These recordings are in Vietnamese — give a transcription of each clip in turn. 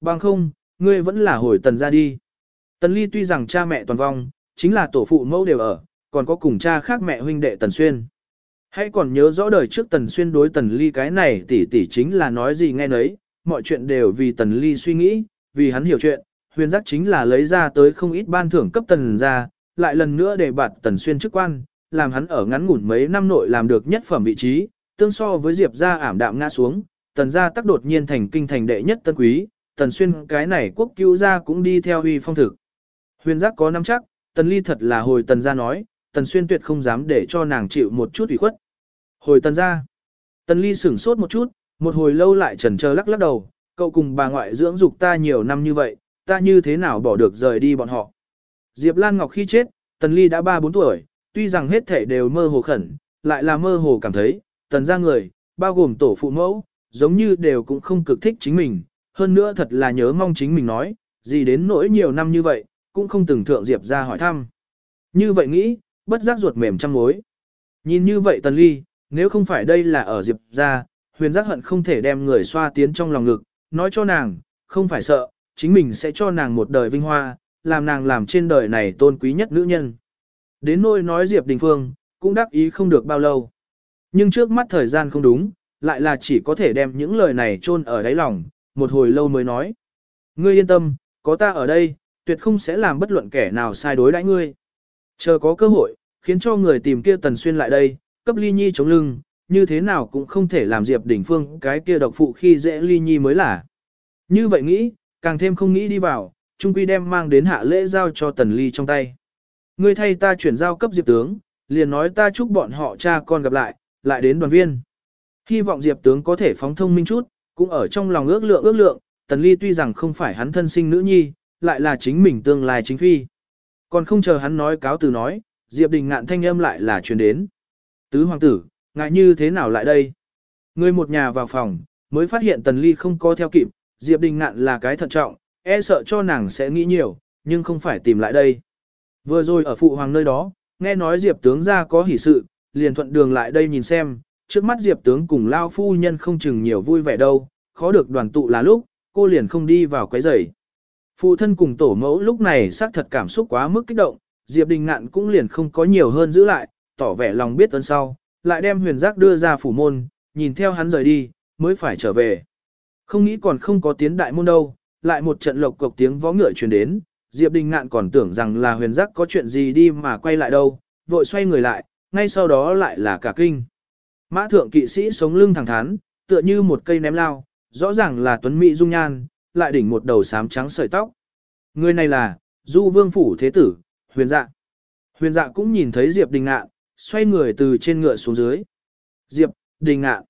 Bằng không, ngươi vẫn là hồi tần ra đi. Tần ly tuy rằng cha mẹ toàn vong, chính là tổ phụ mẫu đều ở, còn có cùng cha khác mẹ huynh đệ tần xuyên. Hãy còn nhớ rõ đời trước tần xuyên đối tần ly cái này tỷ tỷ chính là nói gì nghe nấy, mọi chuyện đều vì tần ly suy nghĩ, vì hắn hiểu chuyện, huyền giác chính là lấy ra tới không ít ban thưởng cấp tần ra, lại lần nữa để bạt tần xuyên chức quan, làm hắn ở ngắn ngủn mấy năm nội làm được nhất phẩm vị trí, tương so với diệp ra ảm đạm ngã xuống, tần gia tắc đột nhiên thành kinh thành đệ nhất tân quý, tần xuyên cái này quốc cứu gia cũng đi theo huy phong thực. Huyền giác có nắm chắc, tần ly thật là hồi tần gia nói, tần xuyên tuyệt không dám để cho nàng chịu một chút ủy khuất. Hồi tần gia, tần ly sửng sốt một chút, một hồi lâu lại trần chờ lắc lắc đầu, cậu cùng bà ngoại dưỡng dục ta nhiều năm như vậy, ta như thế nào bỏ được rời đi bọn họ. Diệp Lan Ngọc khi chết, tần ly đã 3-4 tuổi, tuy rằng hết thể đều mơ hồ khẩn, lại là mơ hồ cảm thấy, tần gia người, bao gồm tổ phụ mẫu, giống như đều cũng không cực thích chính mình, hơn nữa thật là nhớ mong chính mình nói, gì đến nỗi nhiều năm như vậy, cũng không từng thượng Diệp ra hỏi thăm. Như vậy nghĩ, bất giác ruột mềm trăm mối. Nhìn như vậy tần ly, nếu không phải đây là ở Diệp ra, huyền giác hận không thể đem người xoa tiến trong lòng ngực, nói cho nàng, không phải sợ, chính mình sẽ cho nàng một đời vinh hoa, làm nàng làm trên đời này tôn quý nhất nữ nhân. Đến nỗi nói Diệp Đình Phương, cũng đắc ý không được bao lâu. Nhưng trước mắt thời gian không đúng, lại là chỉ có thể đem những lời này chôn ở đáy lòng, một hồi lâu mới nói. Ngươi yên tâm, có ta ở đây, tuyệt không sẽ làm bất luận kẻ nào sai đối đãi ngươi. Chờ có cơ hội, khiến cho người tìm kia Tần Xuyên lại đây, cấp Ly Nhi chống lưng, như thế nào cũng không thể làm Diệp Đỉnh Phương cái kia độc phụ khi dễ Ly Nhi mới là. Như vậy nghĩ, càng thêm không nghĩ đi vào, trung quy đem mang đến hạ lễ giao cho Tần Ly trong tay. Ngươi thay ta chuyển giao cấp Diệp tướng, liền nói ta chúc bọn họ cha con gặp lại, lại đến đoàn viên. Hy vọng Diệp tướng có thể phóng thông minh chút, cũng ở trong lòng ước lượng ước lượng, Tần Ly tuy rằng không phải hắn thân sinh nữ nhi, lại là chính mình tương lai chính phi. Còn không chờ hắn nói cáo từ nói, Diệp Đình ngạn thanh âm lại là truyền đến. Tứ hoàng tử, ngại như thế nào lại đây? Người một nhà vào phòng, mới phát hiện Tần Ly không có theo kịp, Diệp Đình ngạn là cái thận trọng, e sợ cho nàng sẽ nghĩ nhiều, nhưng không phải tìm lại đây. Vừa rồi ở phụ hoàng nơi đó, nghe nói Diệp tướng ra có hỷ sự, liền thuận đường lại đây nhìn xem, trước mắt Diệp tướng cùng Lao phu nhân không chừng nhiều vui vẻ đâu, khó được đoàn tụ là lúc, cô liền không đi vào quấy rầy. Phụ thân cùng tổ mẫu lúc này xác thật cảm xúc quá mức kích động, Diệp Đình Ngạn cũng liền không có nhiều hơn giữ lại, tỏ vẻ lòng biết ơn sau, lại đem huyền giác đưa ra phủ môn, nhìn theo hắn rời đi, mới phải trở về. Không nghĩ còn không có tiến đại môn đâu, lại một trận lộc cộc tiếng vó ngựa truyền đến, Diệp Đình Ngạn còn tưởng rằng là huyền giác có chuyện gì đi mà quay lại đâu, vội xoay người lại, ngay sau đó lại là cả kinh. Mã thượng kỵ sĩ sống lưng thẳng thắn, tựa như một cây ném lao, rõ ràng là tuấn mỹ dung nhan, lại đỉnh một đầu sám trắng sợi tóc. Người này là, du vương phủ thế tử, huyền dạ. Huyền dạ cũng nhìn thấy Diệp Đình Ngạn, xoay người từ trên ngựa xuống dưới. Diệp, Đình Ngạn.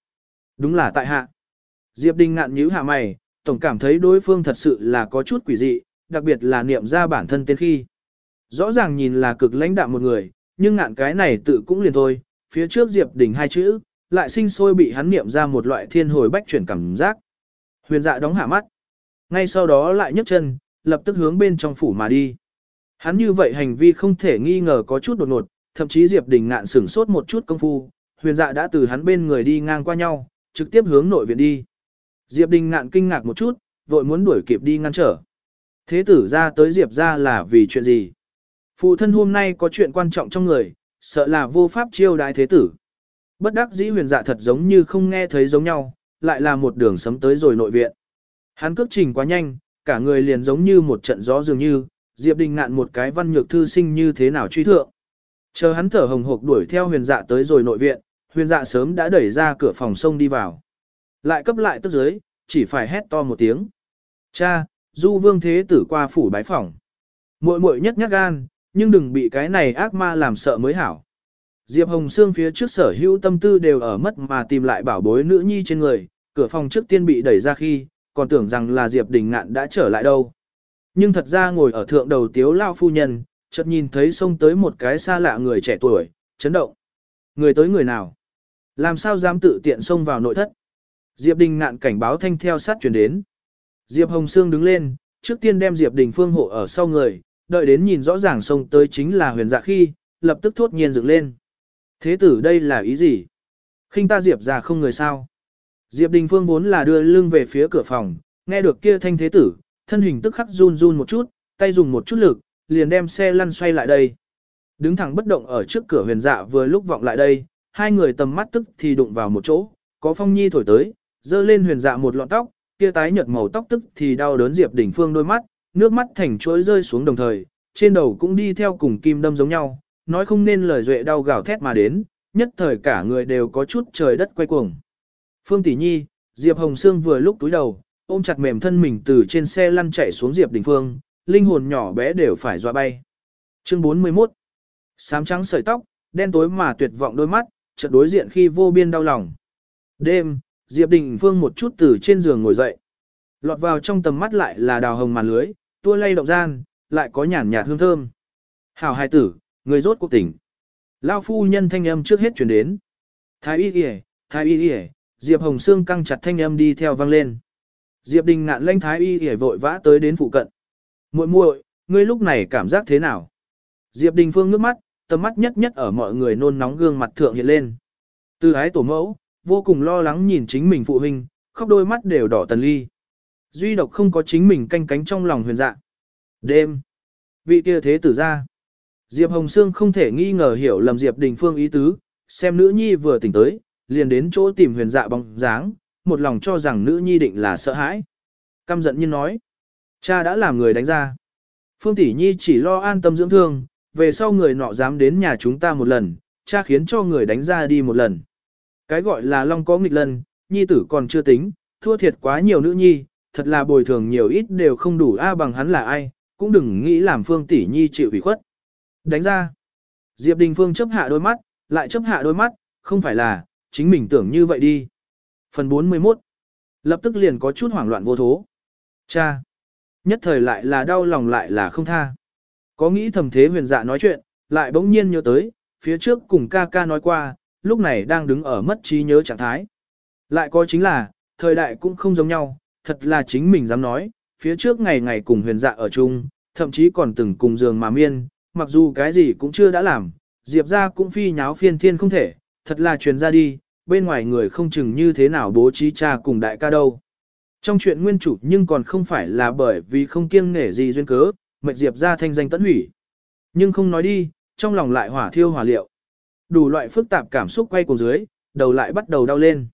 Đúng là tại hạ. Diệp Đình Ngạn nhíu hạ mày, tổng cảm thấy đối phương thật sự là có chút quỷ dị, đặc biệt là niệm ra bản thân tên khi. Rõ ràng nhìn là cực lãnh đạm một người, nhưng ngạn cái này tự cũng liền thôi, phía trước Diệp Đình hai chữ, lại sinh sôi bị hắn niệm ra một loại thiên hồi bách chuyển cảm giác. Huyền dạ đóng hạ mắt. Ngay sau đó lại nhấc chân, lập tức hướng bên trong phủ mà đi. Hắn như vậy hành vi không thể nghi ngờ có chút đột ngột, thậm chí Diệp Đình ngạn sửng sốt một chút công phu, huyền dạ đã từ hắn bên người đi ngang qua nhau, trực tiếp hướng nội viện đi. Diệp Đình ngạn kinh ngạc một chút, vội muốn đuổi kịp đi ngăn trở. Thế tử ra tới Diệp ra là vì chuyện gì? Phụ thân hôm nay có chuyện quan trọng trong người, sợ là vô pháp chiêu đại thế tử. Bất đắc dĩ huyền dạ thật giống như không nghe thấy giống nhau, lại là một đường sấm tới rồi nội viện. Hắn cước trình quá nhanh, cả người liền giống như một trận gió dường như, Diệp Đình ngạn một cái văn nhược thư sinh như thế nào truy thượng. Chờ hắn thở hồng hộc đuổi theo huyền dạ tới rồi nội viện, huyền dạ sớm đã đẩy ra cửa phòng sông đi vào. Lại cấp lại tức dưới, chỉ phải hét to một tiếng. Cha, du vương thế tử qua phủ bái phòng. muội muội nhất nhắc gan, nhưng đừng bị cái này ác ma làm sợ mới hảo. Diệp Hồng Sương phía trước sở hữu tâm tư đều ở mất mà tìm lại bảo bối nữ nhi trên người, cửa phòng trước tiên bị đẩy ra khi, còn tưởng rằng là Diệp Đình Ngạn đã trở lại đâu. Nhưng thật ra ngồi ở thượng đầu tiếu lao phu nhân, chợt nhìn thấy xông tới một cái xa lạ người trẻ tuổi, chấn động. Người tới người nào? Làm sao dám tự tiện xông vào nội thất? Diệp Đình Ngạn cảnh báo thanh theo sát chuyển đến. Diệp Hồng Sương đứng lên, trước tiên đem Diệp Đình Phương hộ ở sau người, đợi đến nhìn rõ ràng xông tới chính là huyền dạ khi, lập tức thốt nhiên dựng lên. Thế tử đây là ý gì? khinh ta Diệp ra không người sao? Diệp Đình Phương vốn là đưa lưng về phía cửa phòng, nghe được kia thanh thế tử, thân hình tức khắc run run một chút, tay dùng một chút lực, liền đem xe lăn xoay lại đây. Đứng thẳng bất động ở trước cửa huyền dạ vừa lúc vọng lại đây, hai người tầm mắt tức thì đụng vào một chỗ, có phong nhi thổi tới, dơ lên huyền dạ một lọn tóc, kia tái nhợt màu tóc tức thì đau đớn Diệp Đình Phương đôi mắt, nước mắt thành chuỗi rơi xuống đồng thời, trên đầu cũng đi theo cùng kim đâm giống nhau, nói không nên lời duệ đau gào thét mà đến, nhất thời cả người đều có chút trời đất quay cuồng. Phương Tỷ Nhi, Diệp Hồng Sương vừa lúc túi đầu, ôm chặt mềm thân mình từ trên xe lăn chạy xuống Diệp Đình Phương, linh hồn nhỏ bé đều phải dọa bay. Chương 41 Sám trắng sợi tóc, đen tối mà tuyệt vọng đôi mắt, chợt đối diện khi vô biên đau lòng. Đêm, Diệp Đình Phương một chút từ trên giường ngồi dậy. Lọt vào trong tầm mắt lại là đào hồng màn lưới, tua lay động gian, lại có nhàn nhạt hương thơm. Hảo hài tử, người rốt cuộc tỉnh. Lao phu nhân thanh âm trước hết chuyển đến. Thái y kìa, thái y kìa, Diệp Hồng Sương căng chặt thanh âm đi theo vang lên. Diệp Đình ngạn lanh thái y kìa vội vã tới đến phụ cận. muội muội, ngươi lúc này cảm giác thế nào? Diệp Đình Phương ngước mắt, tầm mắt nhất nhất ở mọi người nôn nóng gương mặt thượng hiện lên. Từ ái tổ mẫu, vô cùng lo lắng nhìn chính mình phụ huynh, khóc đôi mắt đều đỏ tần ly. Duy độc không có chính mình canh cánh trong lòng huyền dạ. Đêm, vị kia thế tử ra. Diệp Hồng Sương không thể nghi ngờ hiểu lầm Diệp Đình Phương ý tứ, xem nữ nhi vừa tỉnh tới, liền đến chỗ tìm huyền dạ bóng dáng, một lòng cho rằng nữ nhi định là sợ hãi. Căm giận như nói, cha đã làm người đánh ra. Phương Tỷ Nhi chỉ lo an tâm dưỡng thương, về sau người nọ dám đến nhà chúng ta một lần, cha khiến cho người đánh ra đi một lần. Cái gọi là long có nghịch lần, nhi tử còn chưa tính, thua thiệt quá nhiều nữ nhi, thật là bồi thường nhiều ít đều không đủ a bằng hắn là ai, cũng đừng nghĩ làm Phương Tỷ Nhi chịu ủy khuất. Đánh ra. Diệp Đình Phương chấp hạ đôi mắt, lại chấp hạ đôi mắt, không phải là, chính mình tưởng như vậy đi. Phần 41. Lập tức liền có chút hoảng loạn vô thố. Cha. Nhất thời lại là đau lòng lại là không tha. Có nghĩ thầm thế huyền dạ nói chuyện, lại bỗng nhiên nhớ tới, phía trước cùng ca ca nói qua, lúc này đang đứng ở mất trí nhớ trạng thái. Lại có chính là, thời đại cũng không giống nhau, thật là chính mình dám nói, phía trước ngày ngày cùng huyền dạ ở chung, thậm chí còn từng cùng giường mà miên, mặc dù cái gì cũng chưa đã làm, Diệp ra cũng phi nháo phiên thiên không thể, thật là truyền ra đi, bên ngoài người không chừng như thế nào bố trí cha cùng đại ca đâu. Trong chuyện nguyên chủ nhưng còn không phải là bởi vì không kiêng nể gì duyên cớ, mệnh Diệp ra thanh danh tận hủy. Nhưng không nói đi, trong lòng lại hỏa thiêu hỏa liệu. Đủ loại phức tạp cảm xúc quay cùng dưới, đầu lại bắt đầu đau lên.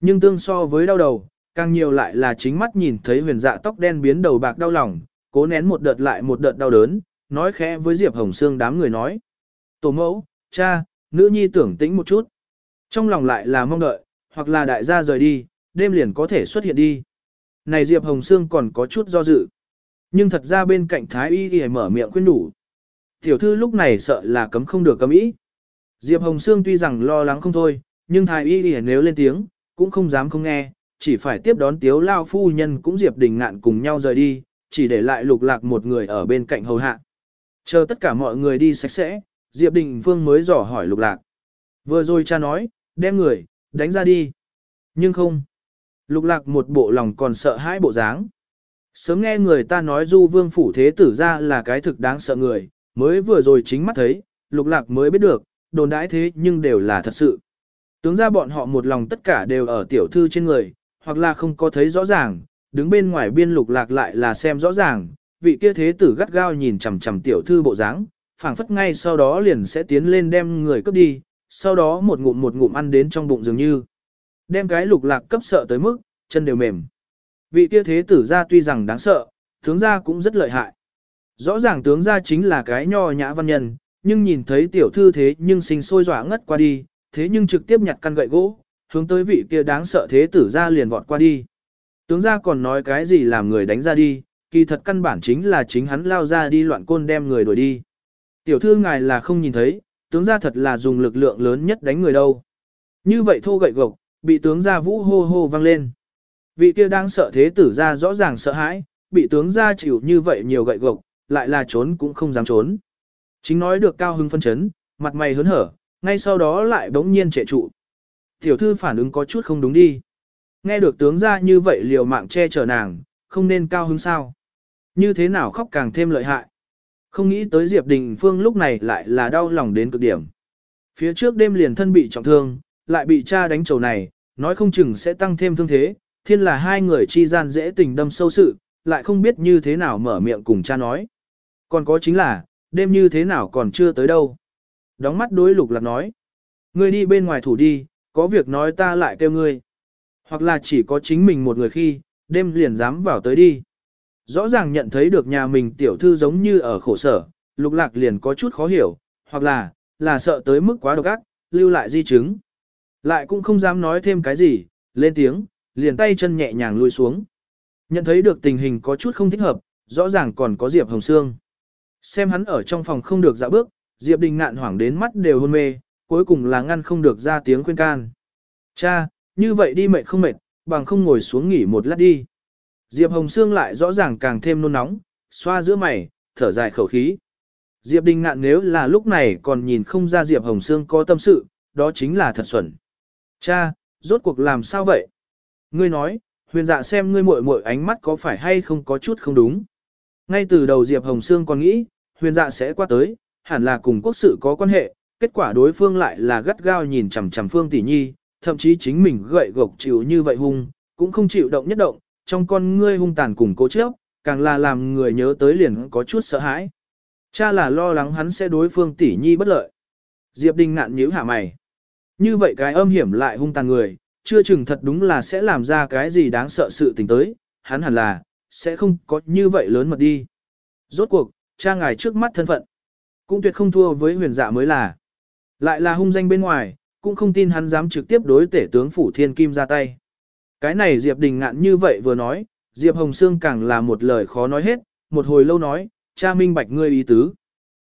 Nhưng tương so với đau đầu, càng nhiều lại là chính mắt nhìn thấy huyền dạ tóc đen biến đầu bạc đau lòng, cố nén một đợt lại một đợt đau đớn, nói khẽ với Diệp Hồng Sương đám người nói. Tổ mẫu, cha, nữ nhi tưởng tĩnh một chút. Trong lòng lại là mong đợi, hoặc là đại gia rời đi, đêm liền có thể xuất hiện đi. Này Diệp Hồng Sương còn có chút do dự. Nhưng thật ra bên cạnh Thái Y thì mở miệng khuyên đủ. Tiểu thư lúc này sợ là cấm không được cấm ý. Diệp Hồng Sương tuy rằng lo lắng không thôi, nhưng Thái Y thì nếu lên tiếng, cũng không dám không nghe, chỉ phải tiếp đón Tiếu Lao Phu Nhân cũng Diệp Đình Ngạn cùng nhau rời đi, chỉ để lại lục lạc một người ở bên cạnh hầu hạ. Chờ tất cả mọi người đi sạch sẽ, Diệp Đình Phương mới dò hỏi lục lạc. Vừa rồi cha nói, đem người, đánh ra đi. Nhưng không. Lục lạc một bộ lòng còn sợ hãi bộ dáng. Sớm nghe người ta nói du vương phủ thế tử ra là cái thực đáng sợ người, mới vừa rồi chính mắt thấy, lục lạc mới biết được, đồn đãi thế nhưng đều là thật sự. Tướng ra bọn họ một lòng tất cả đều ở tiểu thư trên người, hoặc là không có thấy rõ ràng, đứng bên ngoài biên lục lạc lại là xem rõ ràng, vị kia thế tử gắt gao nhìn chằm chằm tiểu thư bộ dáng, phảng phất ngay sau đó liền sẽ tiến lên đem người cướp đi, sau đó một ngụm một ngụm ăn đến trong bụng dường như. Đem cái lục lạc cấp sợ tới mức, chân đều mềm. Vị kia thế tử ra tuy rằng đáng sợ, tướng gia cũng rất lợi hại. Rõ ràng tướng gia chính là cái nho nhã văn nhân, nhưng nhìn thấy tiểu thư thế nhưng sinh sôi dọa ngất qua đi, thế nhưng trực tiếp nhặt căn gậy gỗ, hướng tới vị kia đáng sợ thế tử ra liền vọt qua đi. Tướng gia còn nói cái gì làm người đánh ra đi, kỳ thật căn bản chính là chính hắn lao ra đi loạn côn đem người đuổi đi. Tiểu thư ngài là không nhìn thấy, tướng gia thật là dùng lực lượng lớn nhất đánh người đâu. Như vậy thô gậy gộc, bị tướng gia vũ hô hô vang lên. Vị kia đang sợ thế tử gia rõ ràng sợ hãi, bị tướng gia chịu như vậy nhiều gậy gộc, lại là trốn cũng không dám trốn. Chính nói được cao hưng phân chấn, mặt mày hớn hở, ngay sau đó lại bỗng nhiên trệ trụ. Tiểu thư phản ứng có chút không đúng đi. Nghe được tướng gia như vậy liều mạng che chở nàng, không nên cao hứng sao. Như thế nào khóc càng thêm lợi hại. Không nghĩ tới Diệp Đình Phương lúc này lại là đau lòng đến cực điểm. Phía trước đêm liền thân bị trọng thương, lại bị cha đánh trầu này, nói không chừng sẽ tăng thêm thương thế, thiên là hai người chi gian dễ tình đâm sâu sự, lại không biết như thế nào mở miệng cùng cha nói. Còn có chính là, đêm như thế nào còn chưa tới đâu. Đóng mắt đối lục lạc nói. Ngươi đi bên ngoài thủ đi, có việc nói ta lại kêu ngươi. Hoặc là chỉ có chính mình một người khi, đêm liền dám vào tới đi. Rõ ràng nhận thấy được nhà mình tiểu thư giống như ở khổ sở, lục lạc liền có chút khó hiểu, hoặc là, là sợ tới mức quá độc ác, lưu lại di chứng. Lại cũng không dám nói thêm cái gì, lên tiếng, liền tay chân nhẹ nhàng lui xuống. Nhận thấy được tình hình có chút không thích hợp, rõ ràng còn có Diệp Hồng Sương. Xem hắn ở trong phòng không được dạo bước, Diệp Đình ngạn hoảng đến mắt đều hôn mê, cuối cùng là ngăn không được ra tiếng khuyên can. Cha, như vậy đi mệt không mệt, bằng không ngồi xuống nghỉ một lát đi. Diệp Hồng Sương lại rõ ràng càng thêm nôn nóng, xoa giữa mày, thở dài khẩu khí. Diệp Đình ngạn nếu là lúc này còn nhìn không ra Diệp Hồng Sương có tâm sự, đó chính là thật xuẩn. Cha, rốt cuộc làm sao vậy? Ngươi nói, huyền dạ xem ngươi muội muội ánh mắt có phải hay không có chút không đúng. Ngay từ đầu Diệp Hồng Sương còn nghĩ, huyền dạ sẽ qua tới, hẳn là cùng quốc sự có quan hệ, kết quả đối phương lại là gắt gao nhìn chằm chằm Phương Tỷ Nhi, thậm chí chính mình gậy gộc chịu như vậy hung, cũng không chịu động nhất động, trong con ngươi hung tàn cùng cố chấp, càng là làm người nhớ tới liền có chút sợ hãi. Cha là lo lắng hắn sẽ đối Phương Tỷ Nhi bất lợi. Diệp Đình ngạn nhíu hạ mày. Như vậy cái âm hiểm lại hung tàn người, chưa chừng thật đúng là sẽ làm ra cái gì đáng sợ sự tình tới, hắn hẳn là, sẽ không có như vậy lớn mật đi. Rốt cuộc, cha ngài trước mắt thân phận, cũng tuyệt không thua với huyền dạ mới là. Lại là hung danh bên ngoài, cũng không tin hắn dám trực tiếp đối tể tướng Phủ Thiên Kim ra tay. Cái này Diệp Đình ngạn như vậy vừa nói, Diệp Hồng Sương càng là một lời khó nói hết, một hồi lâu nói, cha minh bạch ngươi ý tứ.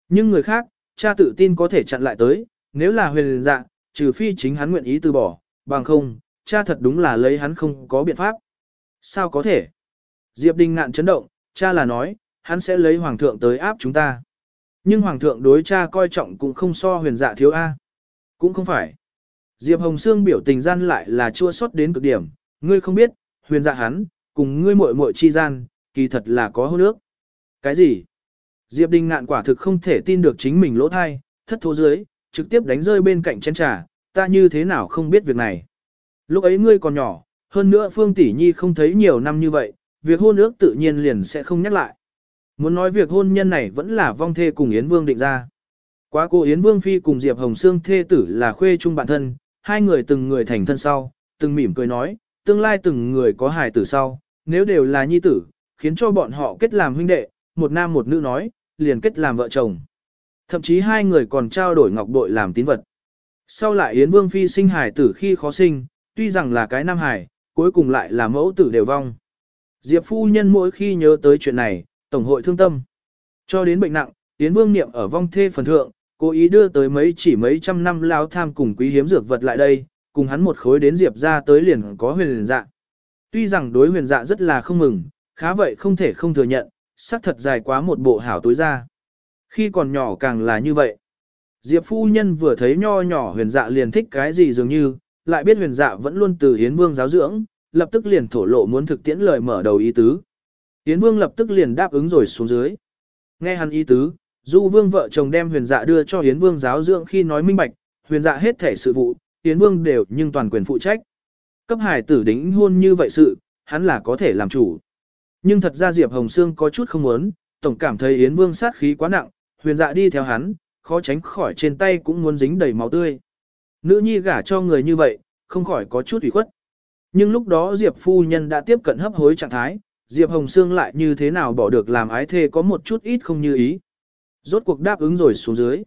Nhưng người khác, cha tự tin có thể chặn lại tới, nếu là huyền dạ, trừ phi chính hắn nguyện ý từ bỏ, bằng không, cha thật đúng là lấy hắn không có biện pháp. Sao có thể? Diệp Đình ngạn chấn động, cha là nói, hắn sẽ lấy hoàng thượng tới áp chúng ta. Nhưng hoàng thượng đối cha coi trọng cũng không so huyền dạ thiếu A. Cũng không phải. Diệp Hồng Sương biểu tình gian lại là chua xót đến cực điểm, ngươi không biết, huyền dạ hắn, cùng ngươi muội muội chi gian, kỳ thật là có hôn ước. Cái gì? Diệp Đình ngạn quả thực không thể tin được chính mình lỗ thai, thất thố dưới, trực tiếp đánh rơi bên cạnh chén trà, ta như thế nào không biết việc này. Lúc ấy ngươi còn nhỏ, hơn nữa Phương Tỷ Nhi không thấy nhiều năm như vậy, việc hôn ước tự nhiên liền sẽ không nhắc lại. Muốn nói việc hôn nhân này vẫn là vong thê cùng Yến Vương định ra. Quá cô Yến Vương Phi cùng Diệp Hồng Sương thê tử là khuê chung bạn thân, hai người từng người thành thân sau, từng mỉm cười nói, tương lai từng người có hài tử sau, nếu đều là nhi tử, khiến cho bọn họ kết làm huynh đệ, một nam một nữ nói, liền kết làm vợ chồng. Thậm chí hai người còn trao đổi ngọc bội làm tín vật. Sau lại Yến Vương Phi sinh hài tử khi khó sinh, tuy rằng là cái nam hài, cuối cùng lại là mẫu tử đều vong. Diệp phu nhân mỗi khi nhớ tới chuyện này, tổng hội thương tâm. Cho đến bệnh nặng, Yến Vương niệm ở vong thê phần thượng, cố ý đưa tới mấy chỉ mấy trăm năm lao tham cùng quý hiếm dược vật lại đây, cùng hắn một khối đến Diệp ra tới liền có huyền dạ. Tuy rằng đối huyền dạ rất là không mừng, khá vậy không thể không thừa nhận, sắc thật dài quá một bộ hảo tối ra. Khi còn nhỏ càng là như vậy. Diệp phu nhân vừa thấy nho nhỏ huyền dạ liền thích cái gì dường như, lại biết huyền dạ vẫn luôn từ Hiến Vương giáo dưỡng, lập tức liền thổ lộ muốn thực tiễn lời mở đầu ý tứ. Hiến Vương lập tức liền đáp ứng rồi xuống dưới. Nghe hắn ý tứ, Du Vương vợ chồng đem huyền dạ đưa cho Hiến Vương giáo dưỡng khi nói minh bạch, huyền dạ hết thể sự vụ, Yến Vương đều nhưng toàn quyền phụ trách. Cấp hải tử đính hôn như vậy sự, hắn là có thể làm chủ. Nhưng thật ra Diệp Hồng Sương có chút không muốn, tổng cảm thấy Yến Vương sát khí quá nặng, huyền dạ đi theo hắn, khó tránh khỏi trên tay cũng muốn dính đầy máu tươi. Nữ nhi gả cho người như vậy, không khỏi có chút ủy khuất. Nhưng lúc đó Diệp phu nhân đã tiếp cận hấp hối trạng thái, Diệp Hồng Sương lại như thế nào bỏ được làm ái thê có một chút ít không như ý. Rốt cuộc đáp ứng rồi xuống dưới.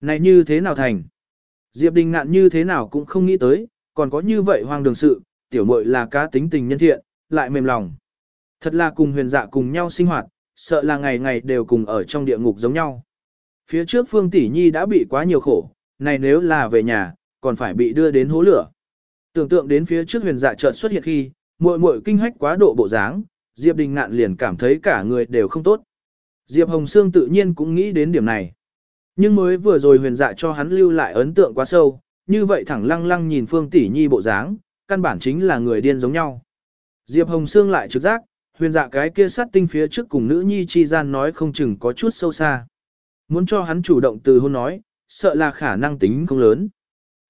Này như thế nào thành? Diệp Đình ngạn như thế nào cũng không nghĩ tới, còn có như vậy hoang đường sự, tiểu muội là cá tính tình nhân thiện, lại mềm lòng. Thật là cùng huyền dạ cùng nhau sinh hoạt, sợ là ngày ngày đều cùng ở trong địa ngục giống nhau. Phía trước Phương Tỷ Nhi đã bị quá nhiều khổ, này nếu là về nhà, còn phải bị đưa đến hố lửa. Tưởng tượng đến phía trước huyền dạ chợt xuất hiện khi, muội muội kinh hách quá độ bộ dáng, Diệp Đình Ngạn liền cảm thấy cả người đều không tốt. Diệp Hồng Sương tự nhiên cũng nghĩ đến điểm này. Nhưng mới vừa rồi huyền dạ cho hắn lưu lại ấn tượng quá sâu, như vậy thẳng lăng lăng nhìn Phương Tỷ Nhi bộ dáng, căn bản chính là người điên giống nhau. Diệp Hồng Sương lại trực giác, huyền dạ cái kia sát tinh phía trước cùng nữ nhi chi gian nói không chừng có chút sâu xa. Muốn cho hắn chủ động từ hôn nói, sợ là khả năng tính không lớn.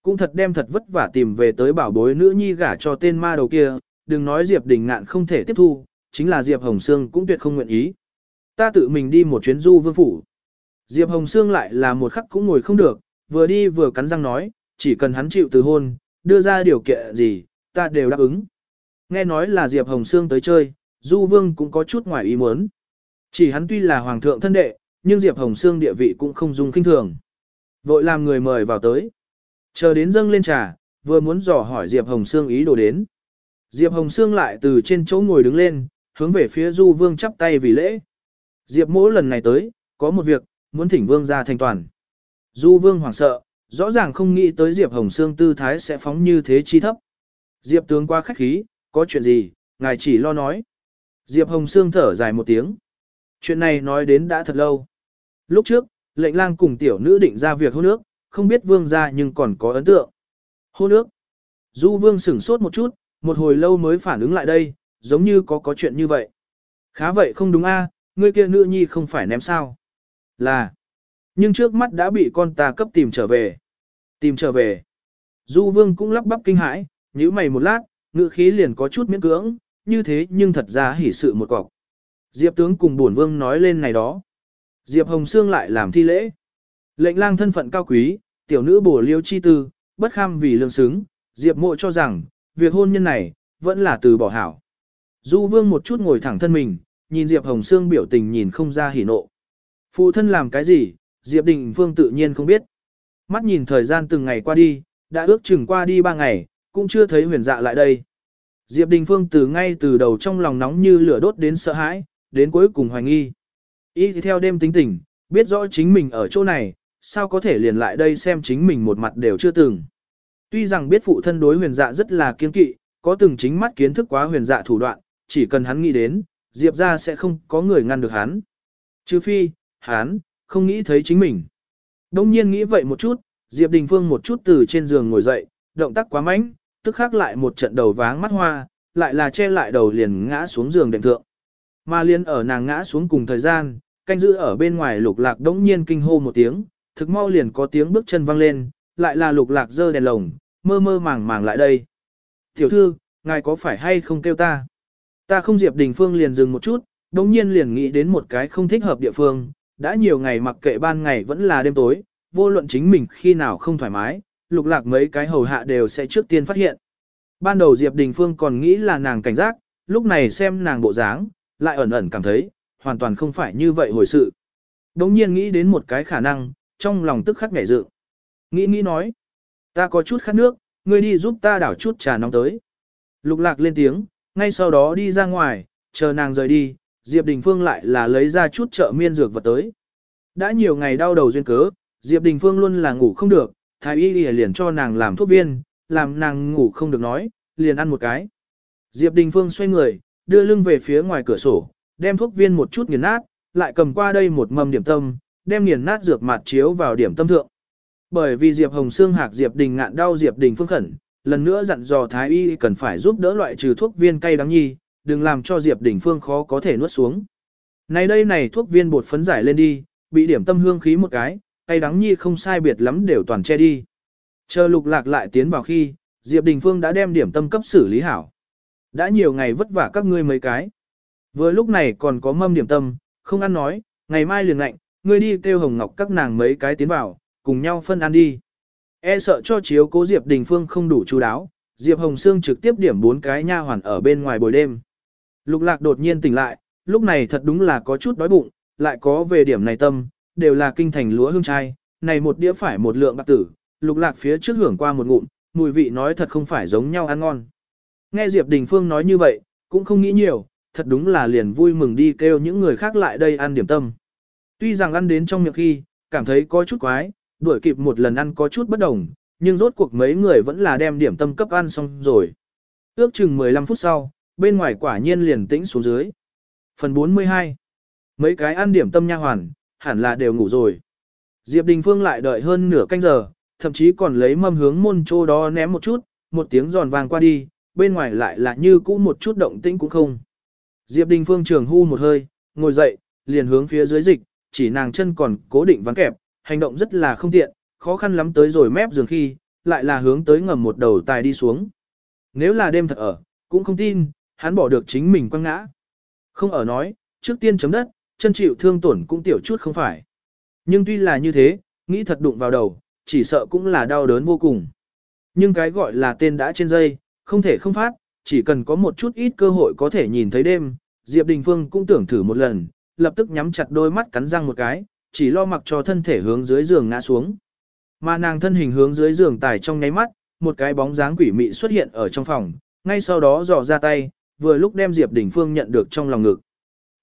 Cũng thật đem thật vất vả tìm về tới bảo bối nữ nhi gả cho tên ma đầu kia, đừng nói Diệp Đình Ngạn không thể tiếp thu, chính là Diệp Hồng Sương cũng tuyệt không nguyện ý. Ta tự mình đi một chuyến du vương phủ. Diệp Hồng Sương lại là một khắc cũng ngồi không được, vừa đi vừa cắn răng nói, chỉ cần hắn chịu từ hôn, đưa ra điều kiện gì, ta đều đáp ứng. Nghe nói là Diệp Hồng Sương tới chơi, Du Vương cũng có chút ngoài ý muốn. Chỉ hắn tuy là hoàng thượng thân đệ, nhưng Diệp Hồng Sương địa vị cũng không dung kinh thường. Vội làm người mời vào tới. Chờ đến dâng lên trà, vừa muốn dò hỏi Diệp Hồng Sương ý đồ đến. Diệp Hồng Sương lại từ trên chỗ ngồi đứng lên, hướng về phía Du Vương chắp tay vì lễ. Diệp mỗi lần này tới, có một việc, muốn thỉnh Vương ra thanh toàn. Du Vương hoảng sợ, rõ ràng không nghĩ tới Diệp Hồng Sương tư thái sẽ phóng như thế chi thấp. Diệp tướng qua khách khí, có chuyện gì, ngài chỉ lo nói. Diệp Hồng Sương thở dài một tiếng. Chuyện này nói đến đã thật lâu. Lúc trước, lệnh lang cùng tiểu nữ định ra việc hôn nước, không biết vương ra nhưng còn có ấn tượng. Hôn nước. Du vương sửng sốt một chút, một hồi lâu mới phản ứng lại đây, giống như có có chuyện như vậy. Khá vậy không đúng a, à, ngươi kia nữ nhi không phải ném sao. Là. Nhưng trước mắt đã bị con ta cấp tìm trở về. Tìm trở về. Du vương cũng lắp bắp kinh hãi, nhíu mày một lát, ngữ khí liền có chút miễn cưỡng, như thế nhưng thật ra hỉ sự một cọc. Diệp tướng cùng bổn vương nói lên này đó. Diệp Hồng Sương lại làm thi lễ. Lệnh lang thân phận cao quý, tiểu nữ bổ liêu chi tư, bất kham vì lương xứng, Diệp mộ cho rằng, việc hôn nhân này, vẫn là từ bỏ hảo. Du vương một chút ngồi thẳng thân mình, nhìn Diệp Hồng Sương biểu tình nhìn không ra hỉ nộ. Phụ thân làm cái gì, Diệp Đình Phương tự nhiên không biết. Mắt nhìn thời gian từng ngày qua đi, đã ước chừng qua đi ba ngày, cũng chưa thấy huyền dạ lại đây. Diệp Đình Phương từ ngay từ đầu trong lòng nóng như lửa đốt đến sợ hãi, đến cuối cùng hoài nghi. Y theo đêm tính tỉnh, biết rõ chính mình ở chỗ này, sao có thể liền lại đây xem chính mình một mặt đều chưa từng. Tuy rằng biết phụ thân đối huyền dạ rất là kiên kỵ, có từng chính mắt kiến thức quá huyền dạ thủ đoạn, chỉ cần hắn nghĩ đến, Diệp ra sẽ không có người ngăn được hắn. Trừ phi, Hán, không nghĩ thấy chính mình. Đông nhiên nghĩ vậy một chút, Diệp Đình Phương một chút từ trên giường ngồi dậy, động tác quá mạnh, tức khắc lại một trận đầu váng mắt hoa, lại là che lại đầu liền ngã xuống giường đệm thượng. Mà liên ở nàng ngã xuống cùng thời gian, canh giữ ở bên ngoài lục lạc đống nhiên kinh hô một tiếng, thực mau liền có tiếng bước chân vang lên, lại là lục lạc dơ đèn lồng, mơ mơ màng màng lại đây. Tiểu thư, ngài có phải hay không kêu ta? Ta không Diệp Đình Phương liền dừng một chút, đống nhiên liền nghĩ đến một cái không thích hợp địa phương, đã nhiều ngày mặc kệ ban ngày vẫn là đêm tối, vô luận chính mình khi nào không thoải mái, lục lạc mấy cái hầu hạ đều sẽ trước tiên phát hiện. Ban đầu Diệp Đình Phương còn nghĩ là nàng cảnh giác, lúc này xem nàng bộ dáng, lại ẩn ẩn cảm thấy, hoàn toàn không phải như vậy hồi sự. Đống nhiên nghĩ đến một cái khả năng, trong lòng tức khắc nhảy dự. Nghĩ nghĩ nói, ta có chút khát nước, ngươi đi giúp ta đảo chút trà nóng tới. Lục lạc lên tiếng, ngay sau đó đi ra ngoài, chờ nàng rời đi, Diệp Đình Phương lại là lấy ra chút chợ miên dược vật tới. Đã nhiều ngày đau đầu duyên cớ, Diệp Đình Phương luôn là ngủ không được, thái y liền cho nàng làm thuốc viên, làm nàng ngủ không được nói, liền ăn một cái. Diệp Đình Phương xoay người, đưa lưng về phía ngoài cửa sổ, đem thuốc viên một chút nghiền nát, lại cầm qua đây một mầm điểm tâm, đem nghiền nát dược mặt chiếu vào điểm tâm thượng. Bởi vì Diệp Hồng Sương hạc Diệp Đình ngạn đau Diệp Đình Phương khẩn, lần nữa dặn dò Thái Y cần phải giúp đỡ loại trừ thuốc viên cay đắng nhi, đừng làm cho Diệp Đình Phương khó có thể nuốt xuống. Này đây này thuốc viên bột phấn giải lên đi, bị điểm tâm hương khí một cái, tay đắng nhi không sai biệt lắm đều toàn che đi. Chờ lục lạc lại tiến vào khi, Diệp Đình Phương đã đem điểm tâm cấp xử lý hảo. Đã nhiều ngày vất vả các ngươi mấy cái. Vừa lúc này còn có mâm điểm tâm, không ăn nói, ngày mai liền lạnh, ngươi đi kêu Hồng Ngọc các nàng mấy cái tiến vào, cùng nhau phân ăn đi. E sợ cho chiếu cố Diệp Đình Phương không đủ chú đáo, Diệp Hồng Sương trực tiếp điểm bốn cái nha hoàn ở bên ngoài buổi đêm. Lục lạc đột nhiên tỉnh lại, lúc này thật đúng là có chút đói bụng, lại có về điểm này tâm, đều là kinh thành lúa hương trai, này một đĩa phải một lượng bạc tử, lục lạc phía trước hưởng qua một ngụm, mùi vị nói thật không phải giống nhau ăn ngon. Nghe Diệp Đình Phương nói như vậy, cũng không nghĩ nhiều, thật đúng là liền vui mừng đi kêu những người khác lại đây ăn điểm tâm. Tuy rằng ăn đến trong miệng khi, cảm thấy có chút quái, đuổi kịp một lần ăn có chút bất đồng, nhưng rốt cuộc mấy người vẫn là đem điểm tâm cấp ăn xong rồi. Ước chừng 15 phút sau, bên ngoài quả nhiên liền tĩnh xuống dưới. Phần 42 Mấy cái ăn điểm tâm nha hoàn, hẳn là đều ngủ rồi. Diệp Đình Phương lại đợi hơn nửa canh giờ, thậm chí còn lấy mâm hướng môn chỗ đó ném một chút, một tiếng giòn vàng qua đi, bên ngoài lại là như cũ một chút động tĩnh cũng không. Diệp Đình Phương trường hu một hơi, ngồi dậy, liền hướng phía dưới dịch, chỉ nàng chân còn cố định vắng kẹp, hành động rất là không tiện, khó khăn lắm tới rồi mép giường khi, lại là hướng tới ngầm một đầu tài đi xuống. Nếu là đêm thật ở, cũng không tin, hắn bỏ được chính mình quăng ngã. Không ở nói, trước tiên chấm đất, chân chịu thương tổn cũng tiểu chút không phải. Nhưng tuy là như thế, nghĩ thật đụng vào đầu, chỉ sợ cũng là đau đớn vô cùng. Nhưng cái gọi là tên đã trên dây, không thể không phát, chỉ cần có một chút ít cơ hội có thể nhìn thấy đêm, Diệp Đình Phương cũng tưởng thử một lần, lập tức nhắm chặt đôi mắt cắn răng một cái, chỉ lo mặc cho thân thể hướng dưới giường ngã xuống. Mà nàng thân hình hướng dưới giường tải trong nháy mắt, một cái bóng dáng quỷ mị xuất hiện ở trong phòng, ngay sau đó dò ra tay, vừa lúc đem Diệp Đình Phương nhận được trong lòng ngực.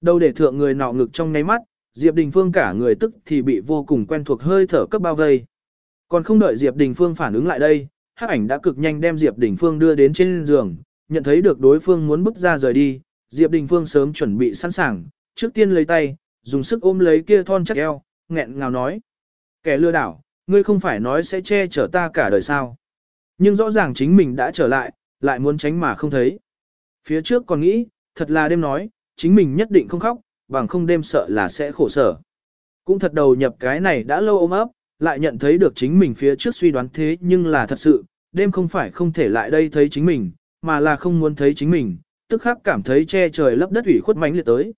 Đầu để thượng người nọ ngực trong nháy mắt, Diệp Đình Phương cả người tức thì bị vô cùng quen thuộc hơi thở cấp bao vây. Còn không đợi Diệp Đình Phương phản ứng lại đây, hắc ảnh đã cực nhanh đem Diệp Đình Phương đưa đến trên giường, nhận thấy được đối phương muốn bước ra rời đi, Diệp Đình Phương sớm chuẩn bị sẵn sàng, trước tiên lấy tay, dùng sức ôm lấy kia thon chắc eo, nghẹn ngào nói. Kẻ lừa đảo, ngươi không phải nói sẽ che chở ta cả đời sao. Nhưng rõ ràng chính mình đã trở lại, lại muốn tránh mà không thấy. Phía trước còn nghĩ, thật là đêm nói, chính mình nhất định không khóc, bằng không đêm sợ là sẽ khổ sở. Cũng thật đầu nhập cái này đã lâu ôm ấp, lại nhận thấy được chính mình phía trước suy đoán thế nhưng là thật sự, đêm không phải không thể lại đây thấy chính mình, mà là không muốn thấy chính mình, tức khắc cảm thấy che trời lấp đất ủy khuất mánh liệt tới.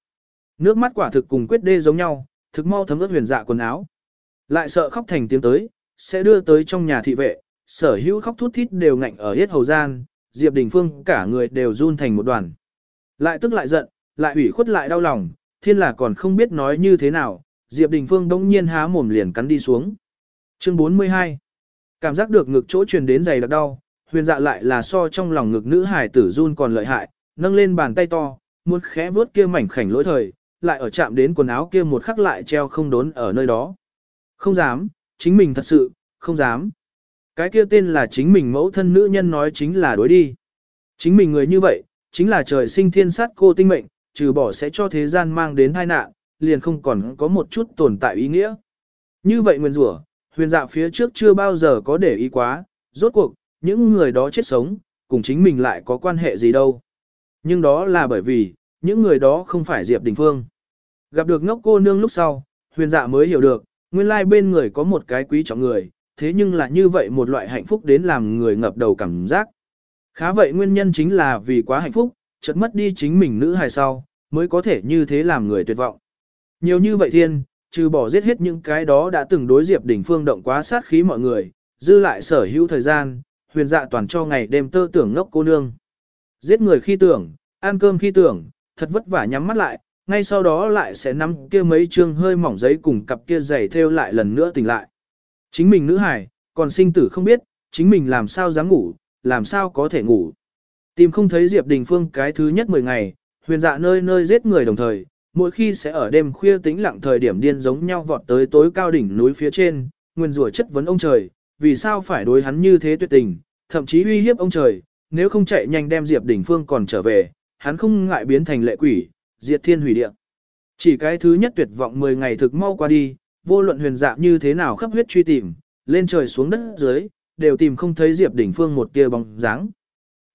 Nước mắt quả thực cùng quyết đê giống nhau, thực mau thấm ướt huyền dạ quần áo. Lại sợ khóc thành tiếng tới, sẽ đưa tới trong nhà thị vệ, sở hữu khóc thút thít đều ngạnh ở hết hầu gian, Diệp Đình Phương cả người đều run thành một đoàn. Lại tức lại giận, lại ủy khuất lại đau lòng, thiên là còn không biết nói như thế nào, Diệp Đình Phương đông nhiên há mồm liền cắn đi xuống. Chương 42 Cảm giác được ngực chỗ truyền đến dày đặc đau, huyền dạ lại là so trong lòng ngực nữ hải tử run còn lợi hại, nâng lên bàn tay to, muốn khẽ vuốt kia mảnh khảnh lỗi thời, lại ở chạm đến quần áo kia một khắc lại treo không đốn ở nơi đó. Không dám, chính mình thật sự, không dám. Cái kia tên là chính mình mẫu thân nữ nhân nói chính là đối đi. Chính mình người như vậy, chính là trời sinh thiên sát cô tinh mệnh, trừ bỏ sẽ cho thế gian mang đến tai nạn, liền không còn có một chút tồn tại ý nghĩa. Như vậy nguyên rủa, huyền dạ phía trước chưa bao giờ có để ý quá, rốt cuộc, những người đó chết sống, cùng chính mình lại có quan hệ gì đâu. Nhưng đó là bởi vì, những người đó không phải Diệp Đình Phương. Gặp được ngốc cô nương lúc sau, huyền dạ mới hiểu được, nguyên lai bên người có một cái quý trọng người, thế nhưng là như vậy một loại hạnh phúc đến làm người ngập đầu cảm giác. Khá vậy nguyên nhân chính là vì quá hạnh phúc, chợt mất đi chính mình nữ hài sau, mới có thể như thế làm người tuyệt vọng. Nhiều như vậy thiên, trừ bỏ giết hết những cái đó đã từng đối Diệp Đỉnh Phương động quá sát khí mọi người, dư lại sở hữu thời gian, huyền dạ toàn cho ngày đêm tơ tưởng ngốc cô nương. Giết người khi tưởng, ăn cơm khi tưởng, thật vất vả nhắm mắt lại, ngay sau đó lại sẽ nắm kia mấy chương hơi mỏng giấy cùng cặp kia giày theo lại lần nữa tỉnh lại. Chính mình nữ hải, còn sinh tử không biết, chính mình làm sao dám ngủ, làm sao có thể ngủ. Tìm không thấy Diệp Đình Phương cái thứ nhất 10 ngày, huyền dạ nơi nơi giết người đồng thời, mỗi khi sẽ ở đêm khuya tĩnh lặng thời điểm điên giống nhau vọt tới tối cao đỉnh núi phía trên, nguyên rủa chất vấn ông trời, vì sao phải đối hắn như thế tuyệt tình, thậm chí uy hiếp ông trời, nếu không chạy nhanh đem Diệp Đình Phương còn trở về, hắn không ngại biến thành lệ quỷ, diệt thiên hủy địa. Chỉ cái thứ nhất tuyệt vọng 10 ngày thực mau qua đi, vô luận huyền dạ như thế nào khắp huyết truy tìm, lên trời xuống đất dưới, đều tìm không thấy Diệp Đình Phương một tia bóng dáng.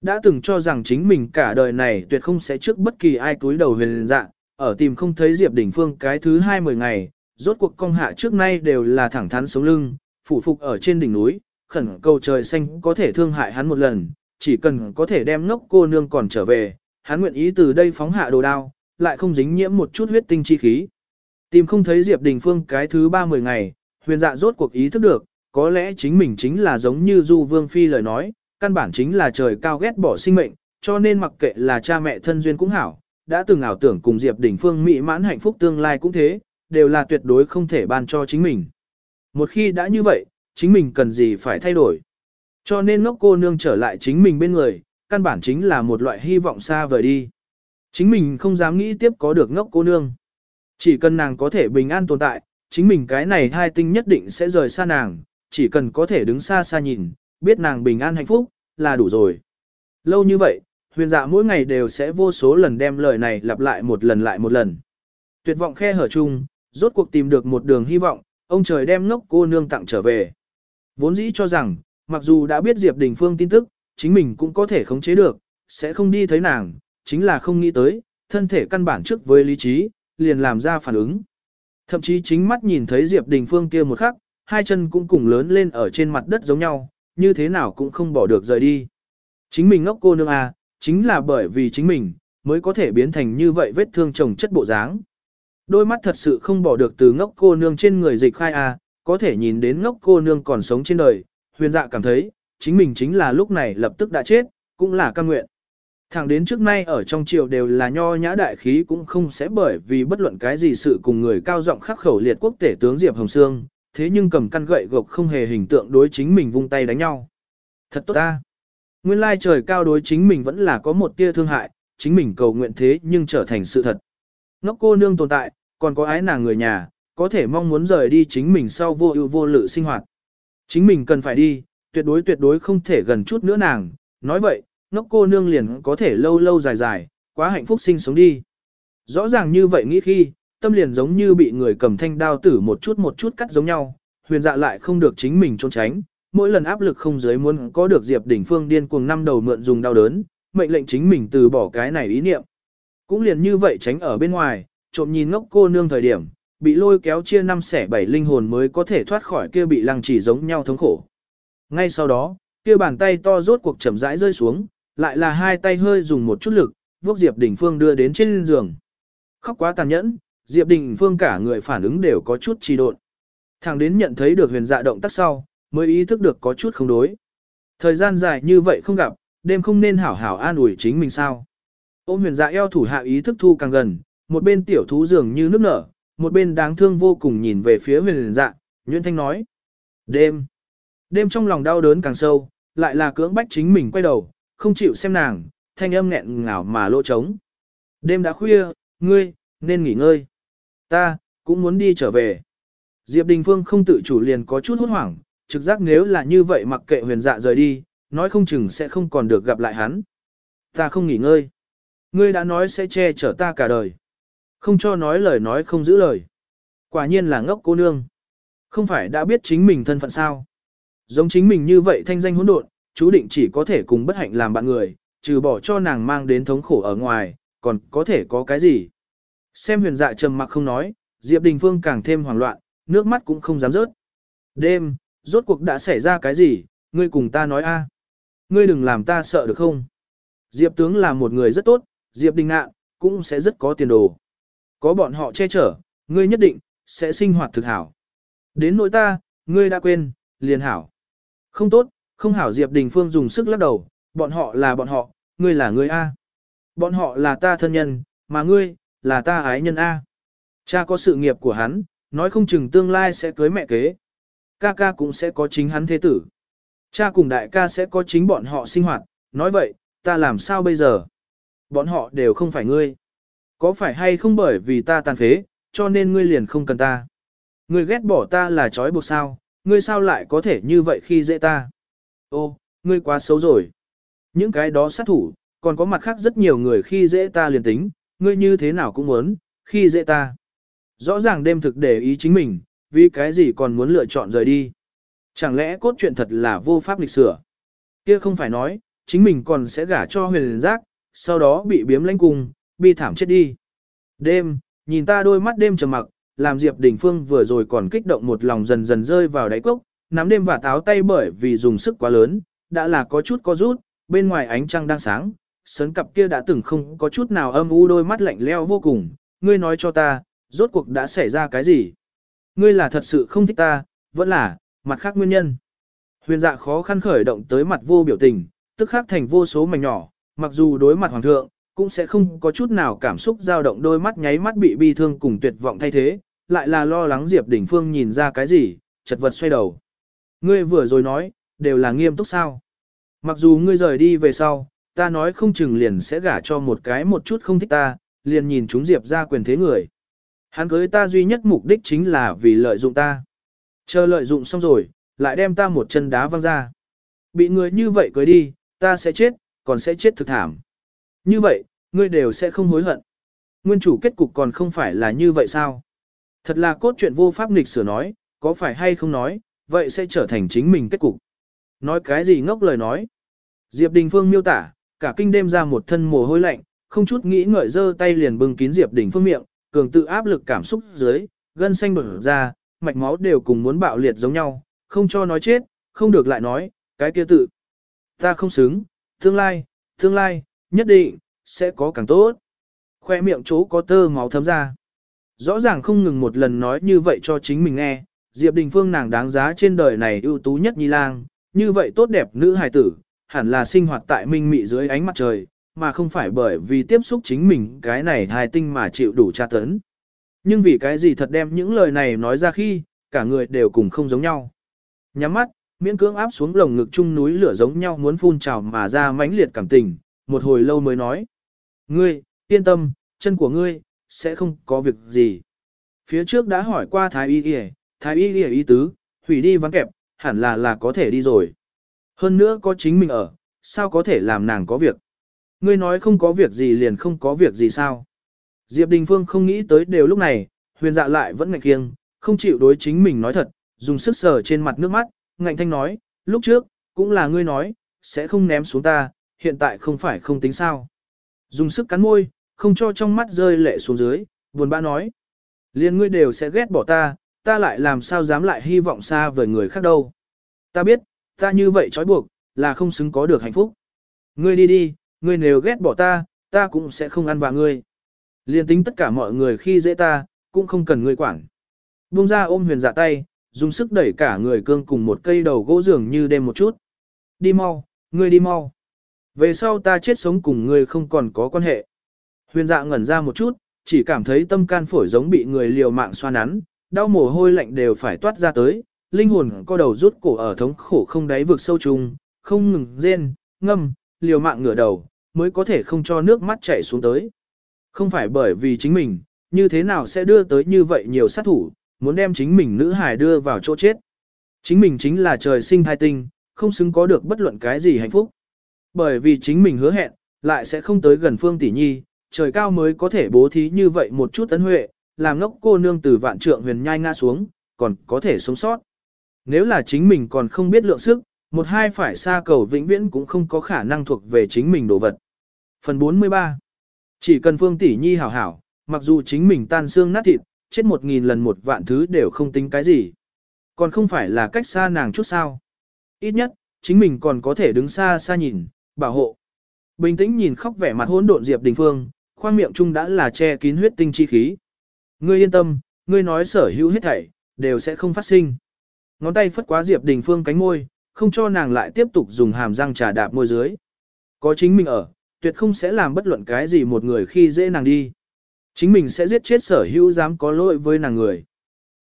Đã từng cho rằng chính mình cả đời này tuyệt không sẽ trước bất kỳ ai túi đầu huyền dạ, ở tìm không thấy Diệp Đình Phương cái thứ hai mười ngày, rốt cuộc công hạ trước nay đều là thẳng thắn sống lưng, phủ phục ở trên đỉnh núi, khẩn cầu trời xanh có thể thương hại hắn một lần, chỉ cần có thể đem ngốc cô nương còn trở về, hắn nguyện ý từ đây phóng hạ đồ đao, lại không dính nhiễm một chút huyết tinh chi khí. Tìm không thấy Diệp Đình Phương cái thứ ba mười ngày, huyền dạ rốt cuộc ý thức được, có lẽ chính mình chính là giống như Du Vương Phi lời nói, căn bản chính là trời cao ghét bỏ sinh mệnh, cho nên mặc kệ là cha mẹ thân duyên cũng hảo, đã từng ảo tưởng cùng Diệp Đình Phương mỹ mãn hạnh phúc tương lai cũng thế, đều là tuyệt đối không thể ban cho chính mình. Một khi đã như vậy, chính mình cần gì phải thay đổi. Cho nên ngốc cô nương trở lại chính mình bên người, căn bản chính là một loại hy vọng xa vời đi. Chính mình không dám nghĩ tiếp có được ngốc cô nương. Chỉ cần nàng có thể bình an tồn tại, chính mình cái này hai tinh nhất định sẽ rời xa nàng, chỉ cần có thể đứng xa xa nhìn, biết nàng bình an hạnh phúc, là đủ rồi. Lâu như vậy, huyền dạ mỗi ngày đều sẽ vô số lần đem lời này lặp lại một lần lại một lần. Tuyệt vọng khe hở chung, rốt cuộc tìm được một đường hy vọng, ông trời đem ngốc cô nương tặng trở về. Vốn dĩ cho rằng, mặc dù đã biết Diệp Đình Phương tin tức, chính mình cũng có thể khống chế được, sẽ không đi thấy nàng, chính là không nghĩ tới, thân thể căn bản trước với lý trí, liền làm ra phản ứng. Thậm chí chính mắt nhìn thấy Diệp Đình Phương kia một khắc, hai chân cũng cùng lớn lên ở trên mặt đất giống nhau, như thế nào cũng không bỏ được rời đi. Chính mình ngốc cô nương à, chính là bởi vì chính mình, mới có thể biến thành như vậy vết thương chồng chất bộ dáng. Đôi mắt thật sự không bỏ được từ ngốc cô nương trên người dịch khai à, có thể nhìn đến ngốc cô nương còn sống trên đời, huyền dạ cảm thấy, chính mình chính là lúc này lập tức đã chết, cũng là căn nguyện. Thẳng đến trước nay ở trong triều đều là nho nhã đại khí cũng không sẽ bởi vì bất luận cái gì sự cùng người cao giọng khắc khẩu liệt quốc tể tướng Diệp Hồng Sương, thế nhưng cầm căn gậy gộc không hề hình tượng đối chính mình vung tay đánh nhau. Thật tốt ta. Nguyên lai trời cao đối chính mình vẫn là có một tia thương hại, chính mình cầu nguyện thế nhưng trở thành sự thật. Ngốc cô nương tồn tại, còn có ái nàng người nhà, có thể mong muốn rời đi chính mình sau vô ưu vô lự sinh hoạt. Chính mình cần phải đi, tuyệt đối tuyệt đối không thể gần chút nữa nàng, nói vậy, ngốc cô nương liền có thể lâu lâu dài dài, quá hạnh phúc sinh sống đi. Rõ ràng như vậy nghĩ khi, tâm liền giống như bị người cầm thanh đao tử một chút một chút cắt giống nhau, huyền dạ lại không được chính mình trốn tránh, mỗi lần áp lực không giới muốn có được Diệp Đỉnh Phương điên cuồng năm đầu mượn dùng đau đớn, mệnh lệnh chính mình từ bỏ cái này ý niệm. Cũng liền như vậy tránh ở bên ngoài, trộm nhìn ngốc cô nương thời điểm, bị lôi kéo chia năm xẻ bảy linh hồn mới có thể thoát khỏi kia bị lăng chỉ giống nhau thống khổ. Ngay sau đó, kia bàn tay to rốt cuộc chậm rãi rơi xuống, lại là hai tay hơi dùng một chút lực, vuốt Diệp Đình Phương đưa đến trên giường. Khóc quá tàn nhẫn, Diệp Đình Phương cả người phản ứng đều có chút trì độn. Thằng đến nhận thấy được huyền dạ động tác sau, mới ý thức được có chút không đối. Thời gian dài như vậy không gặp, đêm không nên hảo hảo an ủi chính mình sao. Ôm huyền dạ eo thủ hạ ý thức thu càng gần, một bên tiểu thú dường như nước nở, một bên đáng thương vô cùng nhìn về phía huyền dạ, Nguyễn Thanh nói. Đêm. Đêm trong lòng đau đớn càng sâu, lại là cưỡng bách chính mình quay đầu, không chịu xem nàng, thanh âm nghẹn ngào mà lỗ trống. Đêm đã khuya, ngươi, nên nghỉ ngơi. Ta, cũng muốn đi trở về. Diệp Đình Phương không tự chủ liền có chút hốt hoảng, trực giác nếu là như vậy mặc kệ huyền dạ rời đi, nói không chừng sẽ không còn được gặp lại hắn. Ta không nghỉ ngơi. Ngươi đã nói sẽ che chở ta cả đời. Không cho nói lời nói không giữ lời. Quả nhiên là ngốc cô nương. Không phải đã biết chính mình thân phận sao. Giống chính mình như vậy thanh danh hỗn độn, chú định chỉ có thể cùng bất hạnh làm bạn người, trừ bỏ cho nàng mang đến thống khổ ở ngoài, còn có thể có cái gì. Xem huyền dạ trầm mặc không nói, Diệp Đình Phương càng thêm hoảng loạn, nước mắt cũng không dám rớt. Đêm, rốt cuộc đã xảy ra cái gì, ngươi cùng ta nói a. Ngươi đừng làm ta sợ được không? Diệp tướng là một người rất tốt, Diệp Đình Ngạn, cũng sẽ rất có tiền đồ. Có bọn họ che chở, ngươi nhất định, sẽ sinh hoạt thực hảo. Đến nỗi ta, ngươi đã quên, liền hảo. Không tốt, không hảo Diệp Đình Phương dùng sức lắc đầu, bọn họ là bọn họ, ngươi là ngươi A. Bọn họ là ta thân nhân, mà ngươi, là ta ái nhân A. Cha có sự nghiệp của hắn, nói không chừng tương lai sẽ cưới mẹ kế. Ca ca cũng sẽ có chính hắn thế tử. Cha cùng đại ca sẽ có chính bọn họ sinh hoạt, nói vậy, ta làm sao bây giờ? Bọn họ đều không phải ngươi. Có phải hay không bởi vì ta tàn phế, cho nên ngươi liền không cần ta? Ngươi ghét bỏ ta là trói buộc sao, ngươi sao lại có thể như vậy khi dễ ta? Ô, ngươi quá xấu rồi. Những cái đó sát thủ, còn có mặt khác rất nhiều người khi dễ ta liền tính, ngươi như thế nào cũng muốn, khi dễ ta. Rõ ràng đêm thực để ý chính mình, vì cái gì còn muốn lựa chọn rời đi. Chẳng lẽ cốt truyện thật là vô pháp lịch sửa? Kia không phải nói, chính mình còn sẽ gả cho huyền giác, sau đó bị biếm lãnh cung, bi thảm chết đi. Đêm, nhìn ta đôi mắt đêm trầm mặc, làm Diệp Đình Phương vừa rồi còn kích động một lòng dần dần rơi vào đáy cốc, nắm đêm và táo tay bởi vì dùng sức quá lớn, đã là có chút có rút, bên ngoài ánh trăng đang sáng, sấn cặp kia đã từng không có chút nào âm u đôi mắt lạnh leo vô cùng, ngươi nói cho ta, rốt cuộc đã xảy ra cái gì? Ngươi là thật sự không thích ta, vẫn là, mặt khác nguyên nhân. Huyền dạ khó khăn khởi động tới mặt vô biểu tình, tức khác thành vô số mảnh nhỏ, mặc dù đối mặt hoàng thượng, cũng sẽ không có chút nào cảm xúc dao động đôi mắt nháy mắt bị bi thương cùng tuyệt vọng thay thế, lại là lo lắng Diệp Đỉnh Phương nhìn ra cái gì, chật vật xoay đầu. Ngươi vừa rồi nói, đều là nghiêm túc sao. Mặc dù ngươi rời đi về sau, ta nói không chừng liền sẽ gả cho một cái một chút không thích ta, liền nhìn chúng Diệp ra quyền thế người. Hắn cưới ta duy nhất mục đích chính là vì lợi dụng ta. Chờ lợi dụng xong rồi, lại đem ta một chân đá văng ra. Bị người như vậy cưới đi, ta sẽ chết, còn sẽ chết thực thảm. Như vậy, ngươi đều sẽ không hối hận. Nguyên chủ kết cục còn không phải là như vậy sao? Thật là cốt truyện vô pháp nghịch sửa nói, có phải hay không nói, vậy sẽ trở thành chính mình kết cục. Nói cái gì ngốc lời nói. Diệp Đình Phương miêu tả, cả kinh đêm ra một thân mồ hôi lạnh, không chút nghĩ ngợi dơ tay liền bưng kín Diệp Đình Phương miệng, cường tự áp lực cảm xúc dưới, gân xanh bở ra, mạch máu đều cùng muốn bạo liệt giống nhau, không cho nói chết, không được lại nói, cái kia tự. Ta không xứng, tương lai, tương lai, nhất định, sẽ có càng tốt. Khoe miệng chỗ có tơ máu thấm ra. Rõ ràng không ngừng một lần nói như vậy cho chính mình nghe, Diệp Đình Phương nàng đáng giá trên đời này ưu tú nhất nhi lang, như vậy tốt đẹp nữ hài tử, hẳn là sinh hoạt tại minh mị dưới ánh mặt trời, mà không phải bởi vì tiếp xúc chính mình cái này hài tinh mà chịu đủ tra tấn. Nhưng vì cái gì thật đem những lời này nói ra khi, cả người đều cùng không giống nhau. Nhắm mắt, miễn cưỡng áp xuống lồng ngực chung núi lửa giống nhau muốn phun trào mà ra mãnh liệt cảm tình, một hồi lâu mới nói. Ngươi, yên tâm, chân của ngươi, sẽ không có việc gì. Phía trước đã hỏi qua Thái Y Y, Thái Y Y ý tứ, hủy đi vắng kẹp, hẳn là là có thể đi rồi. Hơn nữa có chính mình ở, sao có thể làm nàng có việc. Ngươi nói không có việc gì liền không có việc gì sao. Diệp Đình Phương không nghĩ tới đều lúc này, huyền dạ lại vẫn ngạnh kiêng, không chịu đối chính mình nói thật, dùng sức sờ trên mặt nước mắt, ngạnh thanh nói, lúc trước, cũng là ngươi nói, sẽ không ném xuống ta, hiện tại không phải không tính sao. Dùng sức cắn môi, không cho trong mắt rơi lệ xuống dưới, buồn bã nói. Liên ngươi đều sẽ ghét bỏ ta, ta lại làm sao dám lại hy vọng xa với người khác đâu. Ta biết, ta như vậy trói buộc, là không xứng có được hạnh phúc. Ngươi đi đi, ngươi nếu ghét bỏ ta, ta cũng sẽ không ăn vạ ngươi. Liên tính tất cả mọi người khi dễ ta, cũng không cần ngươi quản. Bung ra ôm huyền dạ tay, dùng sức đẩy cả người cương cùng một cây đầu gỗ giường như đêm một chút. Đi mau, ngươi đi mau. Về sau ta chết sống cùng ngươi không còn có quan hệ. Huyền dạ ngẩn ra một chút, chỉ cảm thấy tâm can phổi giống bị người liều mạng xoa nắn, đau mồ hôi lạnh đều phải toát ra tới, linh hồn co đầu rút cổ ở thống khổ không đáy vực sâu trùng, không ngừng rên, ngâm, liều mạng ngửa đầu, mới có thể không cho nước mắt chảy xuống tới. Không phải bởi vì chính mình, như thế nào sẽ đưa tới như vậy nhiều sát thủ, muốn đem chính mình nữ hài đưa vào chỗ chết. Chính mình chính là trời sinh thai tinh, không xứng có được bất luận cái gì hạnh phúc. Bởi vì chính mình hứa hẹn, lại sẽ không tới gần Phương Tỷ Nhi, trời cao mới có thể bố thí như vậy một chút tấn huệ, làm ngốc cô nương từ vạn trượng huyền nhai ngã xuống, còn có thể sống sót. Nếu là chính mình còn không biết lượng sức, một hai phải xa cầu vĩnh viễn cũng không có khả năng thuộc về chính mình đồ vật. Phần 43 Chỉ cần Phương Tỷ Nhi hảo hảo, mặc dù chính mình tan xương nát thịt, chết một nghìn lần một vạn thứ đều không tính cái gì. Còn không phải là cách xa nàng chút sao. Ít nhất, chính mình còn có thể đứng xa xa nhìn, bảo hộ. Bình tĩnh nhìn khóc vẻ mặt hỗn độn Diệp Đình Phương, khoang miệng chung đã là che kín huyết tinh chi khí. Ngươi yên tâm, ngươi nói sở hữu hết thảy, đều sẽ không phát sinh. Ngón tay phất quá Diệp Đình Phương cánh môi, không cho nàng lại tiếp tục dùng hàm răng trà đạp môi dưới. Có chính mình ở, tuyệt không sẽ làm bất luận cái gì một người khi dễ nàng đi. Chính mình sẽ giết chết sở hữu dám có lỗi với nàng người.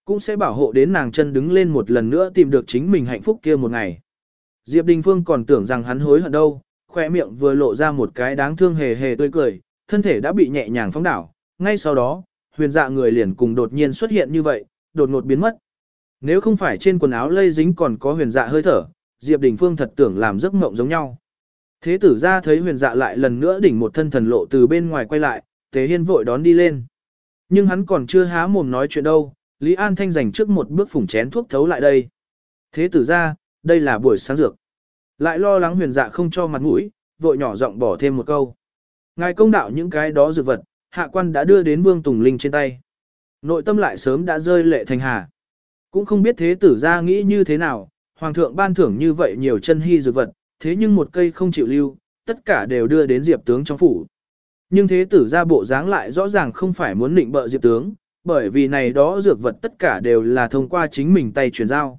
Cũng sẽ bảo hộ đến nàng chân đứng lên một lần nữa tìm được chính mình hạnh phúc kia một ngày. Diệp Đình Phương còn tưởng rằng hắn hối hận đâu, khoe miệng vừa lộ ra một cái đáng thương hề hề tươi cười, thân thể đã bị nhẹ nhàng phóng đảo. Ngay sau đó, huyền dạ người liền cùng đột nhiên xuất hiện như vậy, đột ngột biến mất. Nếu không phải trên quần áo lây dính còn có huyền dạ hơi thở, Diệp Đình Phương thật tưởng làm giấc mộng giống nhau. Thế tử ra thấy huyền dạ lại lần nữa đỉnh một thân thần lộ từ bên ngoài quay lại, Tế Hiên vội đón đi lên. Nhưng hắn còn chưa há mồm nói chuyện đâu, Lý An Thanh dành trước một bước phủng chén thuốc thấu lại đây. Thế tử ra, đây là buổi sáng dược. Lại lo lắng huyền dạ không cho mặt mũi, vội nhỏ giọng bỏ thêm một câu. Ngài công đạo những cái đó dược vật, hạ quan đã đưa đến Vương Tùng Linh trên tay. Nội tâm lại sớm đã rơi lệ thành hà. Cũng không biết thế tử ra nghĩ như thế nào, hoàng thượng ban thưởng như vậy nhiều chân hy dược vật, thế nhưng một cây không chịu lưu, tất cả đều đưa đến diệp tướng trong phủ. Nhưng thế tử ra bộ dáng lại rõ ràng không phải muốn định bợ diệp tướng, bởi vì này đó dược vật tất cả đều là thông qua chính mình tay truyền giao.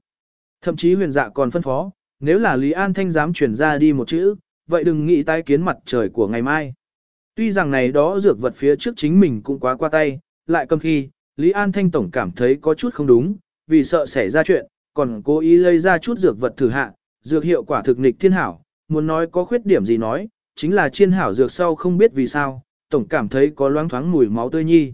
Thậm chí huyền dạ còn phân phó, nếu là Lý An Thanh dám truyền ra đi một chữ, vậy đừng nghĩ tái kiến mặt trời của ngày mai. Tuy rằng này đó dược vật phía trước chính mình cũng quá qua tay, lại cầm khi, Lý An Thanh Tổng cảm thấy có chút không đúng, vì sợ xảy ra chuyện, còn cố ý lấy ra chút dược vật thử hạ, dược hiệu quả thực nghịch thiên hảo, muốn nói có khuyết điểm gì nói, chính là chiên hảo dược sau không biết vì sao, Tổng cảm thấy có loáng thoáng mùi máu tươi nhi.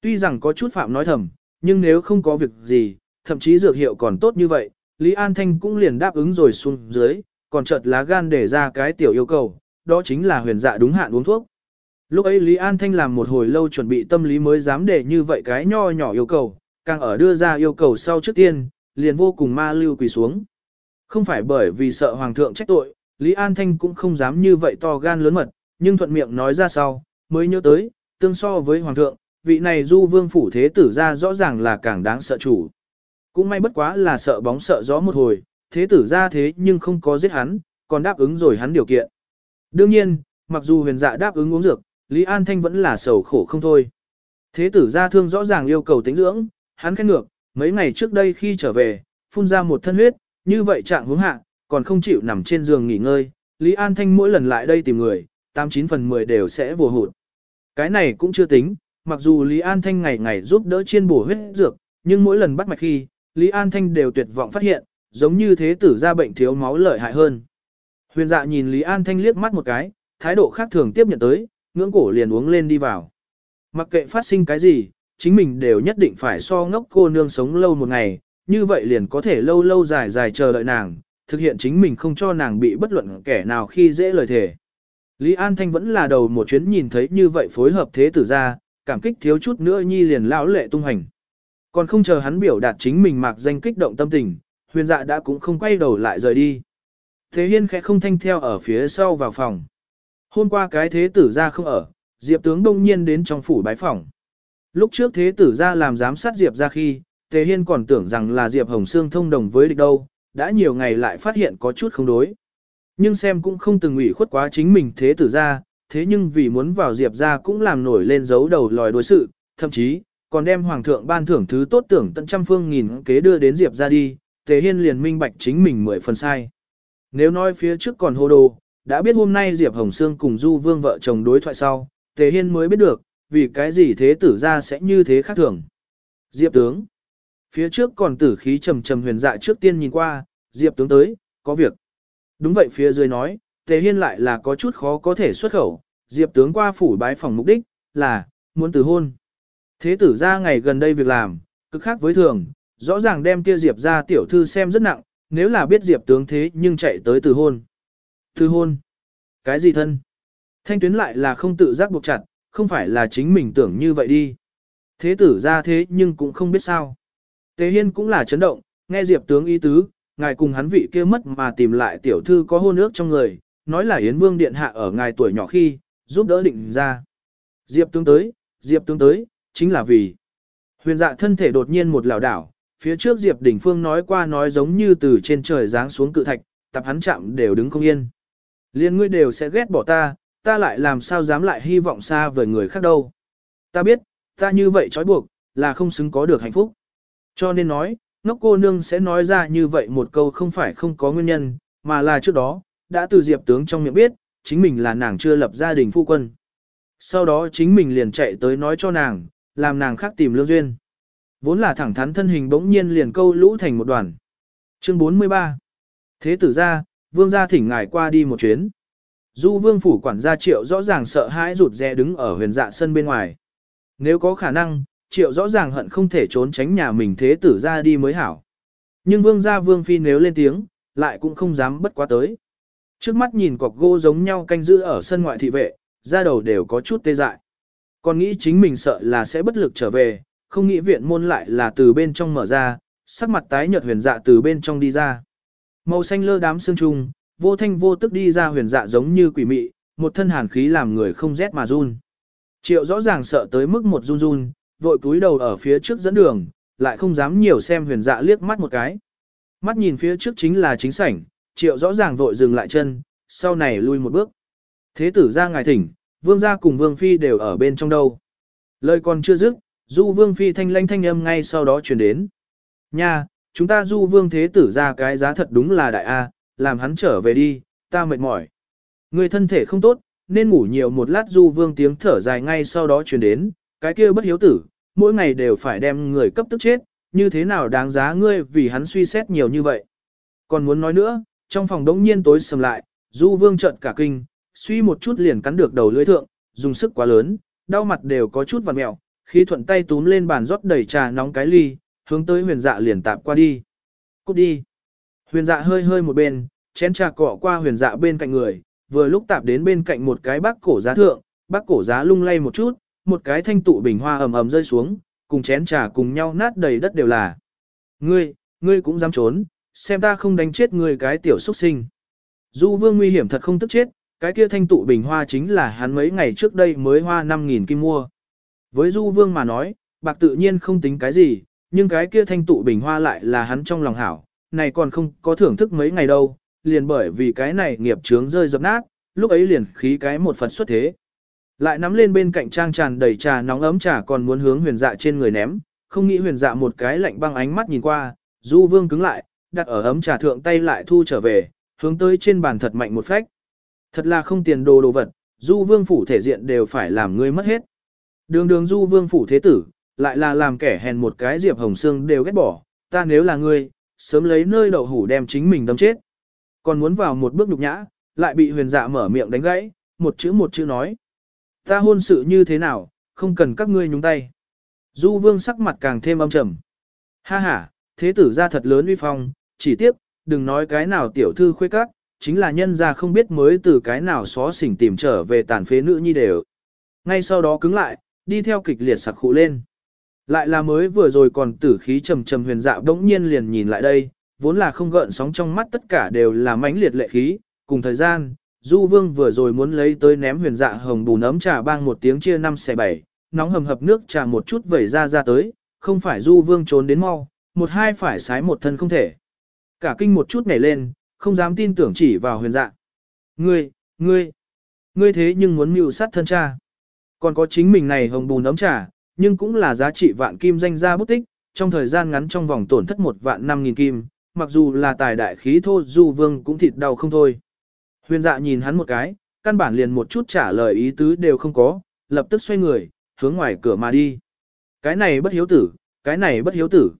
Tuy rằng có chút phạm nói thầm, nhưng nếu không có việc gì, thậm chí dược hiệu còn tốt như vậy, Lý An Thanh cũng liền đáp ứng rồi xuống dưới, còn chợt lá gan để ra cái tiểu yêu cầu, đó chính là huyền dạ đúng hạn uống thuốc. Lúc ấy Lý An Thanh làm một hồi lâu chuẩn bị tâm lý mới dám để như vậy cái nho nhỏ yêu cầu, càng ở đưa ra yêu cầu sau trước tiên, liền vô cùng ma lưu quỳ xuống. Không phải bởi vì sợ Hoàng thượng trách tội, Lý An Thanh cũng không dám như vậy to gan lớn mật, nhưng thuận miệng nói ra sau, mới nhớ tới, tương so với Hoàng thượng, vị này du vương phủ thế tử ra rõ ràng là càng đáng sợ chủ. Cũng may bất quá là sợ bóng sợ gió một hồi, thế tử ra thế nhưng không có giết hắn, còn đáp ứng rồi hắn điều kiện. Đương nhiên, mặc dù huyền dạ đáp ứng uống dược, Lý An Thanh vẫn là sầu khổ không thôi. Thế tử gia thương rõ ràng yêu cầu tính dưỡng, hắn khen ngược, mấy ngày trước đây khi trở về, phun ra một thân huyết, như vậy trạng hướng hạ, còn không chịu nằm trên giường nghỉ ngơi, Lý An Thanh mỗi lần lại đây tìm người, 89 phần 10 đều sẽ vô hụt. Cái này cũng chưa tính, mặc dù Lý An Thanh ngày ngày giúp đỡ chiên bổ huyết dược, nhưng mỗi lần bắt mạch khi, Lý An Thanh đều tuyệt vọng phát hiện, giống như thế tử ra bệnh thiếu máu lợi hại hơn. Huyền dạ nhìn Lý An Thanh liếc mắt một cái, thái độ khác thường tiếp nhận tới, ngưỡng cổ liền uống lên đi vào. Mặc kệ phát sinh cái gì, chính mình đều nhất định phải so ngốc cô nương sống lâu một ngày, như vậy liền có thể lâu lâu dài dài chờ đợi nàng, thực hiện chính mình không cho nàng bị bất luận kẻ nào khi dễ lời thề. Lý An Thanh vẫn là đầu một chuyến nhìn thấy như vậy phối hợp thế tử ra, cảm kích thiếu chút nữa nhi liền lão lệ tung hành. Còn không chờ hắn biểu đạt chính mình mạc danh kích động tâm tình, huyền dạ đã cũng không quay đầu lại rời đi. Thế hiên khẽ không thanh theo ở phía sau vào phòng. Hôm qua cái thế tử ra không ở, Diệp tướng đông nhiên đến trong phủ bái phòng. Lúc trước thế tử ra làm giám sát Diệp ra khi, Tề Hiên còn tưởng rằng là Diệp Hồng Sương thông đồng với địch đâu, đã nhiều ngày lại phát hiện có chút không đối. Nhưng xem cũng không từng ủy khuất quá chính mình thế tử ra, thế nhưng vì muốn vào Diệp ra cũng làm nổi lên dấu đầu lòi đối sự, thậm chí, còn đem Hoàng thượng ban thưởng thứ tốt tưởng tận trăm phương nghìn kế đưa đến Diệp ra đi, Tề Hiên liền minh bạch chính mình mười phần sai. Nếu nói phía trước còn hô đồ, đã biết hôm nay Diệp Hồng Sương cùng Du Vương vợ chồng đối thoại sau, Tề Hiên mới biết được, vì cái gì thế tử ra sẽ như thế khác thường. Diệp tướng. Phía trước còn tử khí trầm trầm huyền dạ trước tiên nhìn qua, Diệp tướng tới, có việc. Đúng vậy phía dưới nói, Tề Hiên lại là có chút khó có thể xuất khẩu, Diệp tướng qua phủ bái phòng mục đích, là, muốn từ hôn. Thế tử ra ngày gần đây việc làm, cực khác với thường, rõ ràng đem kia Diệp ra tiểu thư xem rất nặng, nếu là biết Diệp tướng thế nhưng chạy tới từ hôn. Từ hôn? Cái gì thân? Thanh tuyến lại là không tự giác buộc chặt, không phải là chính mình tưởng như vậy đi. Thế tử ra thế nhưng cũng không biết sao. Tế Hiên cũng là chấn động, nghe Diệp tướng ý tứ, ngài cùng hắn vị kia mất mà tìm lại tiểu thư có hôn ước trong người, nói là Yến Vương Điện Hạ ở ngài tuổi nhỏ khi, giúp đỡ định ra. Diệp tướng tới, Diệp tướng tới, chính là vì. Huyền dạ thân thể đột nhiên một lảo đảo, phía trước Diệp đình Phương nói qua nói giống như từ trên trời giáng xuống cự thạch, tập hắn chạm đều đứng không yên. Liên ngươi đều sẽ ghét bỏ ta, ta lại làm sao dám lại hy vọng xa với người khác đâu. Ta biết, ta như vậy trói buộc, là không xứng có được hạnh phúc. Cho nên nói, ngốc cô nương sẽ nói ra như vậy một câu không phải không có nguyên nhân, mà là trước đó, đã từ diệp tướng trong miệng biết, chính mình là nàng chưa lập gia đình phu quân. Sau đó chính mình liền chạy tới nói cho nàng, làm nàng khác tìm lương duyên. Vốn là thẳng thắn thân hình bỗng nhiên liền câu lũ thành một đoàn. Chương 43 Thế tử ra, vương gia thỉnh ngài qua đi một chuyến. Du vương phủ quản gia triệu rõ ràng sợ hãi rụt rè đứng ở huyền dạ sân bên ngoài. Nếu có khả năng, triệu rõ ràng hận không thể trốn tránh nhà mình thế tử ra đi mới hảo. Nhưng vương gia vương phi nếu lên tiếng, lại cũng không dám bất quá tới. Trước mắt nhìn cọc gỗ giống nhau canh giữ ở sân ngoại thị vệ, da đầu đều có chút tê dại. Còn nghĩ chính mình sợ là sẽ bất lực trở về, không nghĩ viện môn lại là từ bên trong mở ra, sắc mặt tái nhợt huyền dạ từ bên trong đi ra. Màu xanh lơ đám xương trùng, vô thanh vô tức đi ra huyền dạ giống như quỷ mị, một thân hàn khí làm người không rét mà run. Triệu rõ ràng sợ tới mức một run run, vội cúi đầu ở phía trước dẫn đường, lại không dám nhiều xem huyền dạ liếc mắt một cái. Mắt nhìn phía trước chính là chính sảnh, triệu rõ ràng vội dừng lại chân, sau này lui một bước. Thế tử ra ngài thỉnh, vương gia cùng vương phi đều ở bên trong đâu. Lời còn chưa dứt, du vương phi thanh lanh thanh âm ngay sau đó truyền đến. Nha, chúng ta du vương thế tử ra cái giá thật đúng là đại A, làm hắn trở về đi, ta mệt mỏi. Người thân thể không tốt, nên ngủ nhiều một lát du vương tiếng thở dài ngay sau đó truyền đến, cái kia bất hiếu tử, mỗi ngày đều phải đem người cấp tức chết, như thế nào đáng giá ngươi vì hắn suy xét nhiều như vậy. Còn muốn nói nữa, trong phòng đống nhiên tối sầm lại, du vương trợn cả kinh, suy một chút liền cắn được đầu lưỡi thượng, dùng sức quá lớn, đau mặt đều có chút vặn mẹo, khi thuận tay túm lên bàn rót đầy trà nóng cái ly, hướng tới huyền dạ liền tạp qua đi. Cút đi. Huyền dạ hơi hơi một bên, chén trà cọ qua huyền dạ bên cạnh người, vừa lúc tạp đến bên cạnh một cái bác cổ giá thượng, bác cổ giá lung lay một chút, một cái thanh tụ bình hoa ầm ầm rơi xuống, cùng chén trà cùng nhau nát đầy đất đều là. Ngươi, ngươi cũng dám trốn, xem ta không đánh chết ngươi cái tiểu xuất sinh. Du vương nguy hiểm thật không tức chết, cái kia thanh tụ bình hoa chính là hắn mấy ngày trước đây mới hoa 5.000 kim mua. Với du vương mà nói, bạc tự nhiên không tính cái gì, nhưng cái kia thanh tụ bình hoa lại là hắn trong lòng hảo, này còn không có thưởng thức mấy ngày đâu, liền bởi vì cái này nghiệp chướng rơi dập nát, lúc ấy liền khí cái một phần xuất thế. Lại nắm lên bên cạnh trang tràn đầy trà nóng ấm trà còn muốn hướng huyền dạ trên người ném, không nghĩ huyền dạ một cái lạnh băng ánh mắt nhìn qua, du vương cứng lại, đặt ở ấm trà thượng tay lại thu trở về, hướng tới trên bàn thật mạnh một phách. Thật là không tiền đồ đồ vật, du vương phủ thể diện đều phải làm ngươi mất hết. Đường đường du vương phủ thế tử, lại là làm kẻ hèn một cái diệp hồng xương đều ghét bỏ, ta nếu là ngươi, sớm lấy nơi đậu hủ đem chính mình đâm chết. Còn muốn vào một bước nhục nhã, lại bị huyền dạ mở miệng đánh gãy, một chữ một chữ nói. Ta hôn sự như thế nào, không cần các ngươi nhúng tay. Du vương sắc mặt càng thêm âm trầm. Ha ha, thế tử ra thật lớn uy phong, chỉ tiếc, đừng nói cái nào tiểu thư khuê các, chính là nhân ra không biết mới từ cái nào xó xỉnh tìm trở về tàn phế nữ nhi đều. Ngay sau đó cứng lại, đi theo kịch liệt sặc khụ lên. Lại là mới vừa rồi còn tử khí trầm trầm huyền dạ đống nhiên liền nhìn lại đây, vốn là không gợn sóng trong mắt tất cả đều là mãnh liệt lệ khí, cùng thời gian, Du Vương vừa rồi muốn lấy tới ném huyền dạ hồng bù nấm trà bang một tiếng chia năm xẻ bảy, nóng hầm hập nước trà một chút vẩy ra ra tới, không phải Du Vương trốn đến mau, một hai phải sái một thân không thể. Cả kinh một chút nhảy lên, không dám tin tưởng chỉ vào huyền dạ. Ngươi, ngươi, ngươi thế nhưng muốn mưu sát thân cha. Còn có chính mình này hồng bù nấm trà, nhưng cũng là giá trị vạn kim danh gia bút tích, trong thời gian ngắn trong vòng tổn thất một vạn năm nghìn kim, mặc dù là tài đại khí thô du vương cũng thịt đau không thôi. Huyền dạ nhìn hắn một cái, căn bản liền một chút trả lời ý tứ đều không có, lập tức xoay người, hướng ngoài cửa mà đi. Cái này bất hiếu tử, cái này bất hiếu tử.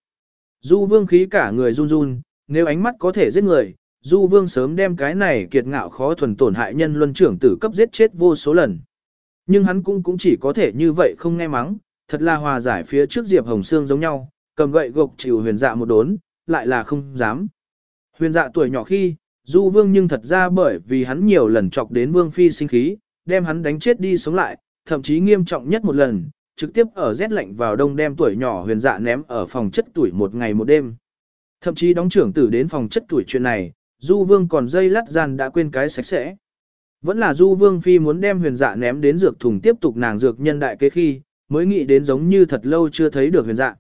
Du vương khí cả người run run, nếu ánh mắt có thể giết người, du vương sớm đem cái này kiệt ngạo khó thuần tổn hại nhân luân trưởng tử cấp giết chết vô số lần. Nhưng hắn cũng cũng chỉ có thể như vậy không nghe mắng, thật là hòa giải phía trước Diệp Hồng Sương giống nhau, cầm gậy gộc chịu huyền dạ một đốn, lại là không dám. Huyền dạ tuổi nhỏ khi, du vương nhưng thật ra bởi vì hắn nhiều lần chọc đến vương phi sinh khí, đem hắn đánh chết đi sống lại, thậm chí nghiêm trọng nhất một lần, trực tiếp ở rét lạnh vào đông đem tuổi nhỏ huyền dạ ném ở phòng chất tuổi một ngày một đêm. Thậm chí đóng trưởng tử đến phòng chất tuổi chuyện này, du vương còn dây lắt gian đã quên cái sạch sẽ. Vẫn là du vương phi muốn đem huyền dạ ném đến dược thùng tiếp tục nàng dược nhân đại kế khi, mới nghĩ đến giống như thật lâu chưa thấy được huyền dạ.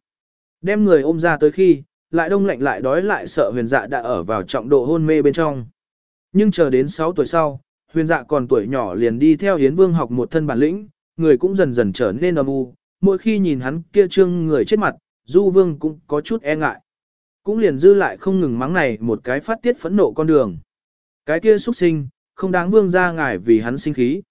Đem người ôm ra tới khi, lại đông lạnh lại đói lại sợ huyền dạ đã ở vào trọng độ hôn mê bên trong. Nhưng chờ đến 6 tuổi sau, huyền dạ còn tuổi nhỏ liền đi theo Hiến Vương học một thân bản lĩnh, người cũng dần dần trở nên âm u, mỗi khi nhìn hắn kia trương người chết mặt, Du Vương cũng có chút e ngại. Cũng liền dư lại không ngừng mắng này một cái phát tiết phẫn nộ con đường. Cái kia xuất sinh, không đáng vương ra ngài vì hắn sinh khí.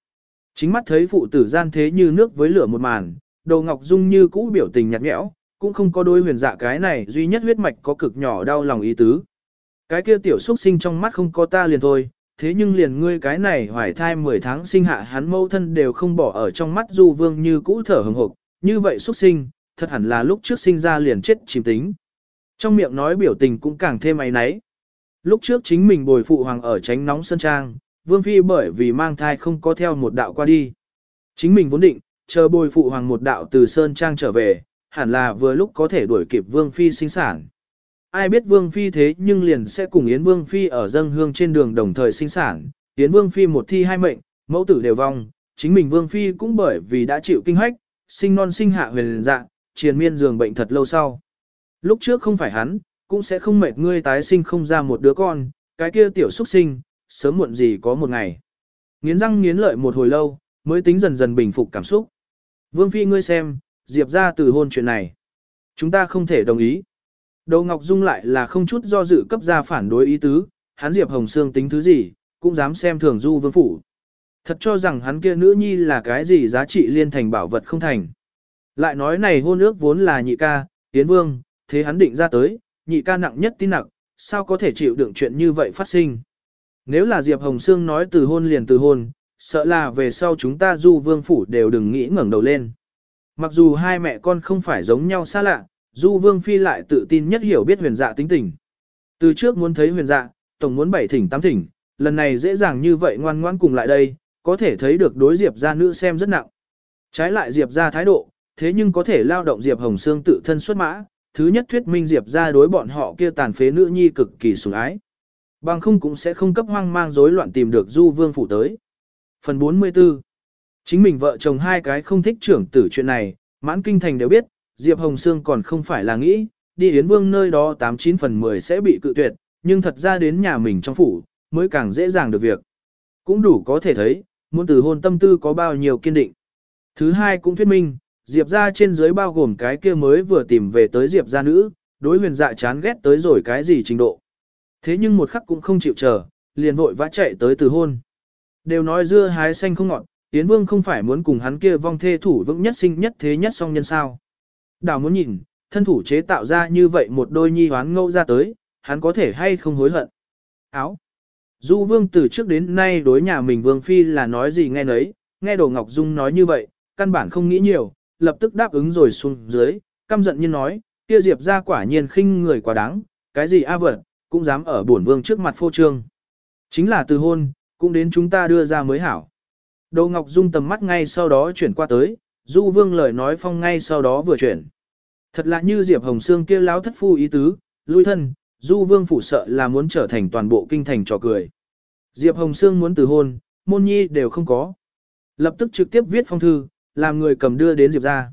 Chính mắt thấy phụ tử gian thế như nước với lửa một màn, đầu ngọc dung như cũ biểu tình nhạt nhẽo, cũng không có đôi huyền dạ cái này duy nhất huyết mạch có cực nhỏ đau lòng ý tứ. Cái kia tiểu xuất sinh trong mắt không có ta liền thôi, thế nhưng liền ngươi cái này hoài thai 10 tháng sinh hạ hắn mâu thân đều không bỏ ở trong mắt du vương như cũ thở hừng hộp, như vậy xuất sinh, thật hẳn là lúc trước sinh ra liền chết chìm tính. Trong miệng nói biểu tình cũng càng thêm ấy náy. Lúc trước chính mình bồi phụ hoàng ở tránh nóng sân trang, vương phi bởi vì mang thai không có theo một đạo qua đi. Chính mình vốn định, chờ bồi phụ hoàng một đạo từ sơn trang trở về, hẳn là vừa lúc có thể đuổi kịp vương phi sinh sản. Ai biết vương phi thế nhưng liền sẽ cùng Yến vương phi ở dâng hương trên đường đồng thời sinh sản, Yến vương phi một thi hai mệnh, mẫu tử đều vong, chính mình vương phi cũng bởi vì đã chịu kinh hách, sinh non sinh hạ huyền dạng, triền miên giường bệnh thật lâu sau. Lúc trước không phải hắn, cũng sẽ không mệt ngươi tái sinh không ra một đứa con, cái kia tiểu xuất sinh, sớm muộn gì có một ngày. Nghiến răng nghiến lợi một hồi lâu, mới tính dần dần bình phục cảm xúc. Vương Phi ngươi xem, Diệp ra từ hôn chuyện này. Chúng ta không thể đồng ý. Đầu Ngọc Dung lại là không chút do dự cấp ra phản đối ý tứ, hắn Diệp Hồng Sương tính thứ gì, cũng dám xem thường du vương phủ. Thật cho rằng hắn kia nữ nhi là cái gì giá trị liên thành bảo vật không thành. Lại nói này hôn ước vốn là nhị ca, tiến vương, thế hắn định ra tới, nhị ca nặng nhất tin nặng, sao có thể chịu đựng chuyện như vậy phát sinh. Nếu là Diệp Hồng Sương nói từ hôn liền từ hôn, sợ là về sau chúng ta du vương phủ đều đừng nghĩ ngẩng đầu lên. Mặc dù hai mẹ con không phải giống nhau xa lạ, du vương phi lại tự tin nhất hiểu biết huyền dạ tính tình. Từ trước muốn thấy huyền dạ, tổng muốn bảy thỉnh tám thỉnh, lần này dễ dàng như vậy ngoan ngoan cùng lại đây, có thể thấy được đối Diệp gia nữ xem rất nặng. Trái lại Diệp gia thái độ, thế nhưng có thể lao động Diệp Hồng Sương tự thân xuất mã, thứ nhất thuyết minh Diệp gia đối bọn họ kia tàn phế nữ nhi cực kỳ sủng ái. Bằng không cũng sẽ không cấp hoang mang rối loạn tìm được Du Vương phủ tới. Phần 44 Chính mình vợ chồng hai cái không thích trưởng tử chuyện này, mãn kinh thành đều biết, Diệp Hồng Sương còn không phải là nghĩ, đi Yến Vương nơi đó 89 phần 10 sẽ bị cự tuyệt, nhưng thật ra đến nhà mình trong phủ, mới càng dễ dàng được việc. Cũng đủ có thể thấy, muốn từ hôn tâm tư có bao nhiêu kiên định. Thứ hai cũng thuyết minh, Diệp ra trên dưới bao gồm cái kia mới vừa tìm về tới Diệp gia nữ, đối huyền dạ chán ghét tới rồi cái gì trình độ. Thế nhưng một khắc cũng không chịu chờ, liền vội vã chạy tới từ hôn. Đều nói dưa hái xanh không ngọt, Yến Vương không phải muốn cùng hắn kia vong thê thủ vững nhất sinh nhất thế nhất song nhân sao. Đào muốn nhìn, thân thủ chế tạo ra như vậy một đôi nhi hoán ngẫu ra tới, hắn có thể hay không hối hận. Áo. Du Vương từ trước đến nay đối nhà mình Vương Phi là nói gì nghe nấy, nghe Đồ Ngọc Dung nói như vậy, căn bản không nghĩ nhiều, lập tức đáp ứng rồi xuống dưới, căm giận như nói, kia Diệp ra quả nhiên khinh người quá đáng, cái gì a vật, cũng dám ở bổn vương trước mặt phô trương. Chính là từ hôn, cũng đến chúng ta đưa ra mới hảo. Đồ Ngọc Dung tầm mắt ngay sau đó chuyển qua tới, Du Vương lời nói phong ngay sau đó vừa chuyển. Thật là như Diệp Hồng Sương kia láo thất phu ý tứ, lui thân, Du Vương phủ sợ là muốn trở thành toàn bộ kinh thành trò cười. Diệp Hồng Sương muốn từ hôn, môn nhi đều không có. Lập tức trực tiếp viết phong thư, làm người cầm đưa đến Diệp ra.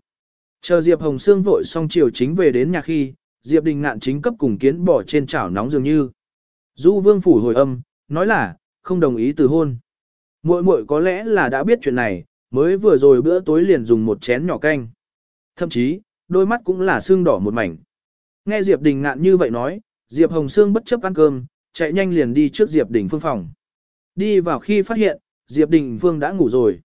Chờ Diệp Hồng Sương vội xong chiều chính về đến nhà khi, Diệp Đình ngạn chính cấp cùng kiến bỏ trên chảo nóng dường như. Du Vương phủ hồi âm, nói là, không đồng ý từ hôn. Muội muội có lẽ là đã biết chuyện này, mới vừa rồi bữa tối liền dùng một chén nhỏ canh. Thậm chí, đôi mắt cũng là xương đỏ một mảnh. Nghe Diệp Đình ngạn như vậy nói, Diệp Hồng Sương bất chấp ăn cơm, chạy nhanh liền đi trước Diệp Đình Phương phòng. Đi vào khi phát hiện, Diệp Đình Phương đã ngủ rồi.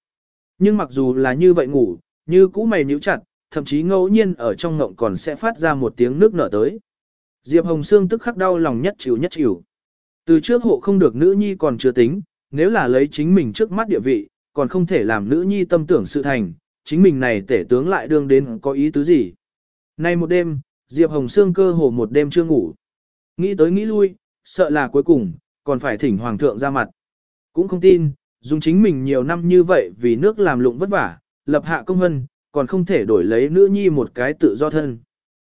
Nhưng mặc dù là như vậy ngủ, như cũ mày nhíu chặt, thậm chí ngẫu nhiên ở trong ngộng còn sẽ phát ra một tiếng nước nở tới. Diệp Hồng Sương tức khắc đau lòng nhất chịu nhất chịu. Từ trước hộ không được nữ nhi còn chưa tính, nếu là lấy chính mình trước mắt địa vị, còn không thể làm nữ nhi tâm tưởng sự thành, chính mình này tể tướng lại đương đến có ý tứ gì. Nay một đêm, Diệp Hồng Sương cơ hồ một đêm chưa ngủ. Nghĩ tới nghĩ lui, sợ là cuối cùng, còn phải thỉnh Hoàng thượng ra mặt. Cũng không tin, dùng chính mình nhiều năm như vậy vì nước làm lụng vất vả, lập hạ công hân, còn không thể đổi lấy nữ nhi một cái tự do thân.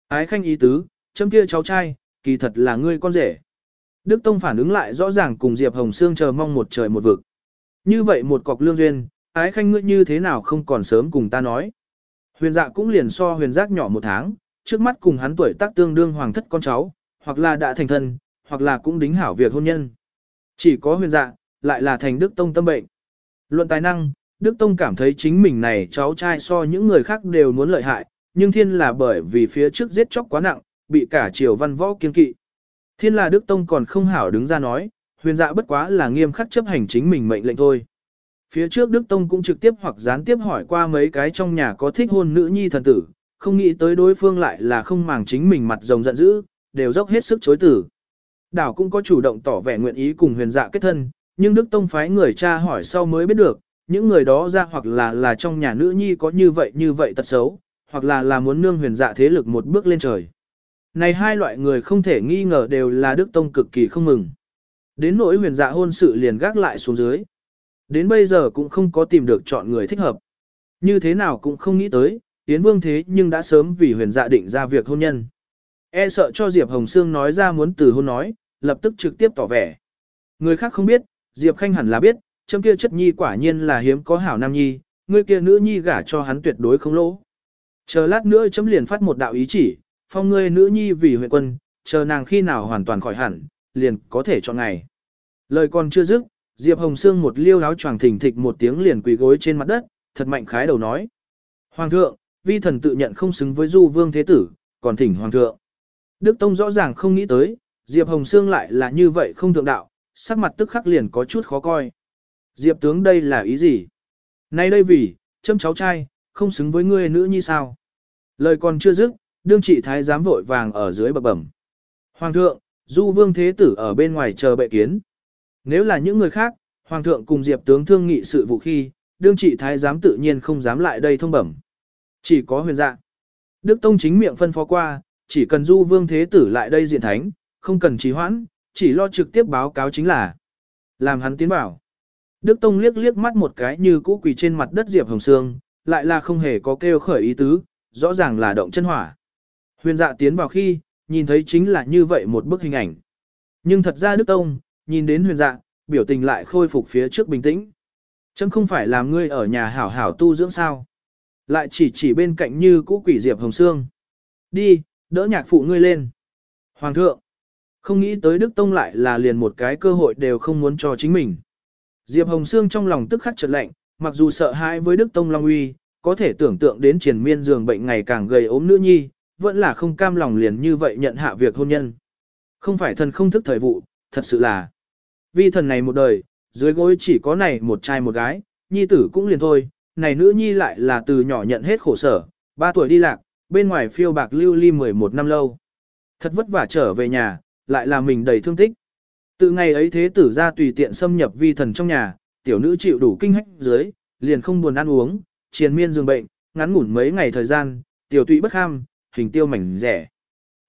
Ái khanh ý tứ, châm kia cháu trai, kỳ thật là ngươi con rể. Đức Tông phản ứng lại rõ ràng cùng Diệp Hồng Sương chờ mong một trời một vực. Như vậy một cọc lương duyên, ái khanh ngươi như thế nào không còn sớm cùng ta nói. Huyền dạ cũng liền so huyền giác nhỏ một tháng, trước mắt cùng hắn tuổi tác tương đương hoàng thất con cháu, hoặc là đã thành thân, hoặc là cũng đính hảo việc hôn nhân. Chỉ có huyền dạ, lại là thành Đức Tông tâm bệnh. Luận tài năng, Đức Tông cảm thấy chính mình này cháu trai so những người khác đều muốn lợi hại, nhưng thiên là bởi vì phía trước giết chóc quá nặng, bị cả triều văn võ kiên kỵ. Thiên là Đức Tông còn không hảo đứng ra nói, huyền dạ bất quá là nghiêm khắc chấp hành chính mình mệnh lệnh thôi. Phía trước Đức Tông cũng trực tiếp hoặc gián tiếp hỏi qua mấy cái trong nhà có thích hôn nữ nhi thần tử, không nghĩ tới đối phương lại là không màng chính mình mặt rồng giận dữ, đều dốc hết sức chối tử. Đảo cũng có chủ động tỏ vẻ nguyện ý cùng huyền dạ kết thân, nhưng Đức Tông phái người cha hỏi sau mới biết được, những người đó ra hoặc là là trong nhà nữ nhi có như vậy như vậy tật xấu, hoặc là là muốn nương huyền dạ thế lực một bước lên trời. Này hai loại người không thể nghi ngờ đều là Đức Tông cực kỳ không mừng. Đến nỗi huyền dạ hôn sự liền gác lại xuống dưới. Đến bây giờ cũng không có tìm được chọn người thích hợp. Như thế nào cũng không nghĩ tới, Yến Vương thế nhưng đã sớm vì huyền dạ định ra việc hôn nhân. E sợ cho Diệp Hồng Sương nói ra muốn từ hôn nói, lập tức trực tiếp tỏ vẻ. Người khác không biết, Diệp Khanh hẳn là biết, châm kia chất nhi quả nhiên là hiếm có hảo nam nhi, người kia nữ nhi gả cho hắn tuyệt đối không lỗ. Chờ lát nữa chấm liền phát một đạo ý chỉ, phong ngươi nữ nhi vì huyện quân, chờ nàng khi nào hoàn toàn khỏi hẳn, liền có thể chọn ngày. Lời còn chưa dứt, Diệp Hồng Sương một liêu áo choàng thỉnh thịch một tiếng liền quỳ gối trên mặt đất, thật mạnh khái đầu nói. Hoàng thượng, vi thần tự nhận không xứng với du vương thế tử, còn thỉnh hoàng thượng. Đức Tông rõ ràng không nghĩ tới, Diệp Hồng Sương lại là như vậy không thượng đạo, sắc mặt tức khắc liền có chút khó coi. Diệp tướng đây là ý gì? Nay đây vì, châm cháu trai, không xứng với ngươi nữ như sao? Lời còn chưa dứt, đương trị thái giám vội vàng ở dưới bập bẩm. Hoàng thượng, du vương thế tử ở bên ngoài chờ bệ kiến. Nếu là những người khác, Hoàng thượng cùng Diệp tướng thương nghị sự vụ khi, đương trị thái giám tự nhiên không dám lại đây thông bẩm. Chỉ có huyền dạ. Đức Tông chính miệng phân phó qua, chỉ cần du vương thế tử lại đây diện thánh, không cần trì hoãn, chỉ lo trực tiếp báo cáo chính là. Làm hắn tiến bảo. Đức Tông liếc liếc mắt một cái như cũ quỳ trên mặt đất Diệp Hồng Sương, lại là không hề có kêu khởi ý tứ, rõ ràng là động chân hỏa. Huyền dạ tiến vào khi, nhìn thấy chính là như vậy một bức hình ảnh. Nhưng thật ra Đức Tông, nhìn đến huyền dạ, biểu tình lại khôi phục phía trước bình tĩnh. Chẳng không phải làm ngươi ở nhà hảo hảo tu dưỡng sao. Lại chỉ chỉ bên cạnh như cũ quỷ Diệp Hồng Sương. Đi, đỡ nhạc phụ ngươi lên. Hoàng thượng, không nghĩ tới Đức Tông lại là liền một cái cơ hội đều không muốn cho chính mình. Diệp Hồng Sương trong lòng tức khắc chợt lạnh, mặc dù sợ hãi với Đức Tông Long Uy, có thể tưởng tượng đến triển miên giường bệnh ngày càng gầy ốm nữ nhi, vẫn là không cam lòng liền như vậy nhận hạ việc hôn nhân. Không phải thần không thức thời vụ, thật sự là. Vì thần này một đời, dưới gối chỉ có này một trai một gái, nhi tử cũng liền thôi, này nữ nhi lại là từ nhỏ nhận hết khổ sở, ba tuổi đi lạc, bên ngoài phiêu bạc lưu ly 11 năm lâu. Thật vất vả trở về nhà, lại là mình đầy thương tích. Từ ngày ấy thế tử ra tùy tiện xâm nhập vi thần trong nhà, tiểu nữ chịu đủ kinh hách dưới, liền không buồn ăn uống, triền miên dường bệnh, ngắn ngủn mấy ngày thời gian, tiểu tụy bất ham, hình tiêu mảnh rẻ.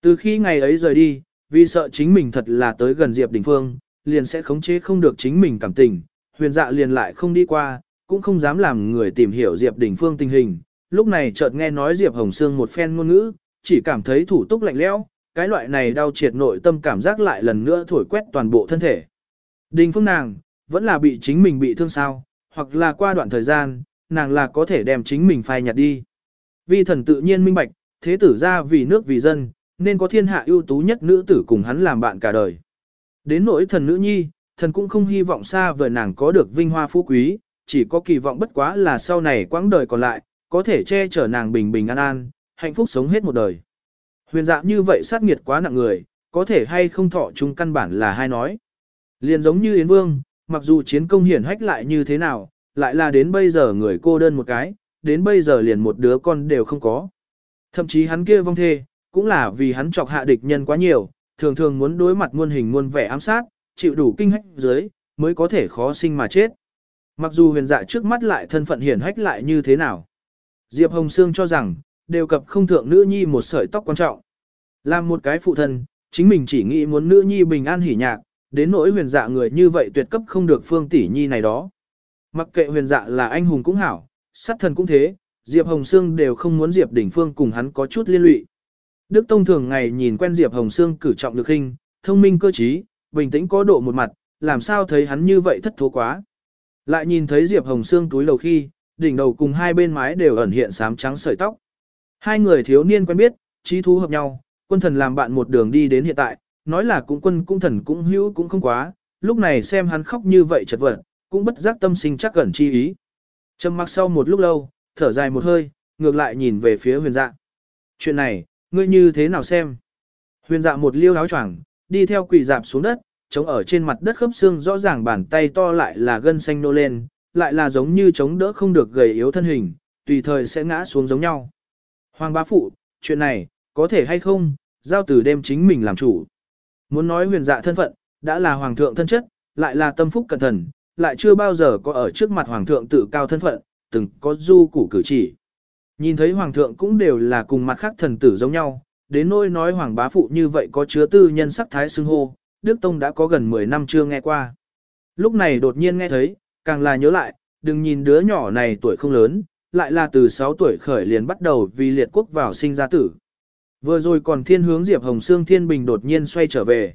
Từ khi ngày ấy rời đi, vì sợ chính mình thật là tới gần Diệp Đình Phương, liền sẽ khống chế không được chính mình cảm tình, huyền dạ liền lại không đi qua, cũng không dám làm người tìm hiểu Diệp Đình Phương tình hình. Lúc này chợt nghe nói Diệp Hồng Sương một phen ngôn ngữ, chỉ cảm thấy thủ túc lạnh lẽo, cái loại này đau triệt nội tâm cảm giác lại lần nữa thổi quét toàn bộ thân thể. Đình Phương nàng, vẫn là bị chính mình bị thương sao, hoặc là qua đoạn thời gian, nàng là có thể đem chính mình phai nhạt đi. Vi thần tự nhiên minh bạch, thế tử ra vì nước vì dân, nên có thiên hạ ưu tú nhất nữ tử cùng hắn làm bạn cả đời. Đến nỗi thần nữ nhi, thần cũng không hy vọng xa vời nàng có được vinh hoa phú quý, chỉ có kỳ vọng bất quá là sau này quãng đời còn lại, có thể che chở nàng bình bình an an, hạnh phúc sống hết một đời. Huyền dạ như vậy sát nghiệt quá nặng người, có thể hay không thọ chung căn bản là hai nói. Liền giống như Yến Vương, mặc dù chiến công hiển hách lại như thế nào, lại là đến bây giờ người cô đơn một cái, đến bây giờ liền một đứa con đều không có. Thậm chí hắn kia vong thê, cũng là vì hắn chọc hạ địch nhân quá nhiều, thường thường muốn đối mặt muôn hình muôn vẻ ám sát, chịu đủ kinh hách dưới, mới có thể khó sinh mà chết. Mặc dù huyền dạ trước mắt lại thân phận hiển hách lại như thế nào. Diệp Hồng Sương cho rằng, đều cập không thượng nữ nhi một sợi tóc quan trọng. Làm một cái phụ thân, chính mình chỉ nghĩ muốn nữ nhi bình an hỉ nhạc, đến nỗi huyền dạ người như vậy tuyệt cấp không được phương tỷ nhi này đó. Mặc kệ huyền dạ là anh hùng cũng hảo, sát thần cũng thế, Diệp Hồng Sương đều không muốn Diệp Đỉnh Phương cùng hắn có chút liên lụy. Đức Tông thường ngày nhìn quen Diệp Hồng Sương cử trọng lực hình, thông minh cơ trí, bình tĩnh có độ một mặt, làm sao thấy hắn như vậy thất thố quá. Lại nhìn thấy Diệp Hồng Sương túi đầu khi, đỉnh đầu cùng hai bên mái đều ẩn hiện sám trắng sợi tóc. Hai người thiếu niên quen biết, trí thú hợp nhau, quân thần làm bạn một đường đi đến hiện tại, nói là cũng quân cũng thần cũng hữu cũng không quá, lúc này xem hắn khóc như vậy chật vật, cũng bất giác tâm sinh chắc gần chi ý. Trầm mặc sau một lúc lâu, thở dài một hơi, ngược lại nhìn về phía huyền dạ. Chuyện này, ngươi như thế nào xem? Huyền dạ một liêu áo choàng, đi theo quỳ dạp xuống đất, chống ở trên mặt đất khớp xương rõ ràng bàn tay to lại là gân xanh nô lên, lại là giống như chống đỡ không được gầy yếu thân hình, tùy thời sẽ ngã xuống giống nhau. Hoàng bá phụ, chuyện này, có thể hay không, giao từ đêm chính mình làm chủ. Muốn nói huyền dạ thân phận, đã là hoàng thượng thân chất, lại là tâm phúc cẩn thận, lại chưa bao giờ có ở trước mặt hoàng thượng tự cao thân phận, từng có du củ cử chỉ. Nhìn thấy hoàng thượng cũng đều là cùng mặt khác thần tử giống nhau, đến nỗi nói hoàng bá phụ như vậy có chứa tư nhân sắc thái xưng hô, Đức Tông đã có gần 10 năm chưa nghe qua. Lúc này đột nhiên nghe thấy, càng là nhớ lại, đừng nhìn đứa nhỏ này tuổi không lớn, lại là từ 6 tuổi khởi liền bắt đầu vì liệt quốc vào sinh ra tử. Vừa rồi còn thiên hướng Diệp Hồng Sương Thiên Bình đột nhiên xoay trở về.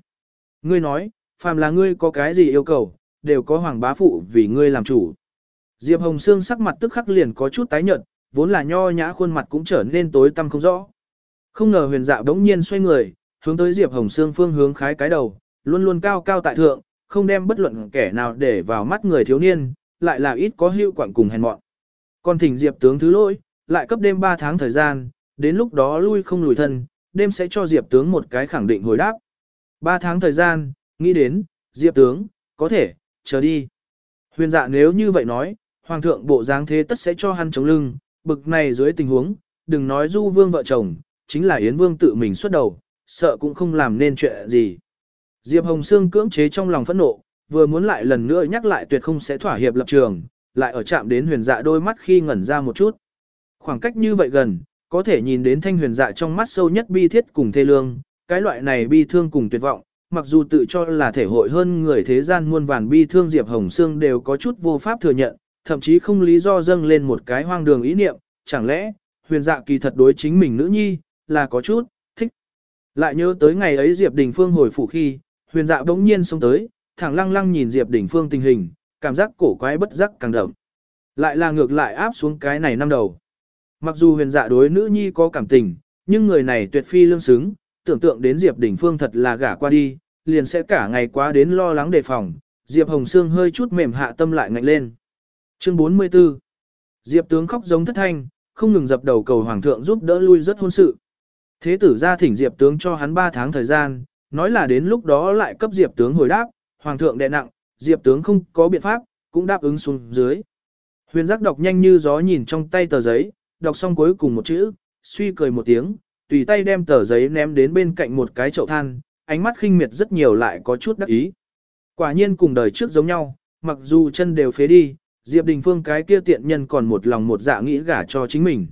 Ngươi nói, phàm là ngươi có cái gì yêu cầu, đều có hoàng bá phụ vì ngươi làm chủ. Diệp Hồng Sương sắc mặt tức khắc liền có chút tái nhợt, vốn là nho nhã khuôn mặt cũng trở nên tối tăm không rõ. Không ngờ huyền dạ bỗng nhiên xoay người, hướng tới Diệp Hồng Sương phương hướng khái cái đầu, luôn luôn cao cao tại thượng, không đem bất luận kẻ nào để vào mắt người thiếu niên, lại là ít có hữu quản cùng hèn mọn. Còn thỉnh Diệp tướng thứ lỗi, lại cấp đêm 3 tháng thời gian, đến lúc đó lui không lùi thân, đêm sẽ cho Diệp tướng một cái khẳng định hồi đáp. 3 tháng thời gian, nghĩ đến, Diệp tướng, có thể, chờ đi. Huyền dạ nếu như vậy nói, Hoàng thượng bộ dáng thế tất sẽ cho hắn chống lưng, bực này dưới tình huống, đừng nói du vương vợ chồng, chính là Yến Vương tự mình xuất đầu, sợ cũng không làm nên chuyện gì. Diệp Hồng Sương cưỡng chế trong lòng phẫn nộ, vừa muốn lại lần nữa nhắc lại tuyệt không sẽ thỏa hiệp lập trường, lại ở chạm đến huyền dạ đôi mắt khi ngẩn ra một chút. Khoảng cách như vậy gần, có thể nhìn đến thanh huyền dạ trong mắt sâu nhất bi thiết cùng thê lương, cái loại này bi thương cùng tuyệt vọng, mặc dù tự cho là thể hội hơn người thế gian muôn vàn bi thương Diệp Hồng Sương đều có chút vô pháp thừa nhận, thậm chí không lý do dâng lên một cái hoang đường ý niệm, chẳng lẽ, huyền dạ kỳ thật đối chính mình nữ nhi, là có chút, thích. Lại nhớ tới ngày ấy Diệp Đình Phương hồi phủ khi, huyền dạ bỗng nhiên xông tới, thẳng lăng lăng nhìn Diệp Đình Phương tình hình, cảm giác cổ quái bất giác càng đậm. Lại là ngược lại áp xuống cái này năm đầu. Mặc dù huyền dạ đối nữ nhi có cảm tình, nhưng người này tuyệt phi lương xứng, tưởng tượng đến Diệp Đình Phương thật là gả qua đi, liền sẽ cả ngày quá đến lo lắng đề phòng, Diệp Hồng Sương hơi chút mềm hạ tâm lại ngạnh lên. Chương 44 Diệp tướng khóc giống thất thanh, không ngừng dập đầu cầu hoàng thượng giúp đỡ lui rất hôn sự. Thế tử ra thỉnh Diệp tướng cho hắn 3 tháng thời gian, nói là đến lúc đó lại cấp Diệp tướng hồi đáp, hoàng thượng đệ nặng, Diệp tướng không có biện pháp, cũng đáp ứng xuống dưới. Huyền giác đọc nhanh như gió nhìn trong tay tờ giấy, đọc xong cuối cùng một chữ, suy cười một tiếng, tùy tay đem tờ giấy ném đến bên cạnh một cái chậu than, ánh mắt khinh miệt rất nhiều lại có chút đắc ý. Quả nhiên cùng đời trước giống nhau, mặc dù chân đều phế đi, Diệp Đình Phương cái kia tiện nhân còn một lòng một dạ nghĩ gả cho chính mình.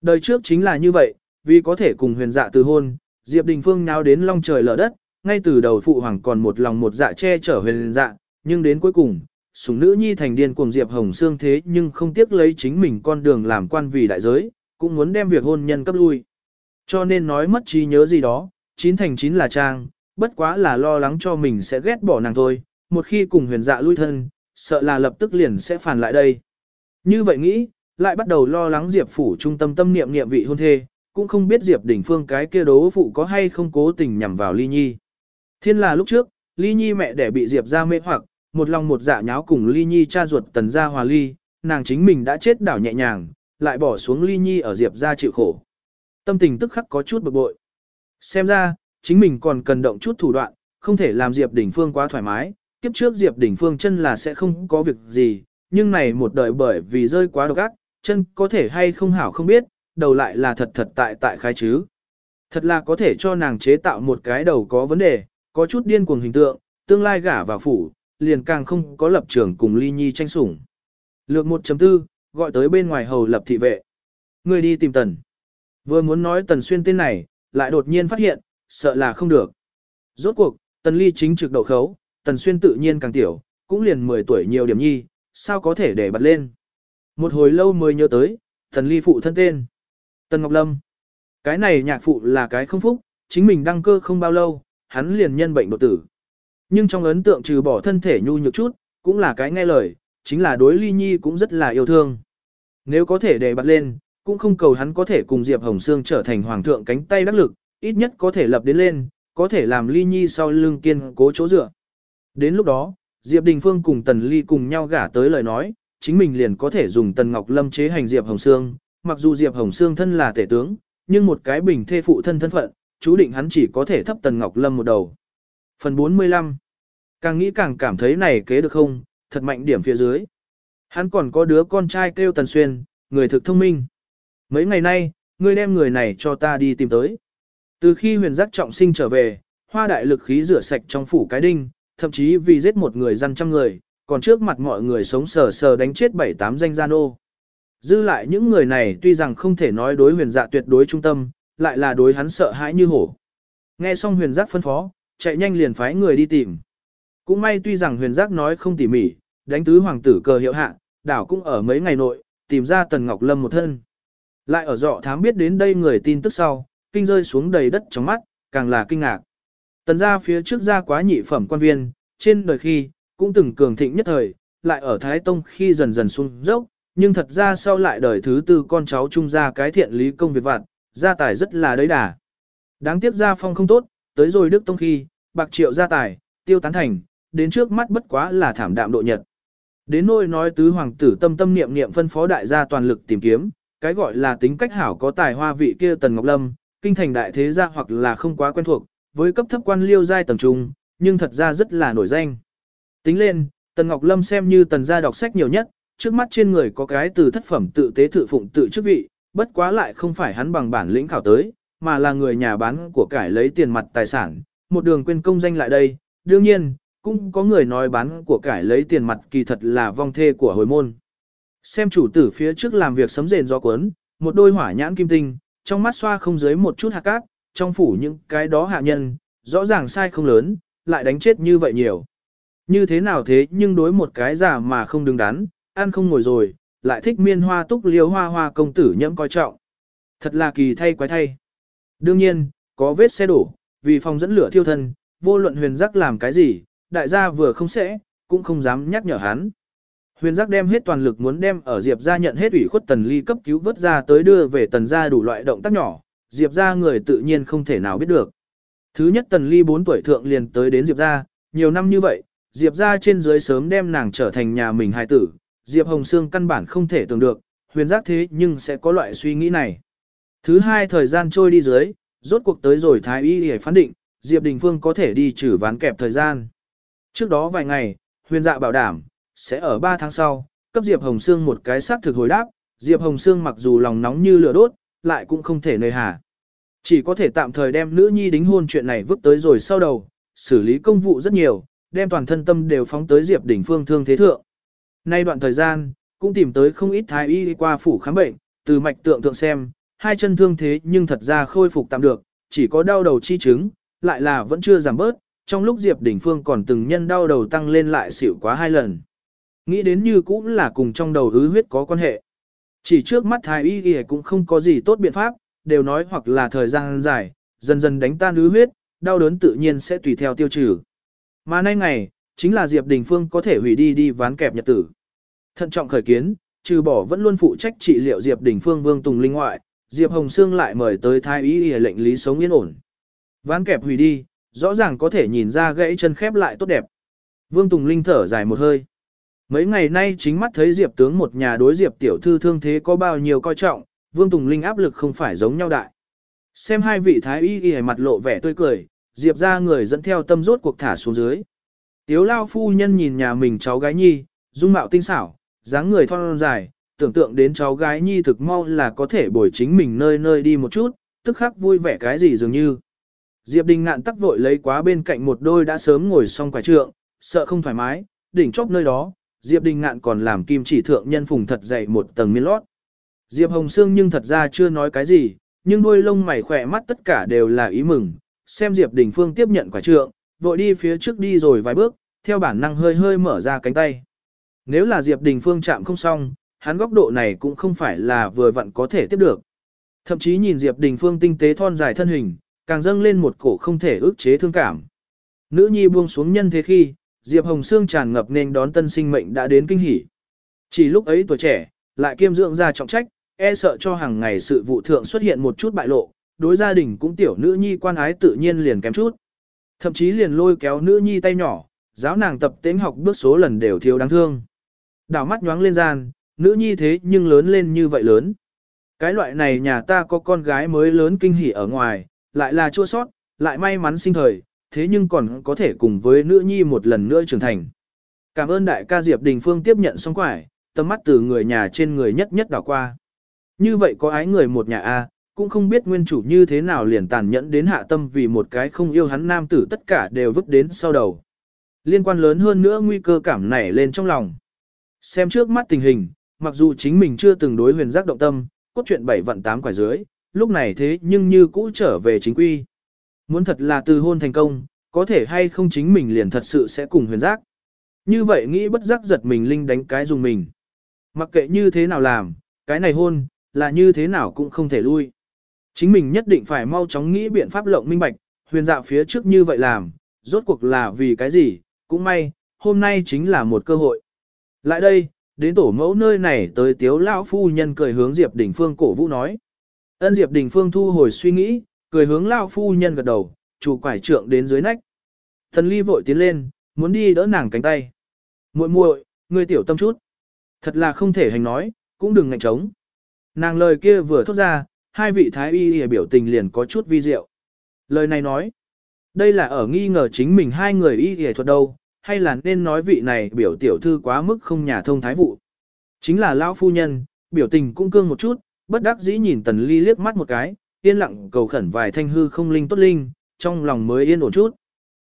Đời trước chính là như vậy, vì có thể cùng huyền dạ từ hôn, Diệp Đình Phương nháo đến long trời lở đất, ngay từ đầu phụ hoàng còn một lòng một dạ che chở huyền dạ, nhưng đến cuối cùng, sủng nữ nhi thành điên cuồng Diệp Hồng Sương thế nhưng không tiếc lấy chính mình con đường làm quan vì đại giới, cũng muốn đem việc hôn nhân cấp lui. Cho nên nói mất trí nhớ gì đó, chín thành chín là trang, bất quá là lo lắng cho mình sẽ ghét bỏ nàng thôi, một khi cùng huyền dạ lui thân, sợ là lập tức liền sẽ phản lại đây. Như vậy nghĩ, lại bắt đầu lo lắng Diệp phủ trung tâm tâm niệm niệm vị hôn thê, cũng không biết Diệp đỉnh phương cái kia đố phụ có hay không cố tình nhằm vào Ly Nhi. Thiên là lúc trước, Ly Nhi mẹ đẻ bị Diệp ra mê hoặc, một lòng một dạ nháo cùng Ly Nhi cha ruột tần gia hòa ly, nàng chính mình đã chết đảo nhẹ nhàng, lại bỏ xuống Ly Nhi ở Diệp ra chịu khổ. Tâm tình tức khắc có chút bực bội. Xem ra, chính mình còn cần động chút thủ đoạn, không thể làm Diệp Đỉnh Phương quá thoải mái, kiếp trước Diệp Đỉnh Phương chân là sẽ không có việc gì, nhưng này một đời bởi vì rơi quá độc ác, chân có thể hay không hảo không biết, đầu lại là thật thật tại tại khai chứ. Thật là có thể cho nàng chế tạo một cái đầu có vấn đề, có chút điên cuồng hình tượng, tương lai gả vào phủ, liền càng không có lập trường cùng ly nhi tranh sủng. Lược 1.4, gọi tới bên ngoài hầu lập thị vệ. Người đi tìm tần. Vừa muốn nói tần xuyên tên này, lại đột nhiên phát hiện, sợ là không được. Rốt cuộc, tần ly chính trực đậu khấu, tần xuyên tự nhiên càng tiểu, cũng liền 10 tuổi nhiều điểm nhi, sao có thể để bật lên. Một hồi lâu mới nhớ tới, tần ly phụ thân tên. Tần Ngọc Lâm. Cái này nhạc phụ là cái không phúc, chính mình đăng cơ không bao lâu, hắn liền nhân bệnh đột tử. Nhưng trong ấn tượng trừ bỏ thân thể nhu nhược chút, cũng là cái nghe lời, chính là đối ly nhi cũng rất là yêu thương. Nếu có thể để bật lên, cũng không cầu hắn có thể cùng Diệp Hồng Sương trở thành hoàng thượng cánh tay đắc lực, ít nhất có thể lập đến lên, có thể làm ly nhi sau lưng kiên cố chỗ dựa. Đến lúc đó, Diệp Đình Phương cùng Tần Ly cùng nhau gả tới lời nói, chính mình liền có thể dùng Tần Ngọc Lâm chế hành Diệp Hồng Sương, mặc dù Diệp Hồng Sương thân là tể tướng, nhưng một cái bình thê phụ thân thân phận, chú định hắn chỉ có thể thấp Tần Ngọc Lâm một đầu. Phần 45 Càng nghĩ càng cảm thấy này kế được không, thật mạnh điểm phía dưới. Hắn còn có đứa con trai kêu Tần Xuyên, người thực thông minh. Mấy ngày nay, ngươi đem người này cho ta đi tìm tới. Từ khi huyền giác trọng sinh trở về, hoa đại lực khí rửa sạch trong phủ cái đinh, thậm chí vì giết một người dân trăm người, còn trước mặt mọi người sống sờ sờ đánh chết bảy tám danh gian ô. Dư lại những người này tuy rằng không thể nói đối huyền dạ tuyệt đối trung tâm, lại là đối hắn sợ hãi như hổ. Nghe xong huyền giác phân phó, chạy nhanh liền phái người đi tìm. Cũng may tuy rằng huyền giác nói không tỉ mỉ, đánh tứ hoàng tử cờ hiệu hạ, đảo cũng ở mấy ngày nội, tìm ra Tần Ngọc Lâm một thân. Lại ở dọ thám biết đến đây người tin tức sau, kinh rơi xuống đầy đất trong mắt, càng là kinh ngạc. Tần gia phía trước ra quá nhị phẩm quan viên, trên đời khi, cũng từng cường thịnh nhất thời, lại ở Thái Tông khi dần dần xuống dốc, nhưng thật ra sau lại đời thứ tư con cháu trung ra cái thiện lý công việc vặt, gia tài rất là đấy đà. Đáng tiếc gia phong không tốt, tới rồi Đức Tông khi, bạc triệu gia tài, tiêu tán thành, đến trước mắt bất quá là thảm đạm độ nhật. Đến nôi nói tứ hoàng tử tâm tâm niệm niệm phân phó đại gia toàn lực tìm kiếm, cái gọi là tính cách hảo có tài hoa vị kia Tần Ngọc Lâm, kinh thành đại thế gia hoặc là không quá quen thuộc, với cấp thấp quan liêu giai tầng trung, nhưng thật ra rất là nổi danh. Tính lên, Tần Ngọc Lâm xem như tần gia đọc sách nhiều nhất, trước mắt trên người có cái từ thất phẩm tự tế thự phụng tự chức vị, bất quá lại không phải hắn bằng bản lĩnh khảo tới, mà là người nhà bán của cải lấy tiền mặt tài sản, một đường quên công danh lại đây, đương nhiên, cũng có người nói bán của cải lấy tiền mặt kỳ thật là vong thê của hồi môn. Xem chủ tử phía trước làm việc sấm rền do cuốn, một đôi hỏa nhãn kim tinh, trong mắt xoa không dưới một chút hạt cát, trong phủ những cái đó hạ nhân, rõ ràng sai không lớn, lại đánh chết như vậy nhiều. Như thế nào thế nhưng đối một cái giả mà không đứng đắn, ăn không ngồi rồi, lại thích miên hoa túc liêu hoa hoa công tử nhẫm coi trọng. Thật là kỳ thay quái thay. Đương nhiên, có vết xe đổ, vì phòng dẫn lửa thiêu thân, vô luận huyền giác làm cái gì, đại gia vừa không sẽ, cũng không dám nhắc nhở hắn. Huyền giác đem hết toàn lực muốn đem ở Diệp ra nhận hết ủy khuất tần ly cấp cứu vớt ra tới đưa về tần ra đủ loại động tác nhỏ, Diệp ra người tự nhiên không thể nào biết được. Thứ nhất tần ly 4 tuổi thượng liền tới đến Diệp ra, nhiều năm như vậy, Diệp ra trên dưới sớm đem nàng trở thành nhà mình hài tử, Diệp Hồng Sương căn bản không thể tưởng được, huyền giác thế nhưng sẽ có loại suy nghĩ này. Thứ hai thời gian trôi đi dưới, rốt cuộc tới rồi Thái Y để phán định, Diệp Đình Phương có thể đi trừ ván kẹp thời gian. Trước đó vài ngày, huyền dạ bảo đảm, sẽ ở 3 tháng sau, cấp Diệp Hồng Sương một cái xác thực hồi đáp, Diệp Hồng Sương mặc dù lòng nóng như lửa đốt, lại cũng không thể nơi hà. Chỉ có thể tạm thời đem nữ nhi đính hôn chuyện này vứt tới rồi sau đầu, xử lý công vụ rất nhiều, đem toàn thân tâm đều phóng tới Diệp Đình Phương thương thế thượng. Nay đoạn thời gian, cũng tìm tới không ít thái y qua phủ khám bệnh, từ mạch tượng thượng xem, hai chân thương thế nhưng thật ra khôi phục tạm được, chỉ có đau đầu chi chứng, lại là vẫn chưa giảm bớt, trong lúc Diệp Đình Phương còn từng nhân đau đầu tăng lên lại xỉu quá hai lần. Nghĩ đến như cũng là cùng trong đầu ứ huyết có quan hệ. Chỉ trước mắt thái y y cũng không có gì tốt biện pháp, đều nói hoặc là thời gian dài, dần dần đánh tan ứ huyết, đau đớn tự nhiên sẽ tùy theo tiêu trừ. Mà nay ngày, chính là Diệp Đình Phương có thể hủy đi đi ván kẹp nhật tử. Thận trọng khởi kiến, trừ bỏ vẫn luôn phụ trách trị liệu Diệp Đình Phương Vương Tùng Linh ngoại, Diệp Hồng Sương lại mời tới thái y y lệnh lý sống yên ổn. Ván kẹp hủy đi, rõ ràng có thể nhìn ra gãy chân khép lại tốt đẹp. Vương Tùng Linh thở dài một hơi. Mấy ngày nay chính mắt thấy Diệp tướng một nhà đối Diệp tiểu thư thương thế có bao nhiêu coi trọng, Vương Tùng Linh áp lực không phải giống nhau đại. Xem hai vị thái y y mặt lộ vẻ tươi cười, Diệp ra người dẫn theo tâm rốt cuộc thả xuống dưới. Tiếu lao phu nhân nhìn nhà mình cháu gái nhi, dung mạo tinh xảo, dáng người thon dài, tưởng tượng đến cháu gái nhi thực mau là có thể bồi chính mình nơi nơi đi một chút, tức khắc vui vẻ cái gì dường như. Diệp Đình ngạn tắc vội lấy quá bên cạnh một đôi đã sớm ngồi xong quả trượng, sợ không thoải mái, đỉnh chóp nơi đó, Diệp Đình ngạn còn làm kim chỉ thượng nhân phùng thật dày một tầng miên lót. Diệp Hồng Sương nhưng thật ra chưa nói cái gì, nhưng đuôi lông mày khỏe mắt tất cả đều là ý mừng, xem Diệp Đình Phương tiếp nhận quả trượng, vội đi phía trước đi rồi vài bước, theo bản năng hơi hơi mở ra cánh tay. Nếu là Diệp Đình Phương chạm không xong, hắn góc độ này cũng không phải là vừa vặn có thể tiếp được. Thậm chí nhìn Diệp Đình Phương tinh tế thon dài thân hình, càng dâng lên một cổ không thể ức chế thương cảm. Nữ nhi buông xuống nhân thế khi, Diệp Hồng Sương tràn ngập nên đón tân sinh mệnh đã đến kinh hỉ. Chỉ lúc ấy tuổi trẻ, lại kiêm dưỡng ra trọng trách, e sợ cho hàng ngày sự vụ thượng xuất hiện một chút bại lộ, đối gia đình cũng tiểu nữ nhi quan ái tự nhiên liền kém chút. Thậm chí liền lôi kéo nữ nhi tay nhỏ, giáo nàng tập tính học bước số lần đều thiếu đáng thương. Đảo mắt nhoáng lên gian, nữ nhi thế nhưng lớn lên như vậy lớn. Cái loại này nhà ta có con gái mới lớn kinh hỉ ở ngoài, lại là chua sót, lại may mắn sinh thời, thế nhưng còn có thể cùng với nữ nhi một lần nữa trưởng thành. Cảm ơn đại ca Diệp Đình Phương tiếp nhận xong quải, tầm mắt từ người nhà trên người nhất nhất đảo qua. Như vậy có ái người một nhà A, cũng không biết nguyên chủ như thế nào liền tàn nhẫn đến hạ tâm vì một cái không yêu hắn nam tử tất cả đều vứt đến sau đầu. Liên quan lớn hơn nữa nguy cơ cảm nảy lên trong lòng. Xem trước mắt tình hình, mặc dù chính mình chưa từng đối huyền giác động tâm, cốt truyện bảy vận tám quả dưới, lúc này thế nhưng như cũ trở về chính quy. Muốn thật là từ hôn thành công, có thể hay không chính mình liền thật sự sẽ cùng huyền giác. Như vậy nghĩ bất giác giật mình linh đánh cái dùng mình. Mặc kệ như thế nào làm, cái này hôn, là như thế nào cũng không thể lui. Chính mình nhất định phải mau chóng nghĩ biện pháp lộng minh bạch, huyền dạo phía trước như vậy làm, rốt cuộc là vì cái gì, cũng may, hôm nay chính là một cơ hội. Lại đây, đến tổ mẫu nơi này tới tiếu lão phu nhân cười hướng Diệp Đình Phương cổ vũ nói. Ân Diệp Đình Phương thu hồi suy nghĩ, cười hướng lão phu nhân gật đầu, chủ quải trượng đến dưới nách. Thần ly vội tiến lên, muốn đi đỡ nàng cánh tay. muội muội, ngươi tiểu tâm chút. Thật là không thể hành nói, cũng đừng ngạnh trống. Nàng lời kia vừa thốt ra, hai vị thái y y biểu tình liền có chút vi diệu. Lời này nói, đây là ở nghi ngờ chính mình hai người y y thuật đâu, hay là nên nói vị này biểu tiểu thư quá mức không nhà thông thái vụ. Chính là lão phu nhân, biểu tình cũng cương một chút, bất đắc dĩ nhìn tần ly liếc mắt một cái, yên lặng cầu khẩn vài thanh hư không linh tốt linh, trong lòng mới yên ổn chút.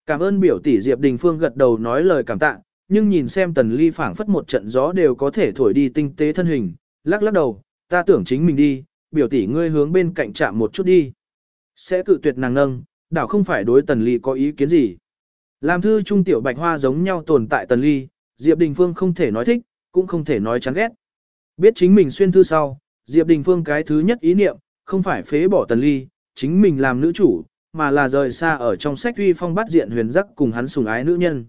Cảm ơn biểu tỷ Diệp Đình Phương gật đầu nói lời cảm tạ, nhưng nhìn xem tần ly phảng phất một trận gió đều có thể thổi đi tinh tế thân hình, lắc lắc đầu, ta tưởng chính mình đi, biểu tỷ ngươi hướng bên cạnh chạm một chút đi. Sẽ cự tuyệt nàng nâng, đảo không phải đối tần ly có ý kiến gì. Làm thư trung tiểu bạch hoa giống nhau tồn tại tần ly, Diệp Đình Phương không thể nói thích, cũng không thể nói chán ghét. Biết chính mình xuyên thư sau, Diệp Đình Phương cái thứ nhất ý niệm, không phải phế bỏ tần ly, chính mình làm nữ chủ, mà là rời xa ở trong sách uy phong bắt diện huyền giác cùng hắn sùng ái nữ nhân.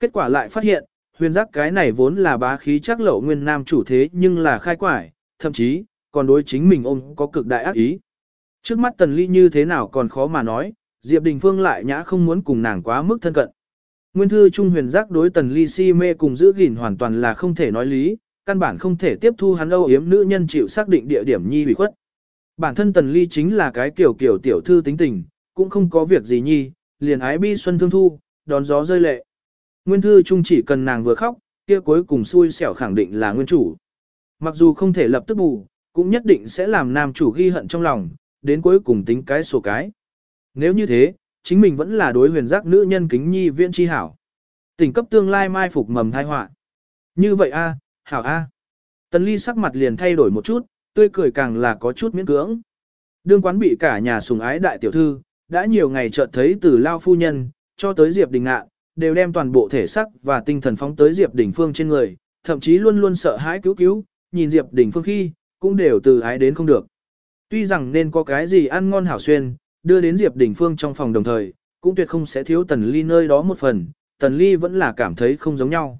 Kết quả lại phát hiện, huyền giác cái này vốn là bá khí chắc lậu nguyên nam chủ thế nhưng là khai quải, thậm chí, còn đối chính mình ôm có cực đại ác ý. Trước mắt tần ly như thế nào còn khó mà nói, Diệp Đình Phương lại nhã không muốn cùng nàng quá mức thân cận. Nguyên thư trung huyền giác đối tần ly si mê cùng giữ gìn hoàn toàn là không thể nói lý, căn bản không thể tiếp thu hắn âu yếm nữ nhân chịu xác định địa điểm nhi hủy khuất. Bản thân tần ly chính là cái kiểu kiểu tiểu thư tính tình, cũng không có việc gì nhi, liền ái bi xuân thương thu, đón gió rơi lệ. Nguyên thư trung chỉ cần nàng vừa khóc, kia cuối cùng xui xẻo khẳng định là nguyên chủ. Mặc dù không thể lập tức bù, cũng nhất định sẽ làm nam chủ ghi hận trong lòng, đến cuối cùng tính cái sổ cái. Nếu như thế, chính mình vẫn là đối huyền giác nữ nhân kính nhi viễn chi hảo. tình cấp tương lai mai phục mầm thai họa. Như vậy a, hảo a. Tần ly sắc mặt liền thay đổi một chút, tươi cười càng là có chút miễn cưỡng. Đương quán bị cả nhà sùng ái đại tiểu thư, đã nhiều ngày chợt thấy từ lao phu nhân, cho tới Diệp Đình Ngạn, đều đem toàn bộ thể sắc và tinh thần phóng tới Diệp Đình Phương trên người, thậm chí luôn luôn sợ hãi cứu cứu, nhìn Diệp Đình Phương khi, cũng đều từ ái đến không được. Tuy rằng nên có cái gì ăn ngon hảo xuyên, đưa đến Diệp Đình Phương trong phòng đồng thời, cũng tuyệt không sẽ thiếu Tần Ly nơi đó một phần, Tần Ly vẫn là cảm thấy không giống nhau.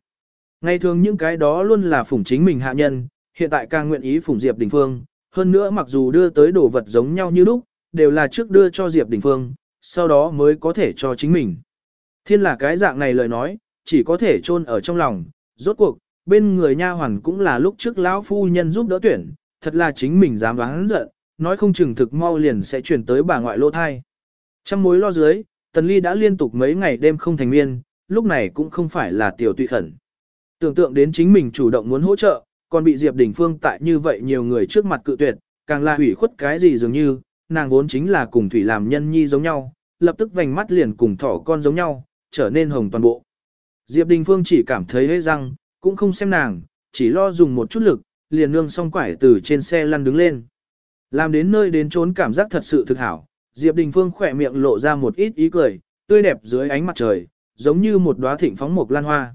Ngày thường những cái đó luôn là phủng chính mình hạ nhân, hiện tại càng nguyện ý phụng Diệp Đình Phương, hơn nữa mặc dù đưa tới đồ vật giống nhau như lúc, đều là trước đưa cho Diệp Đình Phương, sau đó mới có thể cho chính mình. Thiên là cái dạng này lời nói, chỉ có thể chôn ở trong lòng, rốt cuộc, bên người nha hoàn cũng là lúc trước lão phu nhân giúp đỡ tuyển, thật là chính mình dám đoán giận, nói không chừng thực mau liền sẽ chuyển tới bà ngoại lô thai. Trong mối lo dưới, Tần Ly đã liên tục mấy ngày đêm không thành miên, lúc này cũng không phải là tiểu tùy khẩn. Tưởng tượng đến chính mình chủ động muốn hỗ trợ, còn bị Diệp Đình Phương tại như vậy nhiều người trước mặt cự tuyệt, càng là hủy khuất cái gì dường như, nàng vốn chính là cùng thủy làm nhân nhi giống nhau, lập tức vành mắt liền cùng thỏ con giống nhau, trở nên hồng toàn bộ. Diệp Đình Phương chỉ cảm thấy hế răng, cũng không xem nàng, chỉ lo dùng một chút lực, liền nương xong quải từ trên xe lăn đứng lên. Làm đến nơi đến trốn cảm giác thật sự thực hảo, Diệp Đình Phương khỏe miệng lộ ra một ít ý cười, tươi đẹp dưới ánh mặt trời, giống như một đóa thịnh phóng một lan hoa.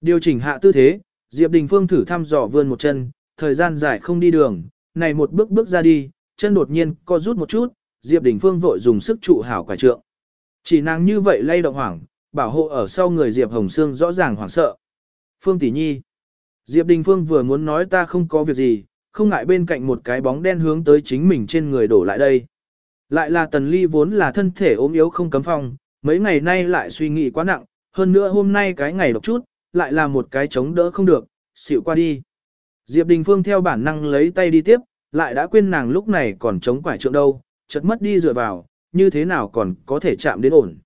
Điều chỉnh hạ tư thế, Diệp Đình Phương thử thăm dò vươn một chân, thời gian dài không đi đường, này một bước bước ra đi, chân đột nhiên co rút một chút, Diệp Đình Phương vội dùng sức trụ hảo quả trượng. Chỉ nàng như vậy lay động hoảng, bảo hộ ở sau người Diệp Hồng Sương rõ ràng hoảng sợ. Phương Tỷ Nhi. Diệp Đình Phương vừa muốn nói ta không có việc gì, không ngại bên cạnh một cái bóng đen hướng tới chính mình trên người đổ lại đây. Lại là Tần Ly vốn là thân thể ốm yếu không cấm phong, mấy ngày nay lại suy nghĩ quá nặng, hơn nữa hôm nay cái ngày độc chút, lại là một cái chống đỡ không được, xỉu qua đi. Diệp Đình Phương theo bản năng lấy tay đi tiếp, lại đã quên nàng lúc này còn chống quải trượng đâu, chợt mất đi dựa vào, như thế nào còn có thể chạm đến ổn.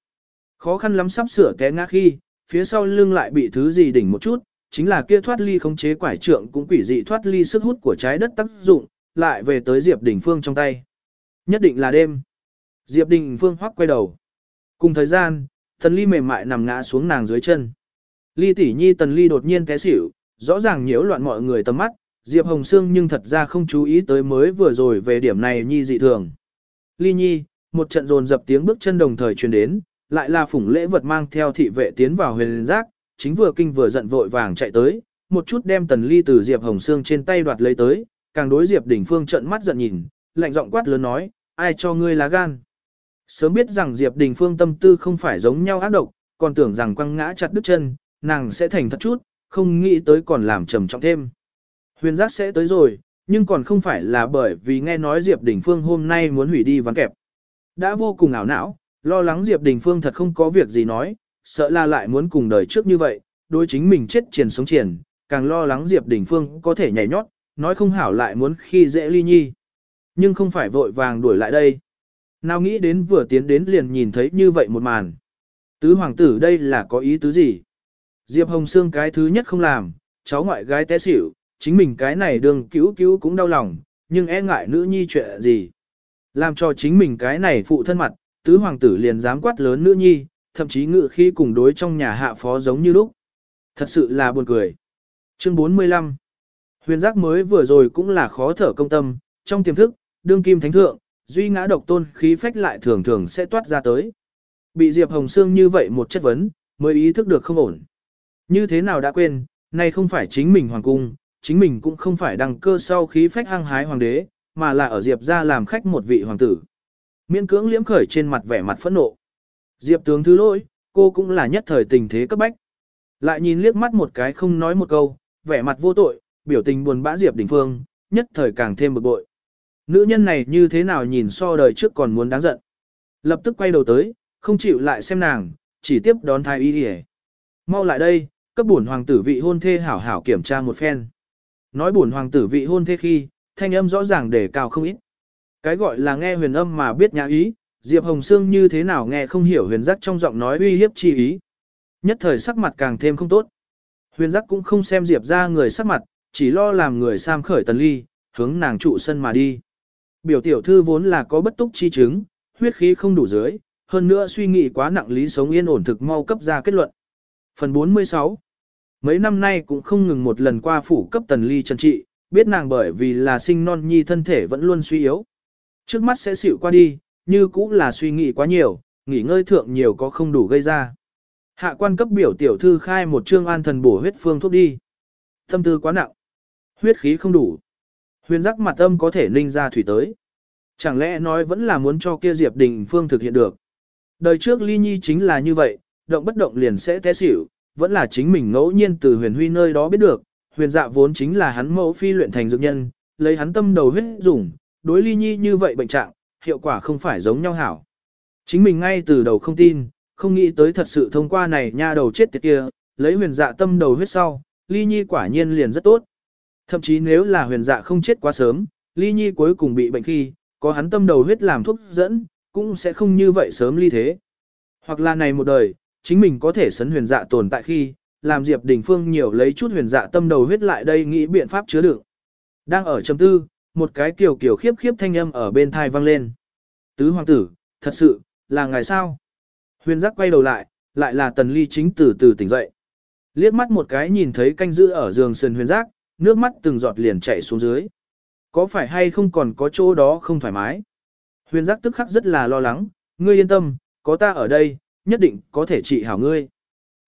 Khó khăn lắm sắp sửa té ngã khi, phía sau lưng lại bị thứ gì đỉnh một chút, chính là kia thoát ly khống chế quải trượng cũng quỷ dị thoát ly sức hút của trái đất tác dụng, lại về tới Diệp Đình Phương trong tay. Nhất định là đêm. Diệp Đình Phương hoắc quay đầu. Cùng thời gian, thần Ly mềm mại nằm ngã xuống nàng dưới chân. Ly tỷ nhi Tần Ly đột nhiên té xỉu, rõ ràng nhiễu loạn mọi người tầm mắt, Diệp Hồng Sương nhưng thật ra không chú ý tới mới vừa rồi về điểm này nhi dị thường. Ly nhi, một trận dồn dập tiếng bước chân đồng thời truyền đến, lại là phủng lễ vật mang theo thị vệ tiến vào huyền giác, chính vừa kinh vừa giận vội vàng chạy tới, một chút đem tần ly từ Diệp Hồng Sương trên tay đoạt lấy tới, càng đối Diệp Đỉnh Phương trận mắt giận nhìn, lạnh giọng quát lớn nói, ai cho ngươi lá gan. Sớm biết rằng Diệp Đình Phương tâm tư không phải giống nhau ác độc, còn tưởng rằng quăng ngã chặt đứt chân, nàng sẽ thành thật chút, không nghĩ tới còn làm trầm trọng thêm. Huyền giác sẽ tới rồi, nhưng còn không phải là bởi vì nghe nói Diệp Đình Phương hôm nay muốn hủy đi ván kẹp. Đã vô cùng ảo não, lo lắng Diệp Đình Phương thật không có việc gì nói, sợ là lại muốn cùng đời trước như vậy, đối chính mình chết triển sống triển, càng lo lắng Diệp Đình Phương có thể nhảy nhót, nói không hảo lại muốn khi dễ ly nhi. Nhưng không phải vội vàng đuổi lại đây. Nào nghĩ đến vừa tiến đến liền nhìn thấy như vậy một màn. Tứ hoàng tử đây là có ý tứ gì? Diệp Hồng Sương cái thứ nhất không làm, cháu ngoại gái té xỉu, chính mình cái này đường cứu cứu cũng đau lòng, nhưng e ngại nữ nhi chuyện gì. Làm cho chính mình cái này phụ thân mặt, tứ hoàng tử liền dám quát lớn nữ nhi, thậm chí ngự khi cùng đối trong nhà hạ phó giống như lúc. Thật sự là buồn cười. Chương 45 Huyền giác mới vừa rồi cũng là khó thở công tâm, trong tiềm thức, đương kim thánh thượng, duy ngã độc tôn khí phách lại thường thường sẽ toát ra tới. Bị Diệp Hồng Sương như vậy một chất vấn, mới ý thức được không ổn. Như thế nào đã quên, này không phải chính mình hoàng cung, chính mình cũng không phải đăng cơ sau khí phách hăng hái hoàng đế, mà là ở Diệp ra làm khách một vị hoàng tử. Miễn cưỡng liễm khởi trên mặt vẻ mặt phẫn nộ. Diệp tướng thứ lỗi, cô cũng là nhất thời tình thế cấp bách. Lại nhìn liếc mắt một cái không nói một câu, vẻ mặt vô tội, biểu tình buồn bã Diệp Đình Phương, nhất thời càng thêm bực bội. Nữ nhân này như thế nào nhìn so đời trước còn muốn đáng giận. Lập tức quay đầu tới, không chịu lại xem nàng, chỉ tiếp đón thái y đi Mau lại đây, cấp bổn hoàng tử vị hôn thê hảo hảo kiểm tra một phen. Nói bổn hoàng tử vị hôn thê khi, thanh âm rõ ràng để cao không ít. Cái gọi là nghe huyền âm mà biết nhã ý, Diệp Hồng Sương như thế nào nghe không hiểu huyền giác trong giọng nói uy hiếp chi ý. Nhất thời sắc mặt càng thêm không tốt. Huyền giác cũng không xem Diệp ra người sắc mặt, chỉ lo làm người sam khởi tần ly, hướng nàng trụ sân mà đi. Biểu tiểu thư vốn là có bất túc chi chứng, huyết khí không đủ dưới, hơn nữa suy nghĩ quá nặng lý sống yên ổn thực mau cấp ra kết luận. Phần 46 Mấy năm nay cũng không ngừng một lần qua phủ cấp tần ly chân trị, biết nàng bởi vì là sinh non nhi thân thể vẫn luôn suy yếu. Trước mắt sẽ xịu qua đi, như cũng là suy nghĩ quá nhiều, nghỉ ngơi thượng nhiều có không đủ gây ra. Hạ quan cấp biểu tiểu thư khai một chương an thần bổ huyết phương thuốc đi. Tâm tư quá nặng. Huyết khí không đủ. Huyền giác mặt âm có thể ninh ra thủy tới. Chẳng lẽ nói vẫn là muốn cho kia Diệp Đình Phương thực hiện được. Đời trước Ly Nhi chính là như vậy, động bất động liền sẽ té xỉu, vẫn là chính mình ngẫu nhiên từ huyền huy nơi đó biết được, huyền dạ vốn chính là hắn mẫu phi luyện thành dược nhân, lấy hắn tâm đầu huyết dùng, đối Ly Nhi như vậy bệnh trạng, hiệu quả không phải giống nhau hảo. Chính mình ngay từ đầu không tin, không nghĩ tới thật sự thông qua này nha đầu chết tiệt kia, lấy huyền dạ tâm đầu huyết sau, Ly Nhi quả nhiên liền rất tốt. Thậm chí nếu là huyền dạ không chết quá sớm, Ly Nhi cuối cùng bị bệnh khi, có hắn tâm đầu huyết làm thuốc dẫn, cũng sẽ không như vậy sớm ly thế. Hoặc là này một đời, chính mình có thể sấn huyền dạ tồn tại khi, làm Diệp Đình Phương nhiều lấy chút huyền dạ tâm đầu huyết lại đây nghĩ biện pháp chứa đựng. Đang ở chấm tư, một cái kiểu kiểu khiếp khiếp thanh âm ở bên thai vang lên. Tứ hoàng tử, thật sự, là ngài sao? Huyền giác quay đầu lại, lại là tần ly chính từ từ tỉnh dậy. Liếc mắt một cái nhìn thấy canh giữ ở giường sườn huyền giác, nước mắt từng giọt liền chảy xuống dưới. Có phải hay không còn có chỗ đó không thoải mái? Huyền giác tức khắc rất là lo lắng, ngươi yên tâm, có ta ở đây, nhất định có thể trị hảo ngươi.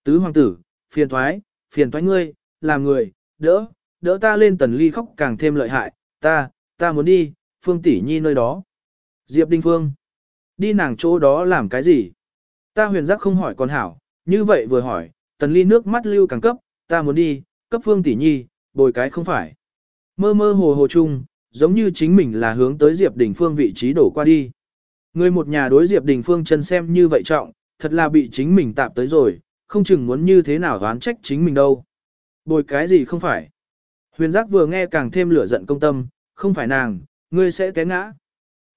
Tứ hoàng tử, phiền thoái, phiền thoái ngươi, làm người, đỡ, đỡ ta lên tần ly khóc càng thêm lợi hại, ta, ta muốn đi, phương tỷ nhi nơi đó. Diệp Đinh Phương, đi nàng chỗ đó làm cái gì? Ta huyền giác không hỏi con hảo, như vậy vừa hỏi, tần ly nước mắt lưu càng cấp, ta muốn đi, cấp phương tỷ nhi, bồi cái không phải. Mơ mơ hồ hồ chung, giống như chính mình là hướng tới Diệp Đình Phương vị trí đổ qua đi. Người một nhà đối Diệp Đình Phương chân xem như vậy trọng, thật là bị chính mình tạp tới rồi, không chừng muốn như thế nào đoán trách chính mình đâu. Bồi cái gì không phải. Huyền giác vừa nghe càng thêm lửa giận công tâm, không phải nàng, ngươi sẽ té ngã.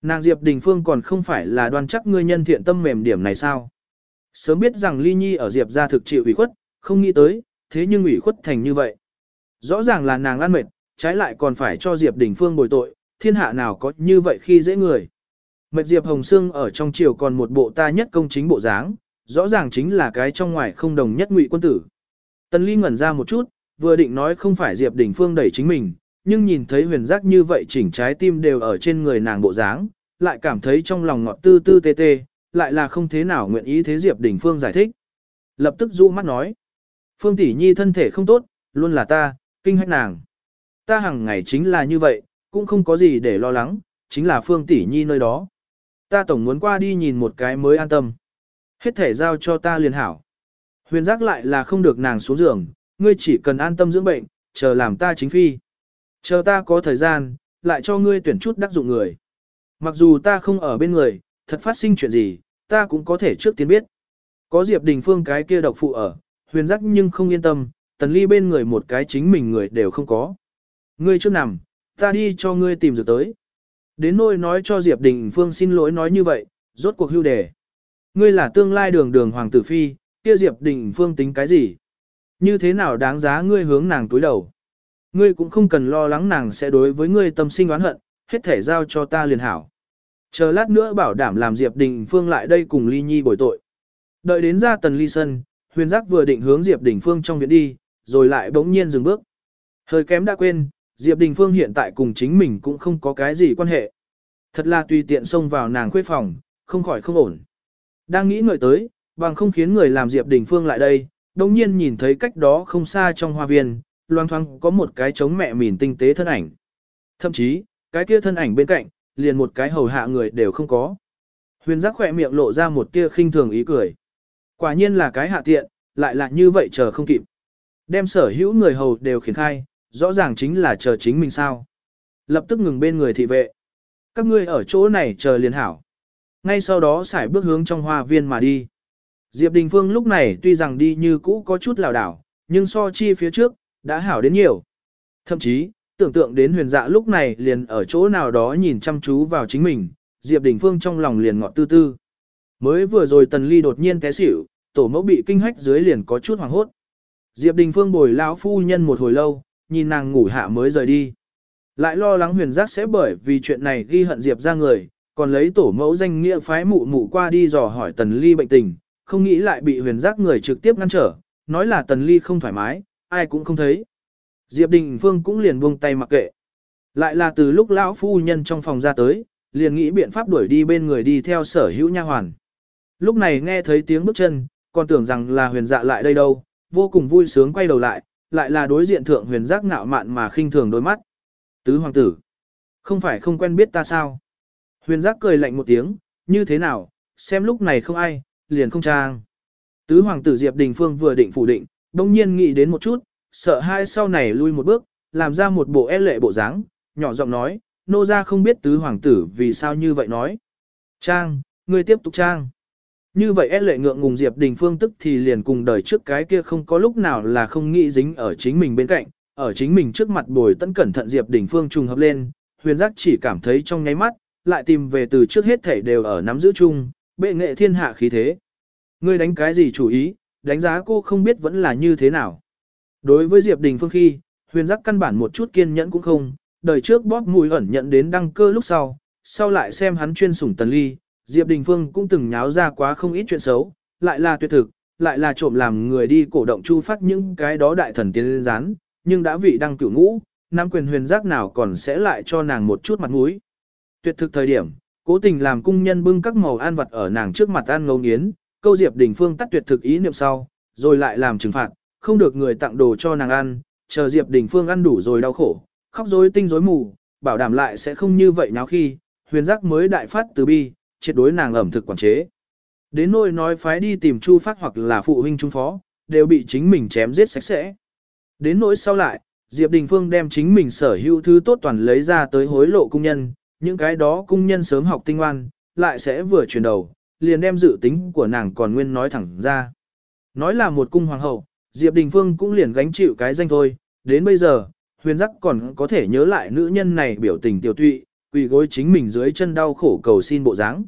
Nàng Diệp Đình Phương còn không phải là đoan chắc ngươi nhân thiện tâm mềm điểm này sao. Sớm biết rằng Ly Nhi ở Diệp ra thực chịu ủy khuất, không nghĩ tới, thế nhưng ủy khuất thành như vậy. Rõ ràng là nàng ăn mệt, trái lại còn phải cho Diệp Đình Phương bồi tội, thiên hạ nào có như vậy khi dễ người. Mệt Diệp Hồng Sương ở trong triều còn một bộ ta nhất công chính bộ dáng, rõ ràng chính là cái trong ngoài không đồng nhất ngụy quân tử. Tần Ly ngẩn ra một chút, vừa định nói không phải Diệp Đình Phương đẩy chính mình, nhưng nhìn thấy huyền giác như vậy chỉnh trái tim đều ở trên người nàng bộ dáng, lại cảm thấy trong lòng ngọt tư tư tê tê, lại là không thế nào nguyện ý thế Diệp Đình Phương giải thích. Lập tức dụ mắt nói, Phương tỷ nhi thân thể không tốt, luôn là ta, kinh hách nàng. Ta hàng ngày chính là như vậy, cũng không có gì để lo lắng, chính là Phương tỷ nhi nơi đó. Ta tổng muốn qua đi nhìn một cái mới an tâm. Hết thể giao cho ta liền hảo. Huyền giác lại là không được nàng xuống giường, ngươi chỉ cần an tâm dưỡng bệnh, chờ làm ta chính phi. Chờ ta có thời gian, lại cho ngươi tuyển chút đắc dụng người. Mặc dù ta không ở bên người, thật phát sinh chuyện gì, ta cũng có thể trước tiên biết. Có Diệp Đình Phương cái kia độc phụ ở, huyền giác nhưng không yên tâm, tần ly bên người một cái chính mình người đều không có. Ngươi trước nằm, ta đi cho ngươi tìm dược tới. Đến nôi nói cho Diệp Đình Phương xin lỗi nói như vậy, rốt cuộc hưu đề. Ngươi là tương lai đường đường hoàng tử phi, kia Diệp Đình Phương tính cái gì? Như thế nào đáng giá ngươi hướng nàng túi đầu? Ngươi cũng không cần lo lắng nàng sẽ đối với ngươi tâm sinh oán hận, hết thể giao cho ta liền hảo. Chờ lát nữa bảo đảm làm Diệp Đình Phương lại đây cùng Ly Nhi bồi tội. Đợi đến ra tần ly sân, huyền giác vừa định hướng Diệp Đình Phương trong viện đi, rồi lại bỗng nhiên dừng bước. Hơi kém đã quên, Diệp Đình Phương hiện tại cùng chính mình cũng không có cái gì quan hệ. Thật là tùy tiện xông vào nàng khuê phòng, không khỏi không ổn. Đang nghĩ ngợi tới, bằng không khiến người làm Diệp Đình Phương lại đây, đồng nhiên nhìn thấy cách đó không xa trong hoa viên, loang thoáng có một cái trống mẹ mỉn tinh tế thân ảnh. Thậm chí, cái kia thân ảnh bên cạnh, liền một cái hầu hạ người đều không có. Huyền giác khỏe miệng lộ ra một tia khinh thường ý cười. Quả nhiên là cái hạ tiện, lại là như vậy chờ không kịp. Đem sở hữu người hầu đều khiến khai, rõ ràng chính là chờ chính mình sao. Lập tức ngừng bên người thị vệ. Các ngươi ở chỗ này chờ liền hảo. Ngay sau đó xài bước hướng trong hoa viên mà đi. Diệp Đình Phương lúc này tuy rằng đi như cũ có chút lảo đảo, nhưng so chi phía trước, đã hảo đến nhiều. Thậm chí, tưởng tượng đến huyền dạ lúc này liền ở chỗ nào đó nhìn chăm chú vào chính mình, Diệp Đình Phương trong lòng liền ngọt tư tư. Mới vừa rồi Tần Ly đột nhiên té xỉu, tổ mẫu bị kinh hách dưới liền có chút hoảng hốt. Diệp Đình Phương bồi lão phu nhân một hồi lâu, nhìn nàng ngủ hạ mới rời đi. Lại lo lắng huyền giác sẽ bởi vì chuyện này ghi hận Diệp ra người, còn lấy tổ mẫu danh nghĩa phái mụ mụ qua đi dò hỏi Tần Ly bệnh tình, không nghĩ lại bị huyền giác người trực tiếp ngăn trở, nói là Tần Ly không thoải mái, ai cũng không thấy. Diệp Đình Phương cũng liền buông tay mặc kệ. Lại là từ lúc lão phu nhân trong phòng ra tới, liền nghĩ biện pháp đuổi đi bên người đi theo sở hữu nha hoàn. Lúc này nghe thấy tiếng bước chân, còn tưởng rằng là huyền dạ lại đây đâu, vô cùng vui sướng quay đầu lại, lại là đối diện thượng huyền giác ngạo mạn mà khinh thường đôi mắt. Tứ hoàng tử, không phải không quen biết ta sao? Huyền giác cười lạnh một tiếng, như thế nào, xem lúc này không ai, liền không trang. Tứ hoàng tử Diệp Đình Phương vừa định phủ định, đông nhiên nghĩ đến một chút, sợ hai sau này lui một bước, làm ra một bộ e lệ bộ dáng, nhỏ giọng nói, nô ra không biết tứ hoàng tử vì sao như vậy nói. Trang, ngươi tiếp tục trang. Như vậy e lệ ngượng ngùng Diệp Đình Phương tức thì liền cùng đời trước cái kia không có lúc nào là không nghĩ dính ở chính mình bên cạnh, ở chính mình trước mặt bồi tận cẩn thận Diệp Đình Phương trùng hợp lên, huyền giác chỉ cảm thấy trong nháy mắt, lại tìm về từ trước hết thảy đều ở nắm giữ chung, bệ nghệ thiên hạ khí thế. Ngươi đánh cái gì chủ ý, đánh giá cô không biết vẫn là như thế nào. Đối với Diệp Đình Phương khi, huyền giác căn bản một chút kiên nhẫn cũng không, đời trước bóp mùi ẩn nhận đến đăng cơ lúc sau, sau lại xem hắn chuyên sủng tần ly, Diệp Đình Phương cũng từng nháo ra quá không ít chuyện xấu, lại là tuyệt thực, lại là trộm làm người đi cổ động chu phát những cái đó đại thần tiên gián, nhưng đã vị đăng cửu ngũ, nam quyền huyền giác nào còn sẽ lại cho nàng một chút mặt mũi. Tuyệt thực thời điểm, cố tình làm cung nhân bưng các màu ăn vật ở nàng trước mặt ăn ngấu nghiến, câu Diệp Đình Phương tắt tuyệt thực ý niệm sau, rồi lại làm trừng phạt, không được người tặng đồ cho nàng ăn, chờ Diệp Đình Phương ăn đủ rồi đau khổ, khóc rối tinh rối mù, bảo đảm lại sẽ không như vậy nháo khi, huyền giác mới đại phát từ bi, triệt đối nàng ẩm thực quản chế. Đến nỗi nói phái đi tìm Chu Phát hoặc là phụ huynh trung phó, đều bị chính mình chém giết sạch sẽ. Đến nỗi sau lại, Diệp Đình Phương đem chính mình sở hữu thứ tốt toàn lấy ra tới hối lộ cung nhân, những cái đó cung nhân sớm học tinh ngoan, lại sẽ vừa chuyển đầu, liền đem dự tính của nàng còn nguyên nói thẳng ra. Nói là một cung hoàng hậu, Diệp Đình Phương cũng liền gánh chịu cái danh thôi, đến bây giờ, huyền giác còn có thể nhớ lại nữ nhân này biểu tình tiểu tụy, quỳ gối chính mình dưới chân đau khổ cầu xin bộ dáng.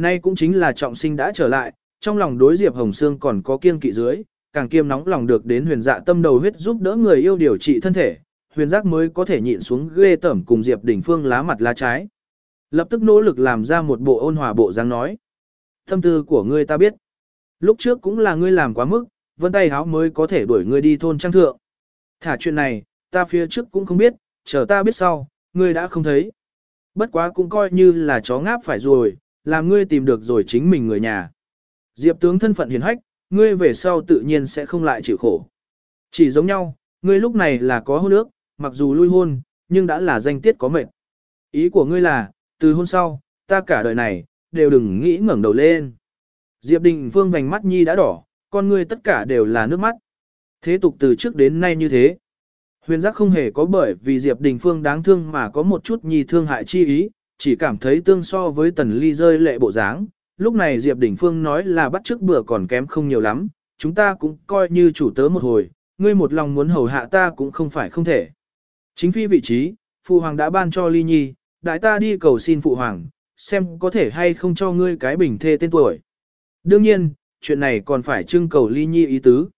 Nay cũng chính là trọng sinh đã trở lại, trong lòng đối Diệp Hồng Sương còn có kiên kỵ dưới, càng kiêm nóng lòng được đến huyền dạ tâm đầu huyết giúp đỡ người yêu điều trị thân thể, huyền giác mới có thể nhịn xuống ghê tẩm cùng Diệp Đình Phương lá mặt lá trái. Lập tức nỗ lực làm ra một bộ ôn hòa bộ dáng nói. Tâm tư của ngươi ta biết. Lúc trước cũng là ngươi làm quá mức, vân tay háo mới có thể đuổi ngươi đi thôn trang thượng. Thả chuyện này, ta phía trước cũng không biết, chờ ta biết sau, ngươi đã không thấy. Bất quá cũng coi như là chó ngáp phải rồi, làm ngươi tìm được rồi chính mình người nhà. Diệp tướng thân phận hiền hách, ngươi về sau tự nhiên sẽ không lại chịu khổ. Chỉ giống nhau, ngươi lúc này là có hôn ước, mặc dù lui hôn, nhưng đã là danh tiết có mệnh. Ý của ngươi là, từ hôn sau, ta cả đời này, đều đừng nghĩ ngẩng đầu lên. Diệp Đình Phương vành mắt nhi đã đỏ, con ngươi tất cả đều là nước mắt. Thế tục từ trước đến nay như thế. Huyền giác không hề có bởi vì Diệp Đình Phương đáng thương mà có một chút nhi thương hại chi ý, chỉ cảm thấy tương so với tần ly rơi lệ bộ dáng. Lúc này Diệp Đình Phương nói là bắt trước bữa còn kém không nhiều lắm, chúng ta cũng coi như chủ tớ một hồi, ngươi một lòng muốn hầu hạ ta cũng không phải không thể. Chính phi vị trí, Phụ Hoàng đã ban cho ly nhi, đại ta đi cầu xin Phụ Hoàng, xem có thể hay không cho ngươi cái bình thê tên tuổi. Đương nhiên, chuyện này còn phải trưng cầu ly nhi ý tứ.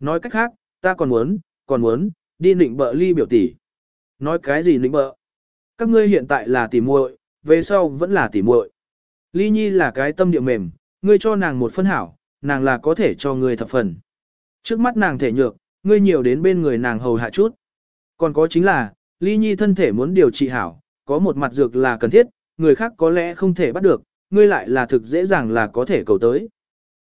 Nói cách khác, ta còn muốn, còn muốn, đi nịnh bợ ly biểu tỷ. Nói cái gì nịnh bợ? Các ngươi hiện tại là tỉ muội, về sau vẫn là tỉ muội. Ly nhi là cái tâm địa mềm, ngươi cho nàng một phân hảo, nàng là có thể cho ngươi thập phần. Trước mắt nàng thể nhược, ngươi nhiều đến bên người nàng hầu hạ chút. Còn có chính là, ly nhi thân thể muốn điều trị hảo, có một mặt dược là cần thiết, người khác có lẽ không thể bắt được, ngươi lại là thực dễ dàng là có thể cầu tới.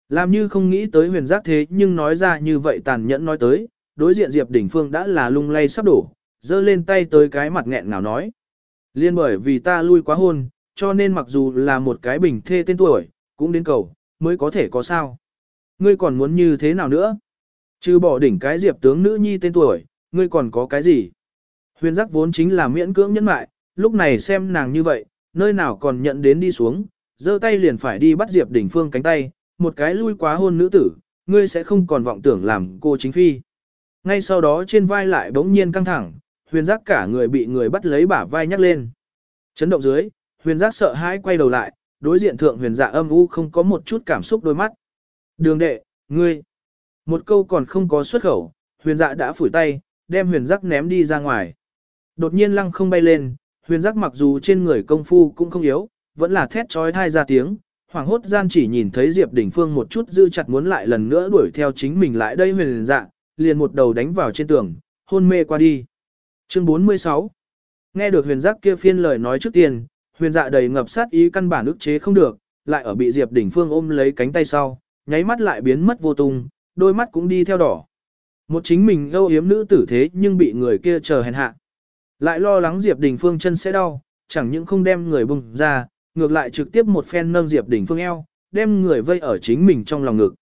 Làm như không nghĩ tới huyền giác thế nhưng nói ra như vậy tàn nhẫn nói tới, đối diện Diệp Đỉnh Phương đã là lung lay sắp đổ, giơ lên tay tới cái mặt nghẹn ngào nói. Liên bởi vì ta lui quá hôn, cho nên mặc dù là một cái bình thê tên tuổi, cũng đến cầu, mới có thể có sao. Ngươi còn muốn như thế nào nữa? Chứ bỏ đỉnh cái Diệp tướng nữ nhi tên tuổi, ngươi còn có cái gì? Huyền giác vốn chính là miễn cưỡng nhân mại, lúc này xem nàng như vậy, nơi nào còn nhận đến đi xuống, giơ tay liền phải đi bắt Diệp Đỉnh Phương cánh tay, một cái lui quá hôn nữ tử, ngươi sẽ không còn vọng tưởng làm cô chính phi. Ngay sau đó trên vai lại bỗng nhiên căng thẳng, huyền giác cả người bị người bắt lấy bả vai nhắc lên. Chấn động dưới, huyền giác sợ hãi quay đầu lại, đối diện thượng huyền dạ âm u không có một chút cảm xúc đôi mắt. Đường đệ, ngươi. Một câu còn không có xuất khẩu, huyền dạ đã phủi tay, đem huyền giác ném đi ra ngoài. Đột nhiên lăng không bay lên, huyền giác mặc dù trên người công phu cũng không yếu, vẫn là thét trói thai ra tiếng, hoàng hốt gian chỉ nhìn thấy Diệp Đình Phương một chút dư chặt muốn lại lần nữa đuổi theo chính mình lại đây huyền dạ, liền một đầu đánh vào trên tường, hôn mê qua đi. Chương 46 Nghe được huyền giác kia phiên lời nói trước tiên, huyền dạ đầy ngập sát ý căn bản ức chế không được, lại ở bị Diệp Đình Phương ôm lấy cánh tay sau, nháy mắt lại biến mất vô tung, đôi mắt cũng đi theo đỏ. Một chính mình âu yếm nữ tử thế nhưng bị người kia chờ hèn hạ. Lại lo lắng Diệp Đình Phương chân sẽ đau, chẳng những không đem người bùng ra, ngược lại trực tiếp một phen nâng Diệp Đình Phương eo, đem người vây ở chính mình trong lòng ngực.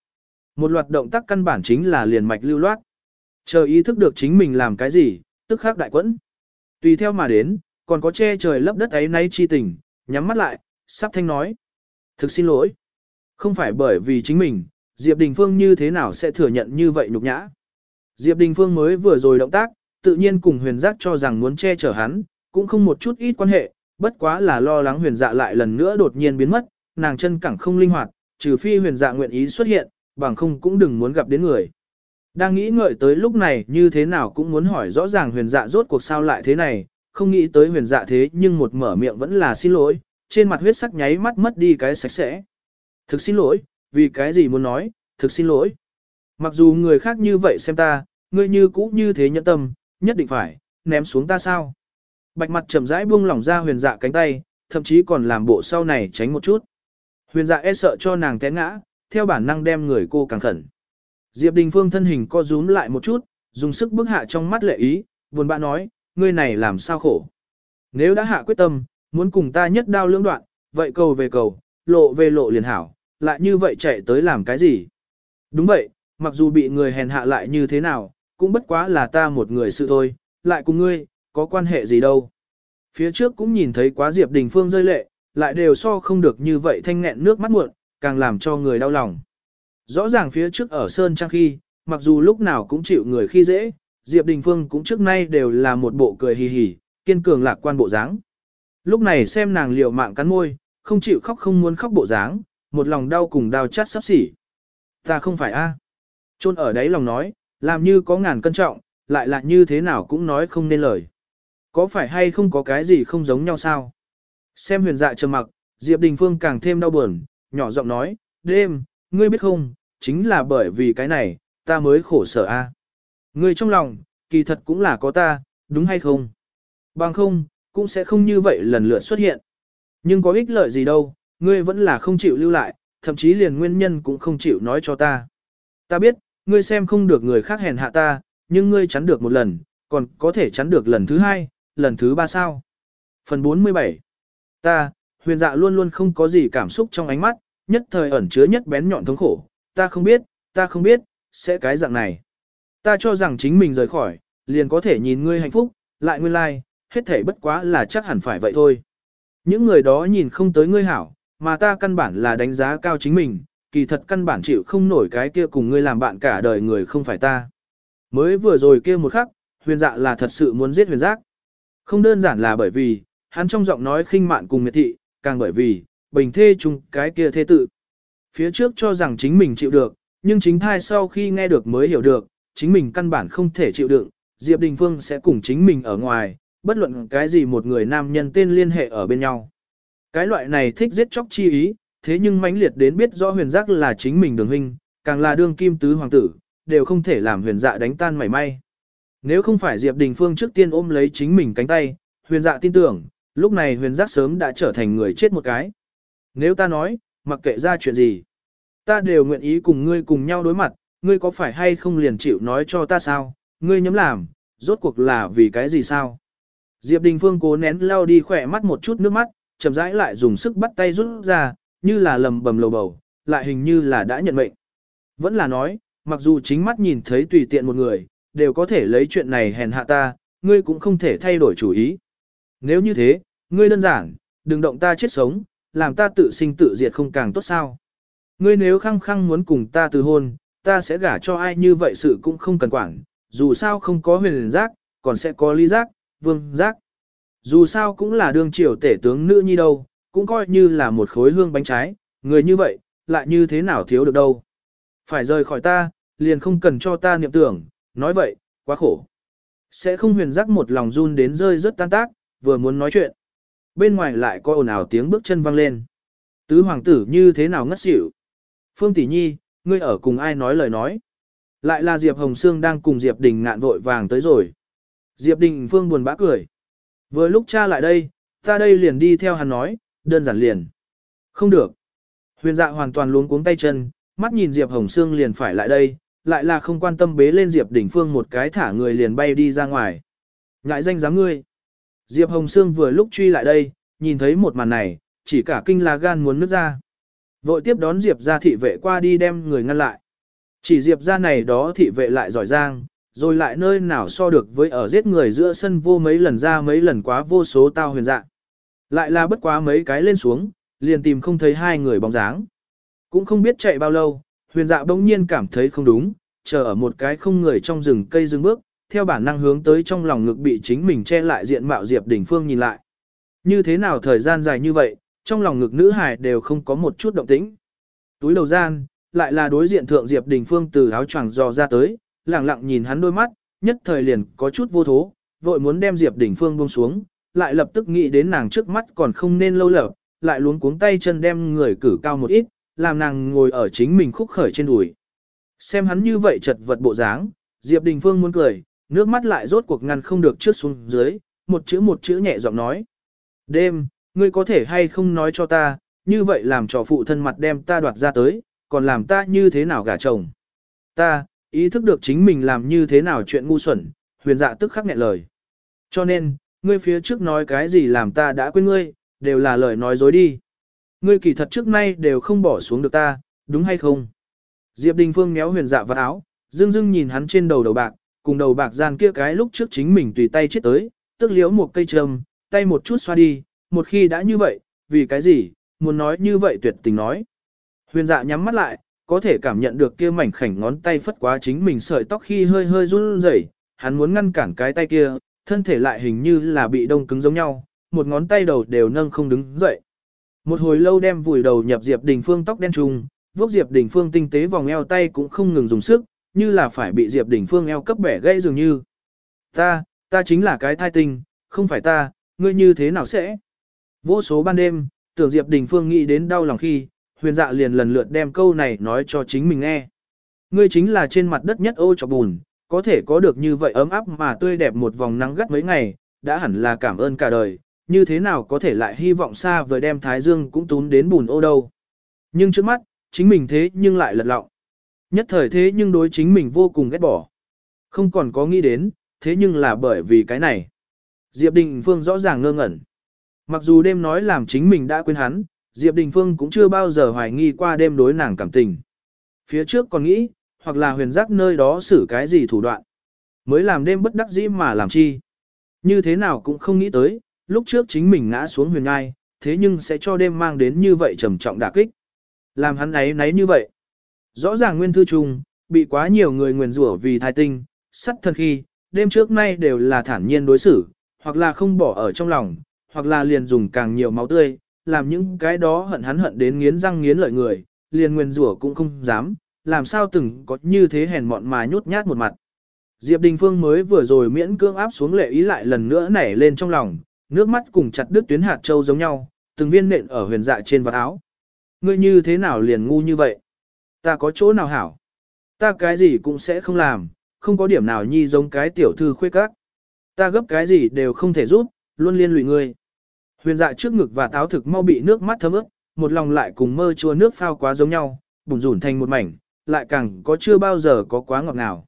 Một loạt động tác căn bản chính là liền mạch lưu loát. Chờ ý thức được chính mình làm cái gì, tức khắc đại quẫn. Tùy theo mà đến, còn có che trời lấp đất ấy nay chi tình, nhắm mắt lại, sắp thanh nói. Thực xin lỗi. Không phải bởi vì chính mình, Diệp Đình Phương như thế nào sẽ thừa nhận như vậy nhục nhã. Diệp Đình Phương mới vừa rồi động tác, tự nhiên cùng huyền giác cho rằng muốn che chở hắn, cũng không một chút ít quan hệ, bất quá là lo lắng huyền dạ lại lần nữa đột nhiên biến mất, nàng chân cẳng không linh hoạt, trừ phi huyền dạ nguyện ý xuất hiện, bằng không cũng đừng muốn gặp đến người. Đang nghĩ ngợi tới lúc này như thế nào cũng muốn hỏi rõ ràng huyền dạ rốt cuộc sao lại thế này, không nghĩ tới huyền dạ thế nhưng một mở miệng vẫn là xin lỗi, trên mặt huyết sắc nháy mắt mất đi cái sạch sẽ. Thực xin lỗi, vì cái gì muốn nói, thực xin lỗi. Mặc dù người khác như vậy xem ta, ngươi như cũ như thế nhẫn tâm, nhất định phải, ném xuống ta sao. Bạch mặt chậm rãi buông lỏng ra huyền dạ cánh tay, thậm chí còn làm bộ sau này tránh một chút. Huyền dạ e sợ cho nàng té ngã, theo bản năng đem người cô càng khẩn. Diệp Đình Phương thân hình co rúm lại một chút, dùng sức bức hạ trong mắt lệ ý, buồn bã nói, ngươi này làm sao khổ. Nếu đã hạ quyết tâm, muốn cùng ta nhất đao lưỡng đoạn, vậy cầu về cầu, lộ về lộ liền hảo, lại như vậy chạy tới làm cái gì? Đúng vậy, mặc dù bị người hèn hạ lại như thế nào, cũng bất quá là ta một người sự thôi, lại cùng ngươi, có quan hệ gì đâu. Phía trước cũng nhìn thấy quá Diệp Đình Phương rơi lệ, lại đều so không được như vậy thanh nghẹn nước mắt muộn, càng làm cho người đau lòng. Rõ ràng phía trước ở Sơn Trang khi, mặc dù lúc nào cũng chịu người khi dễ, Diệp Đình Phương cũng trước nay đều là một bộ cười hì hì, kiên cường lạc quan bộ dáng. Lúc này xem nàng liều mạng cắn môi, không chịu khóc không muốn khóc bộ dáng, một lòng đau cùng đau chát sắp xỉ. Ta không phải a. À. Trôn ở đấy lòng nói, làm như có ngàn cân trọng, lại là như thế nào cũng nói không nên lời. Có phải hay không có cái gì không giống nhau sao? Xem huyền dạ trầm mặc, Diệp Đình Phương càng thêm đau buồn, nhỏ giọng nói, đêm, ngươi biết không, chính là bởi vì cái này, ta mới khổ sở a. Ngươi trong lòng, kỳ thật cũng là có ta, đúng hay không? Bằng không, cũng sẽ không như vậy lần lượt xuất hiện. Nhưng có ích lợi gì đâu, ngươi vẫn là không chịu lưu lại, thậm chí liền nguyên nhân cũng không chịu nói cho ta. Ta biết, ngươi xem không được người khác hèn hạ ta, nhưng ngươi chắn được một lần, còn có thể chắn được lần thứ hai, lần thứ ba sao. Phần 47 Ta, huyền dạ luôn luôn không có gì cảm xúc trong ánh mắt, nhất thời ẩn chứa nhất bén nhọn thống khổ, ta không biết, ta không biết, sẽ cái dạng này. Ta cho rằng chính mình rời khỏi, liền có thể nhìn ngươi hạnh phúc, lại nguyên lai, like, hết thể bất quá là chắc hẳn phải vậy thôi. Những người đó nhìn không tới ngươi hảo, mà ta căn bản là đánh giá cao chính mình, kỳ thật căn bản chịu không nổi cái kia cùng ngươi làm bạn cả đời người không phải ta. Mới vừa rồi kia một khắc, huyền dạ là thật sự muốn giết huyền giác. Không đơn giản là bởi vì, hắn trong giọng nói khinh mạn cùng miệt thị, càng bởi vì, bình thê chung cái kia thế tự. Phía trước cho rằng chính mình chịu được, nhưng chính thai sau khi nghe được mới hiểu được, chính mình căn bản không thể chịu đựng, Diệp Đình Phương sẽ cùng chính mình ở ngoài, bất luận cái gì một người nam nhân tên liên hệ ở bên nhau. Cái loại này thích giết chóc chi ý, thế nhưng mãnh liệt đến biết rõ huyền giác là chính mình đường huynh, càng là đương kim tứ hoàng tử, đều không thể làm huyền dạ đánh tan mảy may. Nếu không phải Diệp Đình Phương trước tiên ôm lấy chính mình cánh tay, huyền dạ tin tưởng, lúc này huyền giác sớm đã trở thành người chết một cái. Nếu ta nói, mặc kệ ra chuyện gì, ta đều nguyện ý cùng ngươi cùng nhau đối mặt, ngươi có phải hay không liền chịu nói cho ta sao, ngươi nhấm làm, rốt cuộc là vì cái gì sao? Diệp Đình Phương cố nén lao đi khỏe mắt một chút nước mắt, chậm rãi lại dùng sức bắt tay rút ra, như là lầm bầm lầu bầu, lại hình như là đã nhận mệnh. Vẫn là nói, mặc dù chính mắt nhìn thấy tùy tiện một người, đều có thể lấy chuyện này hèn hạ ta, ngươi cũng không thể thay đổi chủ ý. Nếu như thế, ngươi đơn giản, đừng động ta chết sống, làm ta tự sinh tự diệt không càng tốt sao. ngươi nếu khăng khăng muốn cùng ta từ hôn, ta sẽ gả cho ai như vậy sự cũng không cần quản, dù sao không có huyền giác, còn sẽ có ly giác, vương giác. Dù sao cũng là đương triều tể tướng nữ nhi đâu, cũng coi như là một khối hương bánh trái, người như vậy, lại như thế nào thiếu được đâu. Phải rời khỏi ta, liền không cần cho ta niệm tưởng, nói vậy, quá khổ. Sẽ không huyền giác một lòng run đến rơi rất tan tác, vừa muốn nói chuyện. Bên ngoài lại có ồn ào tiếng bước chân vang lên. Tứ hoàng tử như thế nào ngất xỉu. Phương Tỷ Nhi, ngươi ở cùng ai nói lời nói. Lại là Diệp Hồng Sương đang cùng Diệp Đình ngạn vội vàng tới rồi. Diệp Đình Phương buồn bã cười. Vừa lúc cha lại đây, ta đây liền đi theo hắn nói, đơn giản liền. Không được. Huyền dạ hoàn toàn luống cuống tay chân, mắt nhìn Diệp Hồng Sương liền phải lại đây, lại là không quan tâm bế lên Diệp Đình Phương một cái thả người liền bay đi ra ngoài. Ngại danh dám ngươi. Diệp Hồng Sương vừa lúc truy lại đây, nhìn thấy một màn này, chỉ cả kinh là gan muốn nước ra. Vội tiếp đón Diệp ra thị vệ qua đi đem người ngăn lại. Chỉ Diệp ra này đó thị vệ lại giỏi giang, rồi lại nơi nào so được với ở giết người giữa sân vô mấy lần ra mấy lần quá vô số tao huyền dạ. Lại là bất quá mấy cái lên xuống, liền tìm không thấy hai người bóng dáng. Cũng không biết chạy bao lâu, huyền dạ bỗng nhiên cảm thấy không đúng, chờ ở một cái không người trong rừng cây dừng bước, theo bản năng hướng tới trong lòng ngực bị chính mình che lại diện mạo Diệp Đình Phương nhìn lại. Như thế nào thời gian dài như vậy, trong lòng ngực nữ hài đều không có một chút động tĩnh. Túi đầu gian, lại là đối diện thượng Diệp Đình Phương từ áo choàng dò ra tới, lặng lặng nhìn hắn đôi mắt, nhất thời liền có chút vô thố, vội muốn đem Diệp Đình Phương buông xuống, lại lập tức nghĩ đến nàng trước mắt còn không nên lâu lở, lại luống cuống tay chân đem người cử cao một ít, làm nàng ngồi ở chính mình khúc khởi trên đùi. Xem hắn như vậy chật vật bộ dáng, Diệp Đình Phương muốn cười, nước mắt lại rốt cuộc ngăn không được trước xuống dưới, một chữ một chữ nhẹ giọng nói. Đêm, ngươi có thể hay không nói cho ta, như vậy làm cho phụ thân mặt đem ta đoạt ra tới, còn làm ta như thế nào gả chồng. Ta, ý thức được chính mình làm như thế nào chuyện ngu xuẩn, huyền dạ tức khắc nghẹn lời. Cho nên, ngươi phía trước nói cái gì làm ta đã quên ngươi, đều là lời nói dối đi. Ngươi kỳ thật trước nay đều không bỏ xuống được ta, đúng hay không? Diệp Đình Phương méo huyền dạ vào áo, dưng dưng nhìn hắn trên đầu đầu bạc, cùng đầu bạc gian kia cái lúc trước chính mình tùy tay chết tới, tức liếu một cây trầm, tay một chút xoa đi, một khi đã như vậy, vì cái gì, muốn nói như vậy tuyệt tình nói. Huyền dạ nhắm mắt lại, có thể cảm nhận được kia mảnh khảnh ngón tay phất quá chính mình sợi tóc khi hơi hơi run rẩy, hắn muốn ngăn cản cái tay kia, thân thể lại hình như là bị đông cứng giống nhau, một ngón tay đầu đều nâng không đứng dậy. Một hồi lâu đem vùi đầu nhập Diệp Đình Phương tóc đen trùng, vốc Diệp Đình Phương tinh tế vòng eo tay cũng không ngừng dùng sức, như là phải bị Diệp Đình Phương eo cấp bẻ gãy dường như. Ta, ta chính là cái thai tinh, không phải ta, ngươi như thế nào sẽ? Vô số ban đêm, tưởng Diệp Đình Phương nghĩ đến đau lòng khi, huyền dạ liền lần lượt đem câu này nói cho chính mình nghe. Ngươi chính là trên mặt đất nhất ô chọc bùn, có thể có được như vậy ấm áp mà tươi đẹp một vòng nắng gắt mấy ngày, đã hẳn là cảm ơn cả đời, như thế nào có thể lại hy vọng xa vời đem Thái Dương cũng tún đến bùn ô đâu. Nhưng trước mắt, chính mình thế nhưng lại lật lọng. Nhất thời thế nhưng đối chính mình vô cùng ghét bỏ. Không còn có nghĩ đến, thế nhưng là bởi vì cái này. Diệp Đình Phương rõ ràng ngơ ngẩn. Mặc dù đêm nói làm chính mình đã quên hắn, Diệp Đình Phương cũng chưa bao giờ hoài nghi qua đêm đối nàng cảm tình. Phía trước còn nghĩ, hoặc là huyền giác nơi đó xử cái gì thủ đoạn. Mới làm đêm bất đắc dĩ mà làm chi. Như thế nào cũng không nghĩ tới, lúc trước chính mình ngã xuống huyền ngai, thế nhưng sẽ cho đêm mang đến như vậy trầm trọng đả kích. Làm hắn ấy nấy như vậy. Rõ ràng nguyên thư trùng, bị quá nhiều người nguyền rủa vì thai tinh, sắt thân khi, đêm trước nay đều là thản nhiên đối xử, hoặc là không bỏ ở trong lòng, hoặc là liền dùng càng nhiều máu tươi, làm những cái đó hận hắn hận đến nghiến răng nghiến lợi người, liền nguyền rủa cũng không dám, làm sao từng có như thế hèn mọn mà nhút nhát một mặt. Diệp Đình Phương mới vừa rồi miễn cưỡng áp xuống lệ ý lại lần nữa nảy lên trong lòng, nước mắt cùng chặt đứt tuyến hạt châu giống nhau, từng viên nện ở huyền dạ trên vạt áo. Ngươi như thế nào liền ngu như vậy? Ta có chỗ nào hảo? Ta cái gì cũng sẽ không làm, không có điểm nào nhi giống cái tiểu thư khuê các. Ta gấp cái gì đều không thể giúp, luôn liên lụy ngươi. Huyền dạ trước ngực và táo thực mau bị nước mắt thấm ướt, một lòng lại cùng mơ chua nước phao quá giống nhau, bùn rủn thành một mảnh, lại càng có chưa bao giờ có quá ngọt ngào.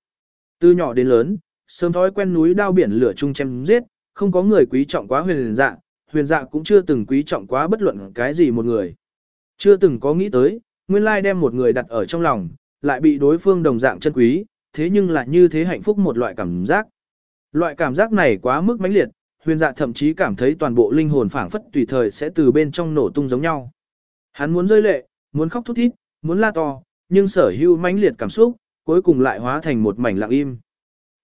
Từ nhỏ đến lớn, sớm thói quen núi đao biển lửa chung chém giết, không có người quý trọng quá huyền dạ, huyền dạ cũng chưa từng quý trọng quá bất luận cái gì một người. Chưa từng có nghĩ tới, nguyên lai đem một người đặt ở trong lòng, lại bị đối phương đồng dạng chân quý, thế nhưng lại như thế hạnh phúc một loại cảm giác. Loại cảm giác này quá mức mãnh liệt, huyền dạ thậm chí cảm thấy toàn bộ linh hồn phảng phất tùy thời sẽ từ bên trong nổ tung giống nhau. Hắn muốn rơi lệ, muốn khóc thút thít, muốn la to, nhưng sở hữu mãnh liệt cảm xúc, cuối cùng lại hóa thành một mảnh lặng im.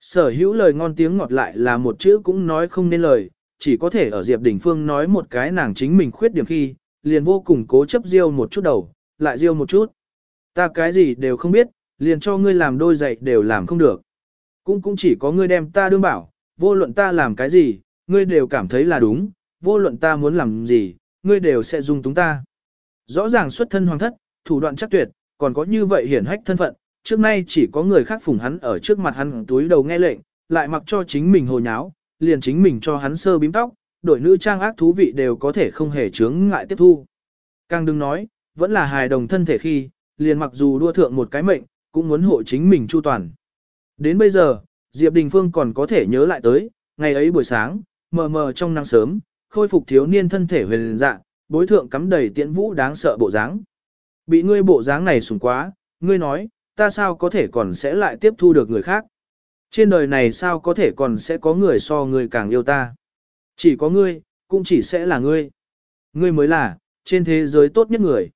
Sở hữu lời ngon tiếng ngọt lại là một chữ cũng nói không nên lời, chỉ có thể ở Diệp Đình Phương nói một cái nàng chính mình khuyết điểm khi, liền vô cùng cố chấp riêu một chút đầu, lại riêu một chút. Ta cái gì đều không biết, liền cho ngươi làm đôi giày đều làm không được. Cũng cũng chỉ có ngươi đem ta đương bảo, vô luận ta làm cái gì, ngươi đều cảm thấy là đúng, vô luận ta muốn làm gì, ngươi đều sẽ dung túng ta. Rõ ràng xuất thân hoàng thất, thủ đoạn chắc tuyệt, còn có như vậy hiển hách thân phận, trước nay chỉ có người khác phùng hắn ở trước mặt hắn túi đầu nghe lệnh, lại mặc cho chính mình hồ nháo, liền chính mình cho hắn sơ bím tóc, đội nữ trang ác thú vị đều có thể không hề chướng ngại tiếp thu. Càng đừng nói, vẫn là hài đồng thân thể khi, liền mặc dù đua thượng một cái mệnh, cũng muốn hộ chính mình chu toàn. Đến bây giờ, Diệp Đình Phương còn có thể nhớ lại tới, ngày ấy buổi sáng, mờ mờ trong nắng sớm, khôi phục thiếu niên thân thể huyền dạng bối thượng cắm đầy tiễn vũ đáng sợ bộ dáng. Bị ngươi bộ dáng này sủng quá, ngươi nói, ta sao có thể còn sẽ lại tiếp thu được người khác. Trên đời này sao có thể còn sẽ có người so ngươi càng yêu ta. Chỉ có ngươi, cũng chỉ sẽ là ngươi. Ngươi mới là, trên thế giới tốt nhất người.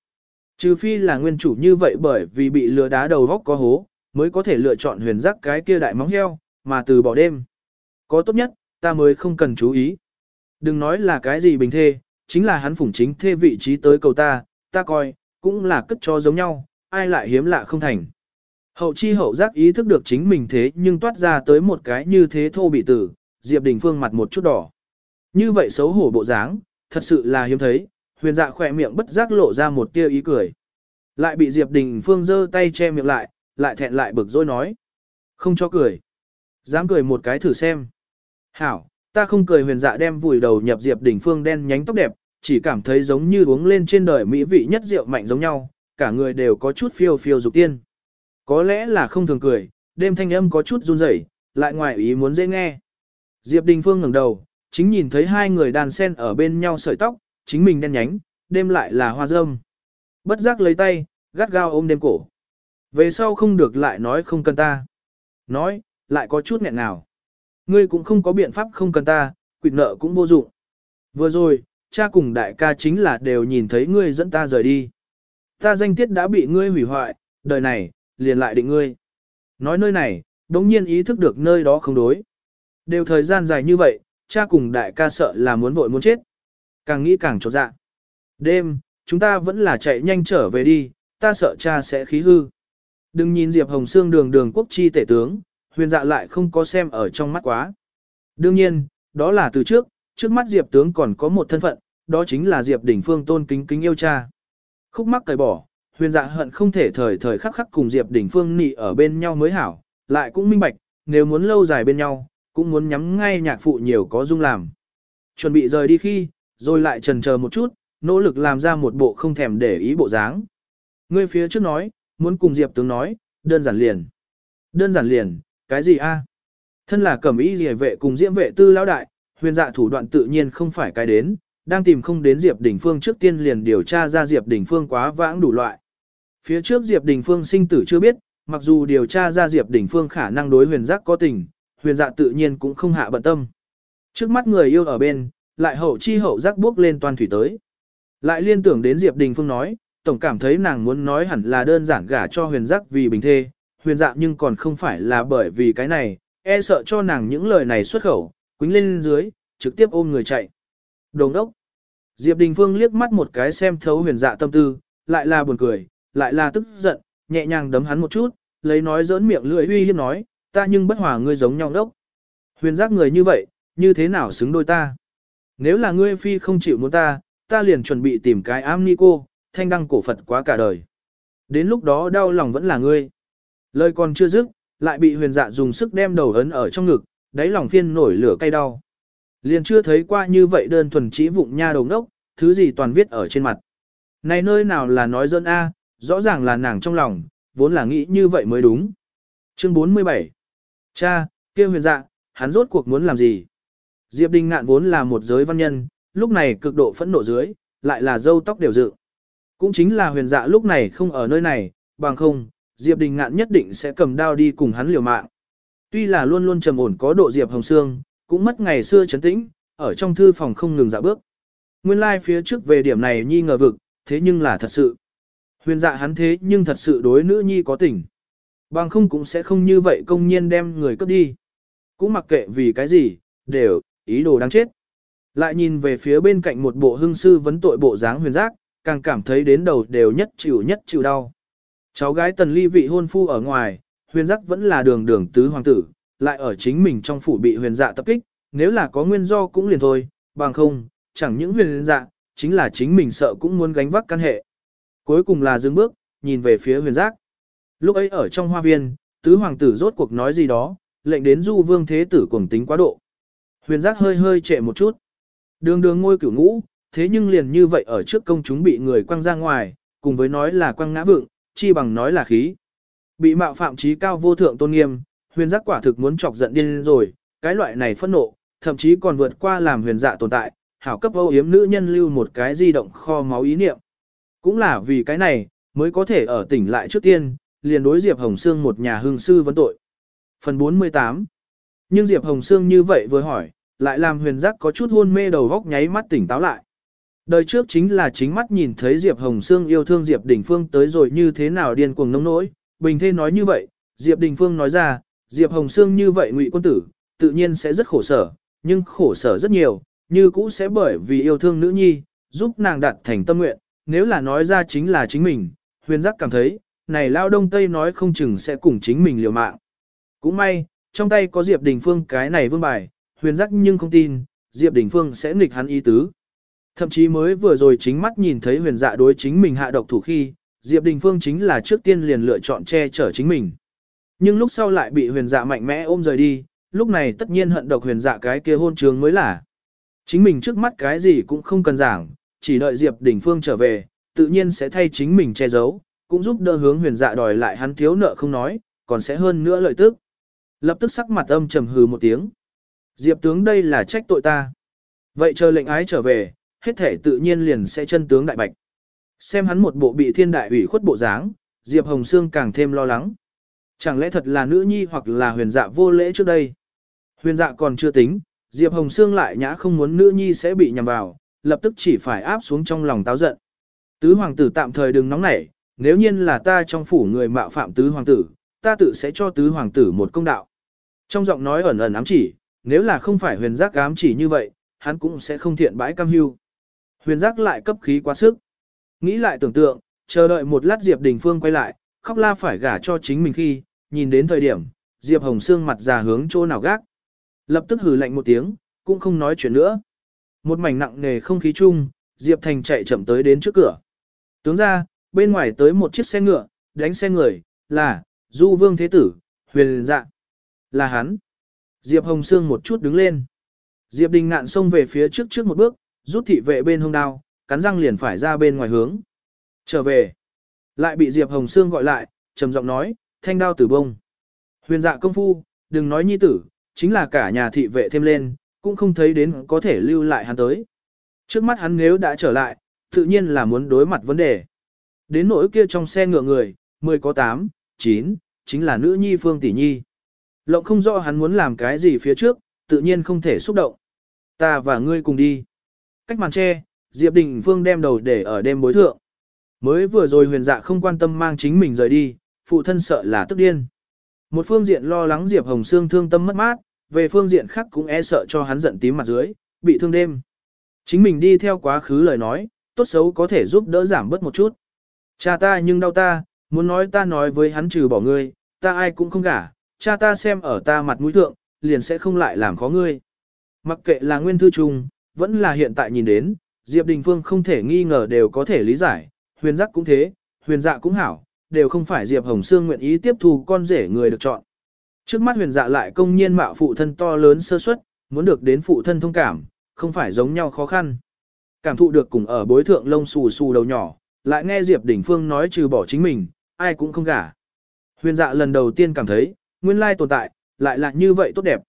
Trừ phi là nguyên chủ như vậy bởi vì bị lừa đá đầu vóc có hố, mới có thể lựa chọn huyền giác cái kia đại móng heo, mà từ bỏ đêm. Có tốt nhất, ta mới không cần chú ý. Đừng nói là cái gì bình thê, chính là hắn phủng chính thê vị trí tới cầu ta, ta coi, cũng là cất cho giống nhau, ai lại hiếm lạ không thành. Hậu chi hậu giác ý thức được chính mình thế nhưng toát ra tới một cái như thế thô bị tử, Diệp Đình Phương mặt một chút đỏ. Như vậy xấu hổ bộ dáng, thật sự là hiếm thấy, huyền dạ khỏe miệng bất giác lộ ra một tia ý cười. Lại bị Diệp Đình Phương giơ tay che miệng lại, lại thẹn lại bực dối nói. Không cho cười. Dám cười một cái thử xem. Hảo, ta không cười huyền dạ đem vùi đầu nhập Diệp Đình Phương đen nhánh tóc đẹp, chỉ cảm thấy giống như uống lên trên đời mỹ vị nhất rượu mạnh giống nhau, cả người đều có chút phiêu phiêu dục tiên. Có lẽ là không thường cười, đêm thanh âm có chút run rẩy, lại ngoài ý muốn dễ nghe. Diệp Đình Phương ngẩng đầu, chính nhìn thấy hai người đàn sen ở bên nhau sợi tóc, chính mình đen nhánh, đêm lại là hoa dâm, Bất giác lấy tay, gắt gao ôm đêm cổ. Về sau không được lại nói không cần ta. Nói, lại có chút nghẹn nào. Ngươi cũng không có biện pháp không cần ta, quyệt nợ cũng vô dụng. Vừa rồi, cha cùng đại ca chính là đều nhìn thấy ngươi dẫn ta rời đi. Ta danh tiết đã bị ngươi hủy hoại, đời này, liền lại định ngươi. Nói nơi này, đống nhiên ý thức được nơi đó không đối. Đều thời gian dài như vậy, cha cùng đại ca sợ là muốn vội muốn chết. Càng nghĩ càng trột dạ. Đêm, chúng ta vẫn là chạy nhanh trở về đi, ta sợ cha sẽ khí hư. Đừng nhìn Diệp Hồng Sương đường đường quốc chi tể tướng, huyền dạ lại không có xem ở trong mắt quá. Đương nhiên, đó là từ trước, trước mắt Diệp tướng còn có một thân phận, đó chính là Diệp đỉnh phương tôn kính kính yêu cha. Khúc mắc cởi bỏ, huyền dạ hận không thể thời thời khắc khắc cùng Diệp đỉnh phương nị ở bên nhau mới hảo, lại cũng minh bạch, nếu muốn lâu dài bên nhau, cũng muốn nhắm ngay nhạc phụ nhiều có dung làm. Chuẩn bị rời đi khi, rồi lại trần chờ một chút, nỗ lực làm ra một bộ không thèm để ý bộ dáng. Ngươi phía trước nói, muốn cùng Diệp tướng nói, đơn giản liền. Đơn giản liền, cái gì a? Thân là cẩm y rìa vệ cùng diễm vệ tư lão đại, huyền dạ thủ đoạn tự nhiên không phải cái đến, đang tìm không đến Diệp Đình Phương trước tiên liền điều tra ra Diệp Đình Phương quá vãng đủ loại. Phía trước Diệp Đình Phương sinh tử chưa biết, mặc dù điều tra ra Diệp Đình Phương khả năng đối huyền giác có tình, huyền dạ tự nhiên cũng không hạ bận tâm. Trước mắt người yêu ở bên, lại hậu chi hậu giác bước lên toàn thủy tới. Lại liên tưởng đến Diệp Đình Phương nói, tổng cảm thấy nàng muốn nói hẳn là đơn giản gả cho huyền giác vì bình thê, huyền dạ nhưng còn không phải là bởi vì cái này, e sợ cho nàng những lời này xuất khẩu, quính lên dưới, trực tiếp ôm người chạy. Đồng đốc. Diệp Đình Phương liếc mắt một cái xem thấu huyền dạ tâm tư, lại là buồn cười, lại là tức giận, nhẹ nhàng đấm hắn một chút, lấy nói giỡn miệng lưỡi uy hiếp nói, ta nhưng bất hòa ngươi giống nhau đốc. Huyền giác người như vậy, như thế nào xứng đôi ta? Nếu là ngươi phi không chịu muốn ta, ta liền chuẩn bị tìm cái am ni cô, thanh đăng cổ Phật quá cả đời. Đến lúc đó đau lòng vẫn là ngươi. Lời còn chưa dứt, lại bị huyền dạ dùng sức đem đầu ấn ở trong ngực, đáy lòng phiên nổi lửa cay đau. Liền chưa thấy qua như vậy đơn thuần chỉ vụng nha đồng đốc, thứ gì toàn viết ở trên mặt. Này nơi nào là nói dân A, rõ ràng là nàng trong lòng, vốn là nghĩ như vậy mới đúng. Chương 47 Cha, kia huyền dạ, hắn rốt cuộc muốn làm gì? Diệp Đình ngạn vốn là một giới văn nhân, lúc này cực độ phẫn nộ dưới, lại là dâu tóc đều dự. Cũng chính là huyền dạ lúc này không ở nơi này, bằng không, Diệp Đình ngạn nhất định sẽ cầm đao đi cùng hắn liều mạng. Tuy là luôn luôn trầm ổn có độ Diệp Hồng Sương, cũng mất ngày xưa chấn tĩnh, ở trong thư phòng không ngừng dạ bước. Nguyên lai like phía trước về điểm này nhi ngờ vực, thế nhưng là thật sự. Huyền dạ hắn thế nhưng thật sự đối nữ nhi có tình. Bằng không cũng sẽ không như vậy công nhiên đem người cướp đi. Cũng mặc kệ vì cái gì, đều, ý đồ đáng chết. Lại nhìn về phía bên cạnh một bộ hưng sư vấn tội bộ dáng huyền giác, càng cảm thấy đến đầu đều nhất chịu nhất chịu đau. Cháu gái tần ly vị hôn phu ở ngoài, huyền giác vẫn là đường đường tứ hoàng tử, lại ở chính mình trong phủ bị huyền dạ tập kích, nếu là có nguyên do cũng liền thôi, bằng không, chẳng những huyền dạ, chính là chính mình sợ cũng muốn gánh vác căn hệ. Cuối cùng là dừng bước, nhìn về phía huyền giác. Lúc ấy ở trong hoa viên, tứ hoàng tử rốt cuộc nói gì đó, lệnh đến du vương thế tử cuồng tính quá độ. Huyền giác hơi hơi trệ một chút. Đường đường ngôi cửu ngũ, thế nhưng liền như vậy ở trước công chúng bị người quăng ra ngoài, cùng với nói là quăng ngã vượng, chi bằng nói là khí. Bị mạo phạm trí cao vô thượng tôn nghiêm, huyền giác quả thực muốn chọc giận điên rồi, cái loại này phẫn nộ, thậm chí còn vượt qua làm huyền dạ tồn tại, hảo cấp âu yếm nữ nhân lưu một cái di động kho máu ý niệm. Cũng là vì cái này, mới có thể ở tỉnh lại trước tiên, liền đối Diệp Hồng Sương một nhà hương sư vấn tội. Phần 48 nhưng Diệp Hồng Sương như vậy vừa hỏi, lại làm huyền giác có chút hôn mê đầu góc nháy mắt tỉnh táo lại. Đời trước chính là chính mắt nhìn thấy Diệp Hồng Sương yêu thương Diệp Đình Phương tới rồi như thế nào điên cuồng nông nỗi, bình thê nói như vậy, Diệp Đình Phương nói ra, Diệp Hồng Sương như vậy ngụy quân tử, tự nhiên sẽ rất khổ sở, nhưng khổ sở rất nhiều, như cũ sẽ bởi vì yêu thương nữ nhi, giúp nàng đạt thành tâm nguyện, nếu là nói ra chính là chính mình, huyền giác cảm thấy, này lao đông tây nói không chừng sẽ cùng chính mình liều mạng. Cũng may, trong tay có Diệp Đình Phương cái này vương bài, huyền giác nhưng không tin, Diệp Đình Phương sẽ nghịch hắn ý tứ. Thậm chí mới vừa rồi chính mắt nhìn thấy huyền dạ đối chính mình hạ độc thủ khi, Diệp Đình Phương chính là trước tiên liền lựa chọn che chở chính mình. Nhưng lúc sau lại bị huyền dạ mạnh mẽ ôm rời đi, lúc này tất nhiên hận độc huyền dạ cái kia hôn trường mới là. Chính mình trước mắt cái gì cũng không cần giảng, chỉ đợi Diệp Đình Phương trở về, tự nhiên sẽ thay chính mình che giấu, cũng giúp đỡ hướng huyền dạ đòi lại hắn thiếu nợ không nói, còn sẽ hơn nữa lợi tức. Lập tức sắc mặt âm trầm hừ một tiếng. Diệp tướng đây là trách tội ta. Vậy chờ lệnh ái trở về, hết thể tự nhiên liền sẽ chân tướng đại bạch. Xem hắn một bộ bị thiên đại ủy khuất bộ dáng, Diệp Hồng Sương càng thêm lo lắng. Chẳng lẽ thật là nữ nhi hoặc là huyền dạ vô lễ trước đây? Huyền dạ còn chưa tính, Diệp Hồng Sương lại nhã không muốn nữ nhi sẽ bị nhầm vào, lập tức chỉ phải áp xuống trong lòng táo giận. Tứ hoàng tử tạm thời đừng nóng nảy, nếu nhiên là ta trong phủ người mạo phạm tứ hoàng tử, ta tự sẽ cho tứ hoàng tử một công đạo. Trong giọng nói ẩn ẩn ám chỉ, nếu là không phải huyền giác ám chỉ như vậy, hắn cũng sẽ không thiện bãi cam hưu. Huyền giác lại cấp khí quá sức. Nghĩ lại tưởng tượng, chờ đợi một lát Diệp Đình Phương quay lại, khóc la phải gả cho chính mình khi, nhìn đến thời điểm, Diệp Hồng Sương mặt già hướng chỗ nào gác. Lập tức hừ lạnh một tiếng, cũng không nói chuyện nữa. Một mảnh nặng nề không khí chung, Diệp Thành chạy chậm tới đến trước cửa. Tướng ra, bên ngoài tới một chiếc xe ngựa, đánh xe người, là, Du Vương Thế Tử, huyền dạ. Là hắn. Diệp Hồng Sương một chút đứng lên. Diệp Đình ngạn xông về phía trước trước một bước, rút thị vệ bên hông đao, cắn răng liền phải ra bên ngoài hướng. Trở về. Lại bị Diệp Hồng Sương gọi lại, trầm giọng nói, thanh đao tử bông. Huyền dạ công phu, đừng nói nhi tử, chính là cả nhà thị vệ thêm lên, cũng không thấy đến có thể lưu lại hắn tới. Trước mắt hắn nếu đã trở lại, tự nhiên là muốn đối mặt vấn đề. Đến nỗi kia trong xe ngựa người, 10 có 8, 9, chính là nữ nhi Phương Tỷ Nhi. Lộng không rõ hắn muốn làm cái gì phía trước, tự nhiên không thể xúc động. Ta và ngươi cùng đi. Cách màn tre, Diệp Đình Phương đem đầu để ở đêm bối thượng. Mới vừa rồi huyền dạ không quan tâm mang chính mình rời đi, phụ thân sợ là tức điên. Một phương diện lo lắng Diệp Hồng Sương thương tâm mất mát, về phương diện khác cũng e sợ cho hắn giận tím mặt dưới, bị thương đêm. Chính mình đi theo quá khứ lời nói, tốt xấu có thể giúp đỡ giảm bớt một chút. Cha ta nhưng đau ta, muốn nói ta nói với hắn trừ bỏ ngươi, ta ai cũng không gả, cha ta xem ở ta mặt mũi thượng, liền sẽ không lại làm khó ngươi. Mặc kệ là nguyên thư trung, vẫn là hiện tại nhìn đến, Diệp Đình Phương không thể nghi ngờ đều có thể lý giải, huyền giác cũng thế, huyền dạ cũng hảo, đều không phải Diệp Hồng Sương nguyện ý tiếp thu con rể người được chọn. Trước mắt huyền dạ lại công nhiên mạo phụ thân to lớn sơ suất, muốn được đến phụ thân thông cảm, không phải giống nhau khó khăn. Cảm thụ được cùng ở bối thượng lông xù xù đầu nhỏ, lại nghe Diệp Đình Phương nói trừ bỏ chính mình, ai cũng không gả. Huyền dạ lần đầu tiên cảm thấy, nguyên lai tồn tại, lại là như vậy tốt đẹp.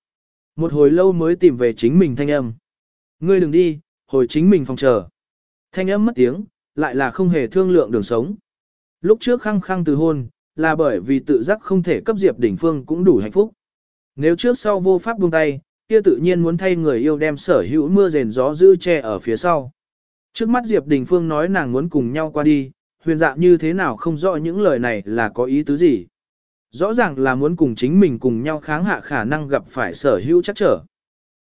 Một hồi lâu mới tìm về chính mình thanh âm. Ngươi đừng đi, hồi chính mình phòng chờ. Thanh âm mất tiếng, lại là không hề thương lượng đường sống. Lúc trước khăng khăng từ hôn, là bởi vì tự giác không thể cấp Diệp Đỉnh Phương cũng đủ hạnh phúc. Nếu trước sau vô pháp buông tay, kia tự nhiên muốn thay người yêu đem sở hữu mưa rền gió giữ che ở phía sau. Trước mắt Diệp Đình Phương nói nàng muốn cùng nhau qua đi, huyền dạ như thế nào không rõ những lời này là có ý tứ gì. Rõ ràng là muốn cùng chính mình cùng nhau kháng hạ khả năng gặp phải sở hữu chắc trở.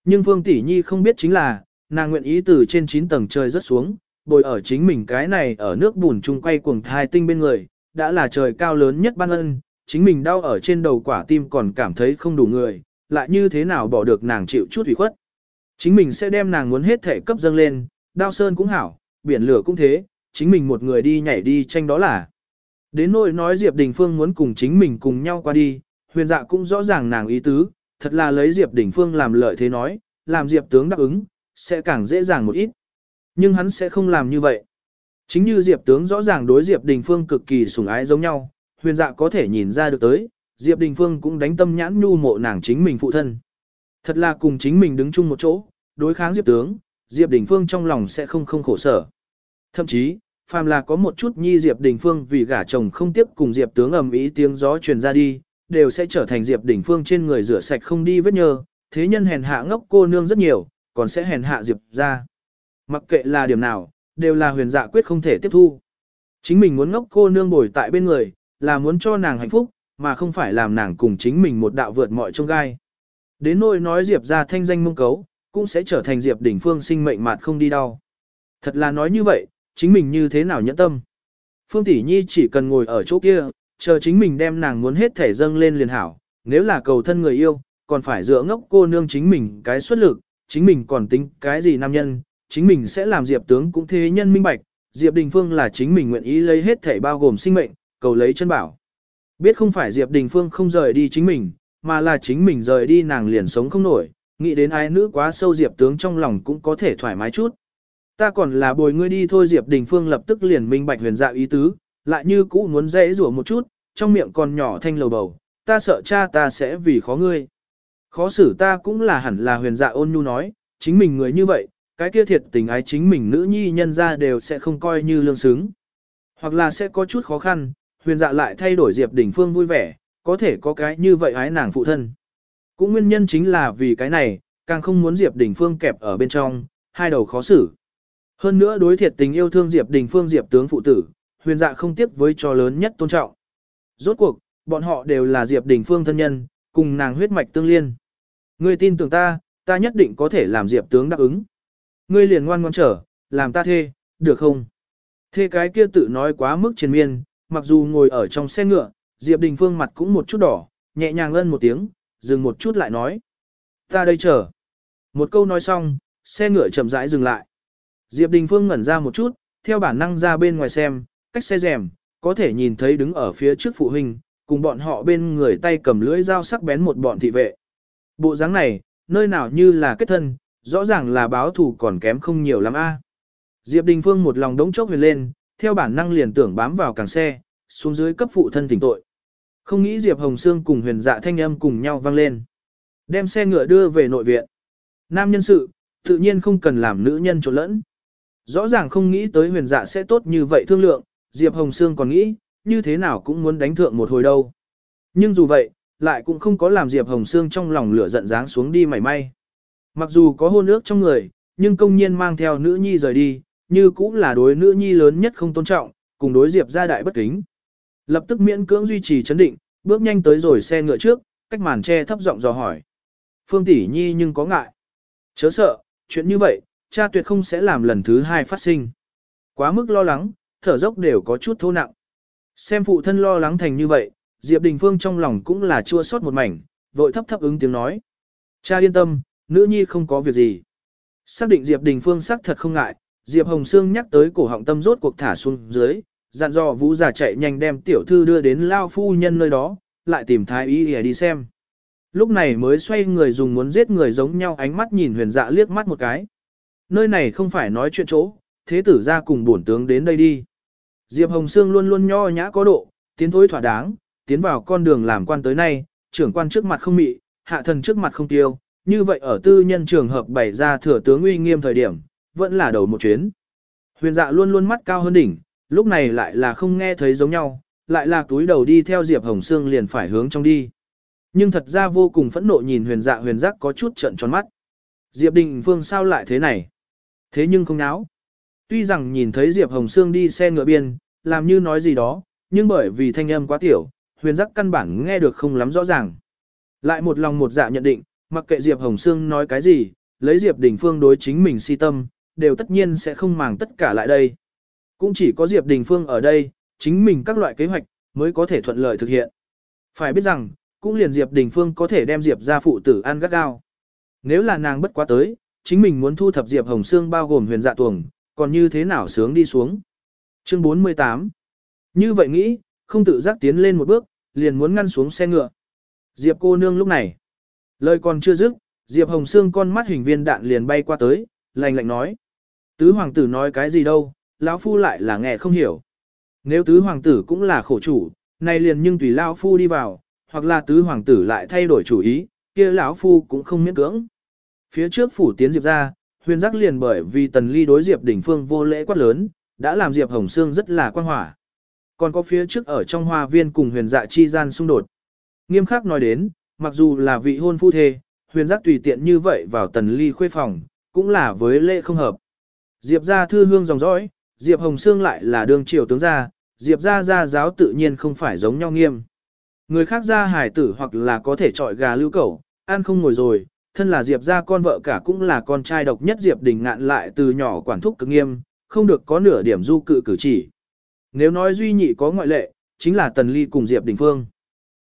Nhưng Phương Tỷ Nhi không biết chính là, nàng nguyện ý từ trên 9 tầng trời rất xuống, bồi ở chính mình cái này ở nước bùn chung quay cuồng thai tinh bên người, đã là trời cao lớn nhất ban ân, chính mình đau ở trên đầu quả tim còn cảm thấy không đủ người, lại như thế nào bỏ được nàng chịu chút ủy khuất. Chính mình sẽ đem nàng muốn hết thể cấp dâng lên, đao sơn cũng hảo, biển lửa cũng thế, chính mình một người đi nhảy đi tranh đó là. Đến nỗi nói Diệp Đình Phương muốn cùng chính mình cùng nhau qua đi, huyền dạ cũng rõ ràng nàng ý tứ, thật là lấy Diệp Đình Phương làm lợi thế nói, làm Diệp tướng đáp ứng, sẽ càng dễ dàng một ít. Nhưng hắn sẽ không làm như vậy. Chính như Diệp tướng rõ ràng đối Diệp Đình Phương cực kỳ sủng ái giống nhau, huyền dạ có thể nhìn ra được tới, Diệp Đình Phương cũng đánh tâm nhãn nhu mộ nàng chính mình phụ thân. Thật là cùng chính mình đứng chung một chỗ, đối kháng Diệp tướng, Diệp Đình Phương trong lòng sẽ không không khổ sở. Thậm chí, phàm là có một chút nhi Diệp Đình Phương vì gả chồng không tiếp cùng Diệp tướng ầm ý tiếng gió truyền ra đi, đều sẽ trở thành Diệp Đình Phương trên người rửa sạch không đi vết nhơ, thế nhân hèn hạ ngốc cô nương rất nhiều, còn sẽ hèn hạ Diệp ra. Mặc kệ là điểm nào, đều là huyền dạ quyết không thể tiếp thu. Chính mình muốn ngốc cô nương bồi tại bên người, là muốn cho nàng hạnh phúc, mà không phải làm nàng cùng chính mình một đạo vượt mọi trông gai. Đến nỗi nói Diệp ra thanh danh mông cấu, cũng sẽ trở thành Diệp Đình phương sinh mệnh mạt không đi đau. Thật là nói như vậy, chính mình như thế nào nhẫn tâm. Phương Tỷ Nhi chỉ cần ngồi ở chỗ kia, chờ chính mình đem nàng muốn hết thể dâng lên liền hảo, nếu là cầu thân người yêu, còn phải dựa ngốc cô nương chính mình cái xuất lực, chính mình còn tính cái gì nam nhân, chính mình sẽ làm Diệp tướng cũng thế nhân minh bạch, Diệp Đình Phương là chính mình nguyện ý lấy hết thể bao gồm sinh mệnh, cầu lấy chân bảo. Biết không phải Diệp Đình Phương không rời đi chính mình, mà là chính mình rời đi nàng liền sống không nổi, nghĩ đến ai nữ quá sâu Diệp tướng trong lòng cũng có thể thoải mái chút. Ta còn là bồi ngươi đi thôi Diệp Đình Phương lập tức liền minh bạch huyền dạ ý tứ, lại như cũ muốn dễ rủa một chút, trong miệng còn nhỏ thanh lầu bầu, ta sợ cha ta sẽ vì khó ngươi. Khó xử ta cũng là hẳn là huyền dạ ôn nhu nói, chính mình người như vậy, cái kia thiệt tình ái chính mình nữ nhi nhân ra đều sẽ không coi như lương xứng. Hoặc là sẽ có chút khó khăn, huyền dạ lại thay đổi Diệp Đình Phương vui vẻ, có thể có cái như vậy ái nàng phụ thân. Cũng nguyên nhân chính là vì cái này, càng không muốn Diệp Đình Phương kẹp ở bên trong, hai đầu khó xử. Hơn nữa đối thiệt tình yêu thương Diệp Đình Phương Diệp tướng phụ tử, huyền dạ không tiếp với cho lớn nhất tôn trọng. Rốt cuộc, bọn họ đều là Diệp Đình Phương thân nhân, cùng nàng huyết mạch tương liên. Ngươi tin tưởng ta, ta nhất định có thể làm Diệp tướng đáp ứng. Ngươi liền ngoan ngoan trở, làm ta thê, được không? Thê cái kia tự nói quá mức triền miên, mặc dù ngồi ở trong xe ngựa, Diệp Đình Phương mặt cũng một chút đỏ, nhẹ nhàng ân một tiếng, dừng một chút lại nói. Ta đây chờ. Một câu nói xong, xe ngựa chậm rãi dừng lại. Diệp Đình Phương ngẩn ra một chút, theo bản năng ra bên ngoài xem, cách xe rèm, có thể nhìn thấy đứng ở phía trước phụ huynh, cùng bọn họ bên người tay cầm lưỡi dao sắc bén một bọn thị vệ. Bộ dáng này, nơi nào như là kết thân, rõ ràng là báo thù còn kém không nhiều lắm a. Diệp Đình Phương một lòng đống chốc huyền lên, theo bản năng liền tưởng bám vào càng xe, xuống dưới cấp phụ thân tỉnh tội. Không nghĩ Diệp Hồng Sương cùng huyền dạ thanh âm cùng nhau vang lên. Đem xe ngựa đưa về nội viện. Nam nhân sự, tự nhiên không cần làm nữ nhân trộn lẫn. Rõ ràng không nghĩ tới huyền dạ sẽ tốt như vậy thương lượng, Diệp Hồng Sương còn nghĩ, như thế nào cũng muốn đánh thượng một hồi đâu. Nhưng dù vậy, lại cũng không có làm Diệp Hồng Sương trong lòng lửa giận dáng xuống đi mảy may. Mặc dù có hôn ước trong người, nhưng công nhiên mang theo nữ nhi rời đi, như cũng là đối nữ nhi lớn nhất không tôn trọng, cùng đối Diệp gia đại bất kính. Lập tức miễn cưỡng duy trì chấn định, bước nhanh tới rồi xe ngựa trước, cách màn che thấp giọng dò hỏi. Phương tỷ nhi nhưng có ngại. Chớ sợ, chuyện như vậy, cha tuyệt không sẽ làm lần thứ hai phát sinh. Quá mức lo lắng, thở dốc đều có chút thô nặng. Xem phụ thân lo lắng thành như vậy, Diệp Đình Phương trong lòng cũng là chua xót một mảnh, vội thấp thấp ứng tiếng nói. Cha yên tâm, nữ nhi không có việc gì. Xác định Diệp Đình Phương xác thật không ngại, Diệp Hồng Sương nhắc tới cổ họng tâm rốt cuộc thả xuống dưới, dặn dò vũ giả chạy nhanh đem tiểu thư đưa đến lao phu nhân nơi đó, lại tìm thái y để đi xem. Lúc này mới xoay người dùng muốn giết người giống nhau ánh mắt nhìn huyền dạ liếc mắt một cái. Nơi này không phải nói chuyện chỗ, thế tử ra cùng bổn tướng đến đây đi. Diệp Hồng Sương luôn luôn nho nhã có độ, tiến thối thỏa đáng, tiến vào con đường làm quan tới nay, trưởng quan trước mặt không mị, hạ thần trước mặt không tiêu, như vậy ở tư nhân trường hợp bày ra thừa tướng uy nghiêm thời điểm, vẫn là đầu một chuyến. Huyền dạ luôn luôn mắt cao hơn đỉnh, lúc này lại là không nghe thấy giống nhau, lại là túi đầu đi theo Diệp Hồng Sương liền phải hướng trong đi. Nhưng thật ra vô cùng phẫn nộ nhìn huyền dạ huyền giác có chút trận tròn mắt. Diệp Đình Phương sao lại thế này? Thế nhưng không náo. Tuy rằng nhìn thấy Diệp Hồng Sương đi xe ngựa biên, làm như nói gì đó, nhưng bởi vì thanh âm quá tiểu, huyền giác căn bản nghe được không lắm rõ ràng. Lại một lòng một dạ nhận định, mặc kệ Diệp Hồng Sương nói cái gì, lấy Diệp Đình Phương đối chính mình si tâm, đều tất nhiên sẽ không màng tất cả lại đây. Cũng chỉ có Diệp Đình Phương ở đây, chính mình các loại kế hoạch, mới có thể thuận lợi thực hiện. Phải biết rằng, cũng liền Diệp Đình Phương có thể đem Diệp ra phụ tử ăn gắt gao. Nếu là nàng bất quá tới, chính mình muốn thu thập Diệp Hồng Sương bao gồm huyền dạ tuồng, còn như thế nào sướng đi xuống. Chương 48 Như vậy nghĩ, không tự giác tiến lên một bước, liền muốn ngăn xuống xe ngựa. Diệp cô nương lúc này. Lời còn chưa dứt, Diệp Hồng Sương con mắt hình viên đạn liền bay qua tới, lạnh lạnh nói. Tứ hoàng tử nói cái gì đâu, lão phu lại là nghe không hiểu. Nếu tứ hoàng tử cũng là khổ chủ, nay liền nhưng tùy lão phu đi vào, hoặc là tứ hoàng tử lại thay đổi chủ ý, kia lão phu cũng không miễn cưỡng. Phía trước phủ tiến Diệp ra, huyền giác liền bởi vì tần ly đối Diệp đỉnh phương vô lễ quát lớn, đã làm Diệp Hồng Sương rất là quan hỏa. Còn có phía trước ở trong hoa viên cùng huyền dạ chi gian xung đột. Nghiêm khắc nói đến, mặc dù là vị hôn phu thê, huyền giác tùy tiện như vậy vào tần ly khuê phòng, cũng là với lễ không hợp. Diệp ra thư hương dòng dõi, Diệp Hồng Sương lại là đương triều tướng gia, Diệp ra gia giáo tự nhiên không phải giống nhau nghiêm. Người khác gia hải tử hoặc là có thể trọi gà lưu cẩu, ăn không ngồi rồi, thân là Diệp ra con vợ cả cũng là con trai độc nhất Diệp Đình ngạn lại từ nhỏ quản thúc cực nghiêm, không được có nửa điểm du cự cử chỉ. Nếu nói duy nhị có ngoại lệ, chính là Tần Ly cùng Diệp Đình Phương.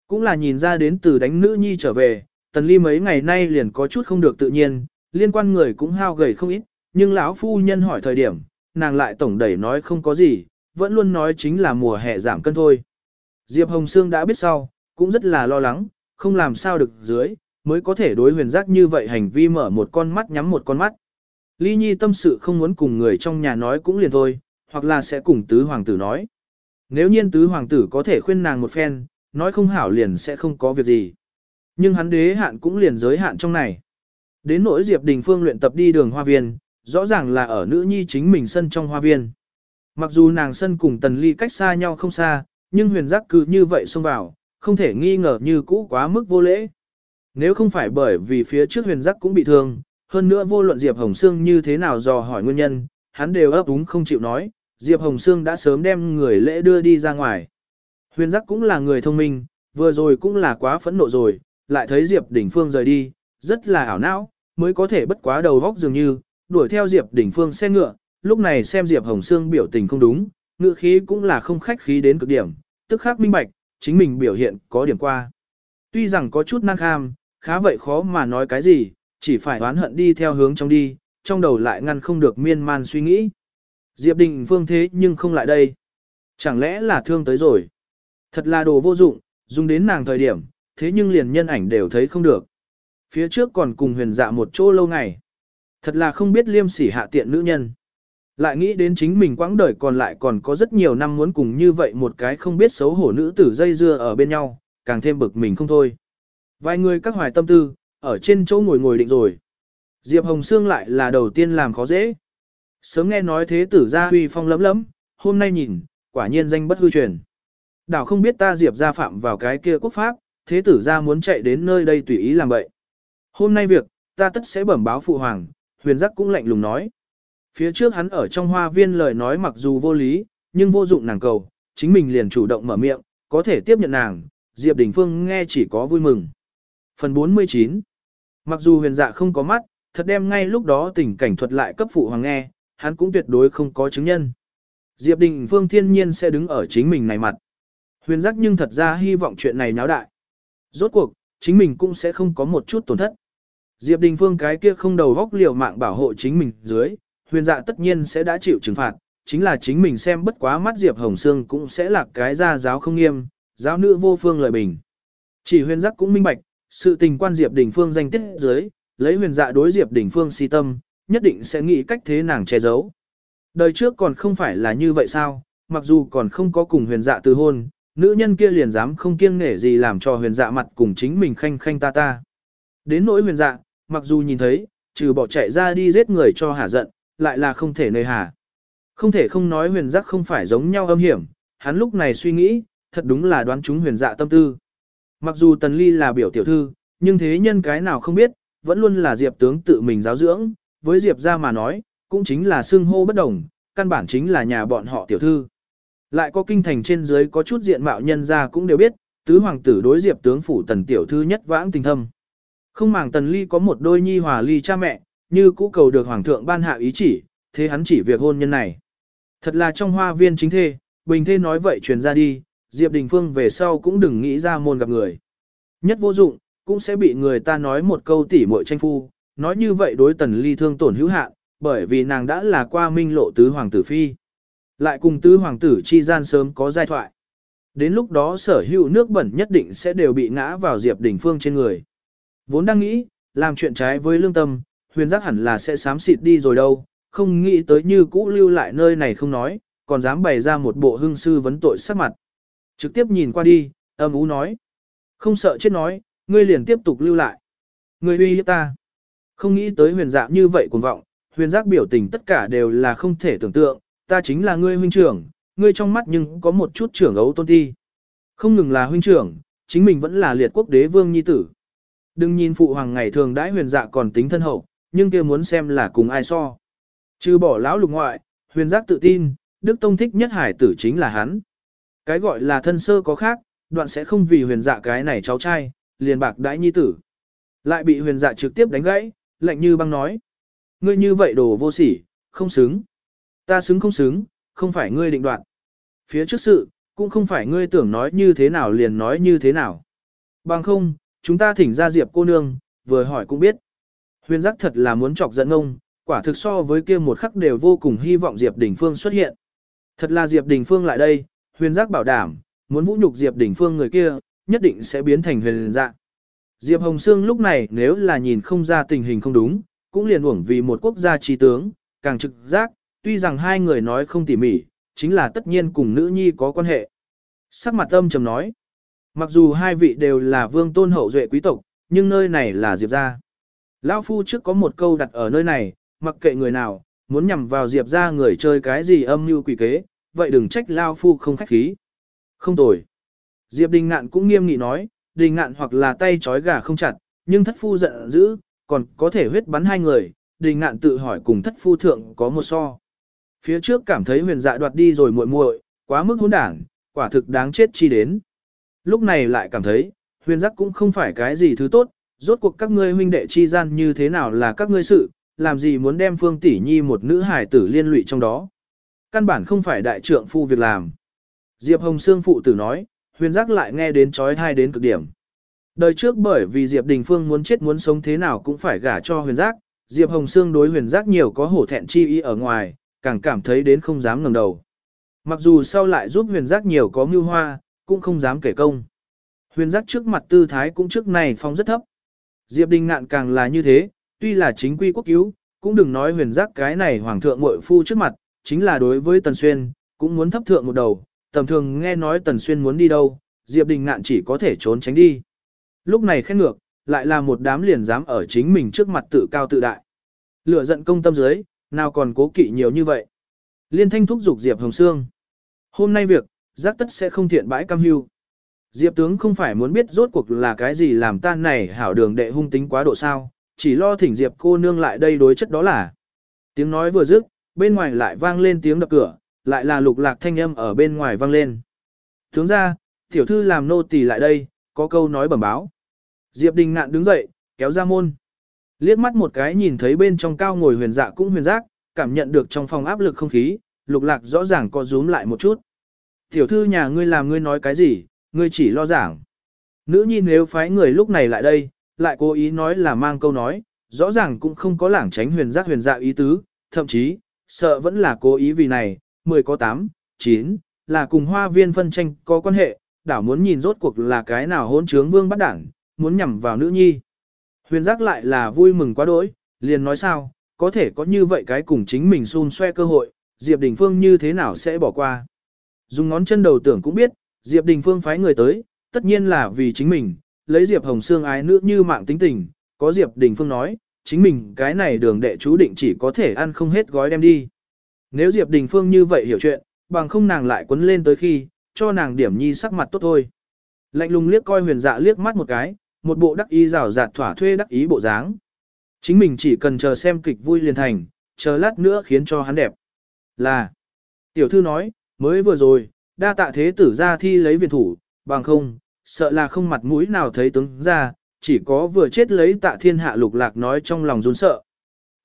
Cũng là nhìn ra đến từ đánh nữ nhi trở về, Tần Ly mấy ngày nay liền có chút không được tự nhiên, liên quan người cũng hao gầy không ít, nhưng lão phu nhân hỏi thời điểm, nàng lại tổng đẩy nói không có gì, vẫn luôn nói chính là mùa hè giảm cân thôi. Diệp Hồng Sương đã biết sau, cũng rất là lo lắng, không làm sao được dưới, mới có thể đối huyền giác như vậy hành vi mở một con mắt nhắm một con mắt. Ly Nhi tâm sự không muốn cùng người trong nhà nói cũng liền thôi, hoặc là sẽ cùng tứ hoàng tử nói. Nếu nhiên tứ hoàng tử có thể khuyên nàng một phen, nói không hảo liền sẽ không có việc gì. Nhưng hắn đế hạn cũng liền giới hạn trong này. Đến nỗi Diệp Đình Phương luyện tập đi đường hoa viên, rõ ràng là ở nữ nhi chính mình sân trong hoa viên. Mặc dù nàng sân cùng tần ly cách xa nhau không xa, nhưng huyền giác cứ như vậy xông vào, không thể nghi ngờ như cũ quá mức vô lễ. Nếu không phải bởi vì phía trước huyền giác cũng bị thương, hơn nữa vô luận Diệp Hồng Sương như thế nào dò hỏi nguyên nhân, hắn đều ấp úng không chịu nói, Diệp Hồng Sương đã sớm đem người lễ đưa đi ra ngoài. Huyền giác cũng là người thông minh, vừa rồi cũng là quá phẫn nộ rồi, lại thấy Diệp Đỉnh Phương rời đi, rất là ảo não, mới có thể bất quá đầu vóc dường như, đuổi theo Diệp Đỉnh Phương xe ngựa, lúc này xem Diệp Hồng Sương biểu tình không đúng, ngựa khí cũng là không khách khí đến cực điểm, tức khắc minh bạch, chính mình biểu hiện có điểm qua. Tuy rằng có chút năng kham, khá vậy khó mà nói cái gì, chỉ phải oán hận đi theo hướng trong đi, trong đầu lại ngăn không được miên man suy nghĩ. Diệp Đình Phương thế nhưng không lại đây. Chẳng lẽ là thương tới rồi? Thật là đồ vô dụng, dùng đến nàng thời điểm, thế nhưng liền nhân ảnh đều thấy không được. Phía trước còn cùng huyền dạ một chỗ lâu ngày. Thật là không biết liêm sỉ hạ tiện nữ nhân. Lại nghĩ đến chính mình quãng đời còn lại còn có rất nhiều năm muốn cùng như vậy một cái không biết xấu hổ nữ tử dây dưa ở bên nhau, càng thêm bực mình không thôi. Vài người các hoài tâm tư, ở trên chỗ ngồi ngồi định rồi. Diệp Hồng Sương lại là đầu tiên làm khó dễ. Sớm nghe nói thế tử gia huy phong lấm lấm, hôm nay nhìn, quả nhiên danh bất hư truyền. Đảo không biết ta Diệp gia phạm vào cái kia quốc pháp, thế tử gia muốn chạy đến nơi đây tùy ý làm vậy. Hôm nay việc, ta tất sẽ bẩm báo phụ hoàng, huyền giác cũng lạnh lùng nói. Phía trước hắn ở trong hoa viên lời nói mặc dù vô lý, nhưng vô dụng nàng cầu, chính mình liền chủ động mở miệng, có thể tiếp nhận nàng, Diệp Đình Phương nghe chỉ có vui mừng. Phần 49 Mặc dù huyền dạ không có mắt, thật đem ngay lúc đó tình cảnh thuật lại cấp phụ hoàng nghe, hắn cũng tuyệt đối không có chứng nhân. Diệp Đình Phương thiên nhiên sẽ đứng ở chính mình này mặt. Huyền giác nhưng thật ra hy vọng chuyện này náo đại. Rốt cuộc, chính mình cũng sẽ không có một chút tổn thất. Diệp Đình Phương cái kia không đầu góc liều mạng bảo hộ chính mình dưới, huyền dạ tất nhiên sẽ đã chịu trừng phạt, chính là chính mình xem bất quá mắt Diệp Hồng Sương cũng sẽ là cái ra giáo không nghiêm, giáo nữ vô phương lợi bình. Chỉ huyền giác cũng minh bạch, sự tình quan Diệp Đình Phương danh tiết dưới, lấy huyền dạ đối Diệp Đình Phương si tâm, nhất định sẽ nghĩ cách thế nàng che giấu. Đời trước còn không phải là như vậy sao, mặc dù còn không có cùng huyền dạ từ hôn, nữ nhân kia liền dám không kiêng nể gì làm cho huyền dạ mặt cùng chính mình khanh khanh ta ta. Đến nỗi huyền dạ, mặc dù nhìn thấy, trừ bỏ chạy ra đi giết người cho hả giận, lại là không thể nơi hà. Không thể không nói huyền giác không phải giống nhau âm hiểm, hắn lúc này suy nghĩ, thật đúng là đoán chúng huyền dạ tâm tư. Mặc dù tần ly là biểu tiểu thư, nhưng thế nhân cái nào không biết, vẫn luôn là diệp tướng tự mình giáo dưỡng, với diệp ra mà nói, cũng chính là xương hô bất đồng, căn bản chính là nhà bọn họ tiểu thư. Lại có kinh thành trên dưới có chút diện mạo nhân ra cũng đều biết, tứ hoàng tử đối diệp tướng phủ tần tiểu thư nhất vãng tình thâm. Không màng tần ly có một đôi nhi hòa ly cha mẹ, như cũ cầu được hoàng thượng ban hạ ý chỉ, thế hắn chỉ việc hôn nhân này. Thật là trong hoa viên chính thê, bình thê nói vậy truyền ra đi, Diệp Đình Phương về sau cũng đừng nghĩ ra môn gặp người. Nhất vô dụng, cũng sẽ bị người ta nói một câu tỉ muội tranh phu, nói như vậy đối tần ly thương tổn hữu hạn, bởi vì nàng đã là qua minh lộ tứ hoàng tử phi. Lại cùng tứ hoàng tử chi gian sớm có giai thoại. Đến lúc đó sở hữu nước bẩn nhất định sẽ đều bị ngã vào Diệp Đình Phương trên người. Vốn đang nghĩ, làm chuyện trái với lương tâm, huyền giác hẳn là sẽ sám xịt đi rồi đâu, không nghĩ tới như cũ lưu lại nơi này không nói, còn dám bày ra một bộ hưng sư vấn tội sắc mặt. Trực tiếp nhìn qua đi, âm ú nói. Không sợ chết nói, ngươi liền tiếp tục lưu lại. Ngươi uy hiếp ta. Không nghĩ tới huyền dạ như vậy cuồng vọng, huyền giác biểu tình tất cả đều là không thể tưởng tượng, ta chính là ngươi huynh trưởng, ngươi trong mắt nhưng có một chút trưởng ấu tôn ti. Không ngừng là huynh trưởng, chính mình vẫn là liệt quốc đế vương nhi tử. Đừng nhìn phụ hoàng ngày thường đãi huyền dạ còn tính thân hậu, nhưng kia muốn xem là cùng ai so. Trừ bỏ lão lục ngoại, huyền giác tự tin, Đức Tông thích nhất hải tử chính là hắn. Cái gọi là thân sơ có khác, đoạn sẽ không vì huyền dạ cái này cháu trai, liền bạc đãi nhi tử. Lại bị huyền dạ trực tiếp đánh gãy, lạnh như băng nói. Ngươi như vậy đồ vô sỉ, không xứng. Ta xứng không xứng, không phải ngươi định đoạn, Phía trước sự, cũng không phải ngươi tưởng nói như thế nào liền nói như thế nào. Bằng không, chúng ta thỉnh ra Diệp cô nương, vừa hỏi cũng biết. Huyền giác thật là muốn chọc giận ông, quả thực so với kia một khắc đều vô cùng hy vọng Diệp Đình Phương xuất hiện. Thật là Diệp Đình Phương lại đây, huyền giác bảo đảm, muốn vũ nhục Diệp Đình Phương người kia, nhất định sẽ biến thành huyền dạng. Diệp Hồng Sương lúc này nếu là nhìn không ra tình hình không đúng, cũng liền uổng vì một quốc gia trí tướng, càng trực giác, tuy rằng hai người nói không tỉ mỉ, chính là tất nhiên cùng nữ nhi có quan hệ. Sắc mặt âm trầm nói, mặc dù hai vị đều là vương tôn hậu duệ quý tộc, nhưng nơi này là Diệp gia. Lão Phu trước có một câu đặt ở nơi này, mặc kệ người nào, muốn nhằm vào Diệp gia người chơi cái gì âm mưu quỷ kế, vậy đừng trách Lao Phu không khách khí. Không tồi. Diệp Đình Ngạn cũng nghiêm nghị nói, Đình Ngạn hoặc là tay trói gà không chặt, nhưng thất phu giận dữ, còn có thể huyết bắn hai người, Đình Ngạn tự hỏi cùng thất phu thượng có một so. Phía trước cảm thấy huyền dạ đoạt đi rồi muội muội, quá mức hỗn đảng, quả thực đáng chết chi đến. Lúc này lại cảm thấy, huyền giác cũng không phải cái gì thứ tốt, rốt cuộc các ngươi huynh đệ chi gian như thế nào là các ngươi sự, làm gì muốn đem phương tỷ nhi một nữ hải tử liên lụy trong đó. Căn bản không phải đại trượng phu việc làm. Diệp Hồng Sương phụ tử nói, huyền giác lại nghe đến trói thai đến cực điểm. Đời trước bởi vì Diệp Đình Phương muốn chết muốn sống thế nào cũng phải gả cho huyền giác, Diệp Hồng Sương đối huyền giác nhiều có hổ thẹn chi ý ở ngoài, càng cảm thấy đến không dám ngẩng đầu. Mặc dù sau lại giúp huyền giác nhiều có mưu hoa, cũng không dám kể công. Huyền giác trước mặt tư thái cũng trước này phong rất thấp. Diệp Đình ngạn càng là như thế, tuy là chính quy quốc cứu, cũng đừng nói huyền giác cái này hoàng thượng muội phu trước mặt, chính là đối với Tần Xuyên, cũng muốn thấp thượng một đầu, tầm thường nghe nói Tần Xuyên muốn đi đâu, Diệp Đình ngạn chỉ có thể trốn tránh đi. Lúc này khét ngược, lại là một đám liền dám ở chính mình trước mặt tự cao tự đại. Lửa giận công tâm dưới, nào còn cố kỵ nhiều như vậy. Liên thanh thúc giục Diệp Hồng Sương. Hôm nay việc, giác tất sẽ không thiện bãi cam hưu. Diệp tướng không phải muốn biết rốt cuộc là cái gì làm tan này hảo đường đệ hung tính quá độ sao, chỉ lo thỉnh Diệp cô nương lại đây đối chất đó là. Tiếng nói vừa dứt, bên ngoài lại vang lên tiếng đập cửa, lại là lục lạc thanh âm ở bên ngoài vang lên. Tướng ra, tiểu thư làm nô tỳ lại đây, có câu nói bẩm báo. Diệp đình ngạn đứng dậy, kéo ra môn. Liếc mắt một cái nhìn thấy bên trong cao ngồi huyền dạ cũng huyền giác, cảm nhận được trong phòng áp lực không khí, lục lạc rõ ràng có rúm lại một chút. Tiểu thư nhà ngươi làm ngươi nói cái gì, ngươi chỉ lo giảng. Nữ nhi nếu phái người lúc này lại đây, lại cố ý nói là mang câu nói, rõ ràng cũng không có lảng tránh huyền giác huyền dạ ý tứ, thậm chí, sợ vẫn là cố ý vì này, 10 có 8, 9, là cùng hoa viên phân tranh có quan hệ, đảo muốn nhìn rốt cuộc là cái nào hỗn trướng vương bắt đảng, muốn nhằm vào nữ nhi. Huyền giác lại là vui mừng quá đỗi, liền nói sao, có thể có như vậy cái cùng chính mình xun xoe cơ hội, Diệp Đình Phương như thế nào sẽ bỏ qua. Dùng ngón chân đầu tưởng cũng biết, Diệp Đình Phương phái người tới, tất nhiên là vì chính mình, lấy Diệp Hồng Sương ái nữ như mạng tính tình, có Diệp Đình Phương nói, chính mình cái này đường đệ chú định chỉ có thể ăn không hết gói đem đi. Nếu Diệp Đình Phương như vậy hiểu chuyện, bằng không nàng lại quấn lên tới khi, cho nàng điểm nhi sắc mặt tốt thôi. Lạnh lùng liếc coi huyền dạ liếc mắt một cái, một bộ đắc ý rào rạt thỏa thuê đắc ý bộ dáng. Chính mình chỉ cần chờ xem kịch vui liền thành, chờ lát nữa khiến cho hắn đẹp. Là, tiểu thư nói, mới vừa rồi, đa tạ thế tử ra thi lấy viện thủ, bằng không, sợ là không mặt mũi nào thấy tướng ra, chỉ có vừa chết lấy tạ thiên hạ lục lạc nói trong lòng run sợ.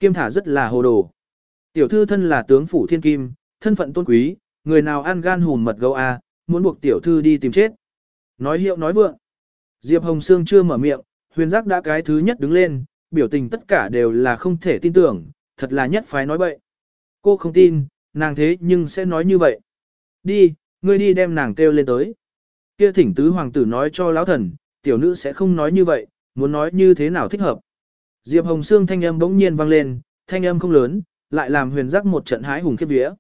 Kiêm thả rất là hồ đồ. Tiểu thư thân là tướng phủ thiên kim, thân phận tôn quý, người nào ăn gan hùn mật gấu a, muốn buộc tiểu thư đi tìm chết. Nói hiệu nói vượng. Diệp Hồng Sương chưa mở miệng, huyền giác đã cái thứ nhất đứng lên, biểu tình tất cả đều là không thể tin tưởng, thật là nhất phái nói bậy. Cô không tin, nàng thế nhưng sẽ nói như vậy. Đi, ngươi đi đem nàng kêu lên tới. Kia thỉnh tứ hoàng tử nói cho lão thần, tiểu nữ sẽ không nói như vậy, muốn nói như thế nào thích hợp. Diệp Hồng Sương thanh âm bỗng nhiên vang lên, thanh âm không lớn, lại làm huyền giác một trận hái hùng khiếp vía.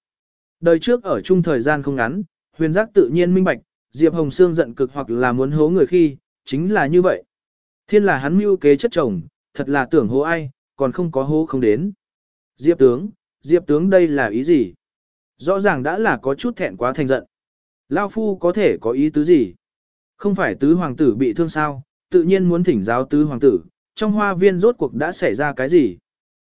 Đời trước ở chung thời gian không ngắn, huyền giác tự nhiên minh bạch, Diệp Hồng Sương giận cực hoặc là muốn hố người khi, chính là như vậy. Thiên là hắn mưu kế chất chồng, thật là tưởng hố ai, còn không có hố không đến. Diệp tướng, Diệp tướng đây là ý gì? Rõ ràng đã là có chút thẹn quá thành giận. Lao phu có thể có ý tứ gì? Không phải tứ hoàng tử bị thương sao, tự nhiên muốn thỉnh giáo tứ hoàng tử, trong hoa viên rốt cuộc đã xảy ra cái gì?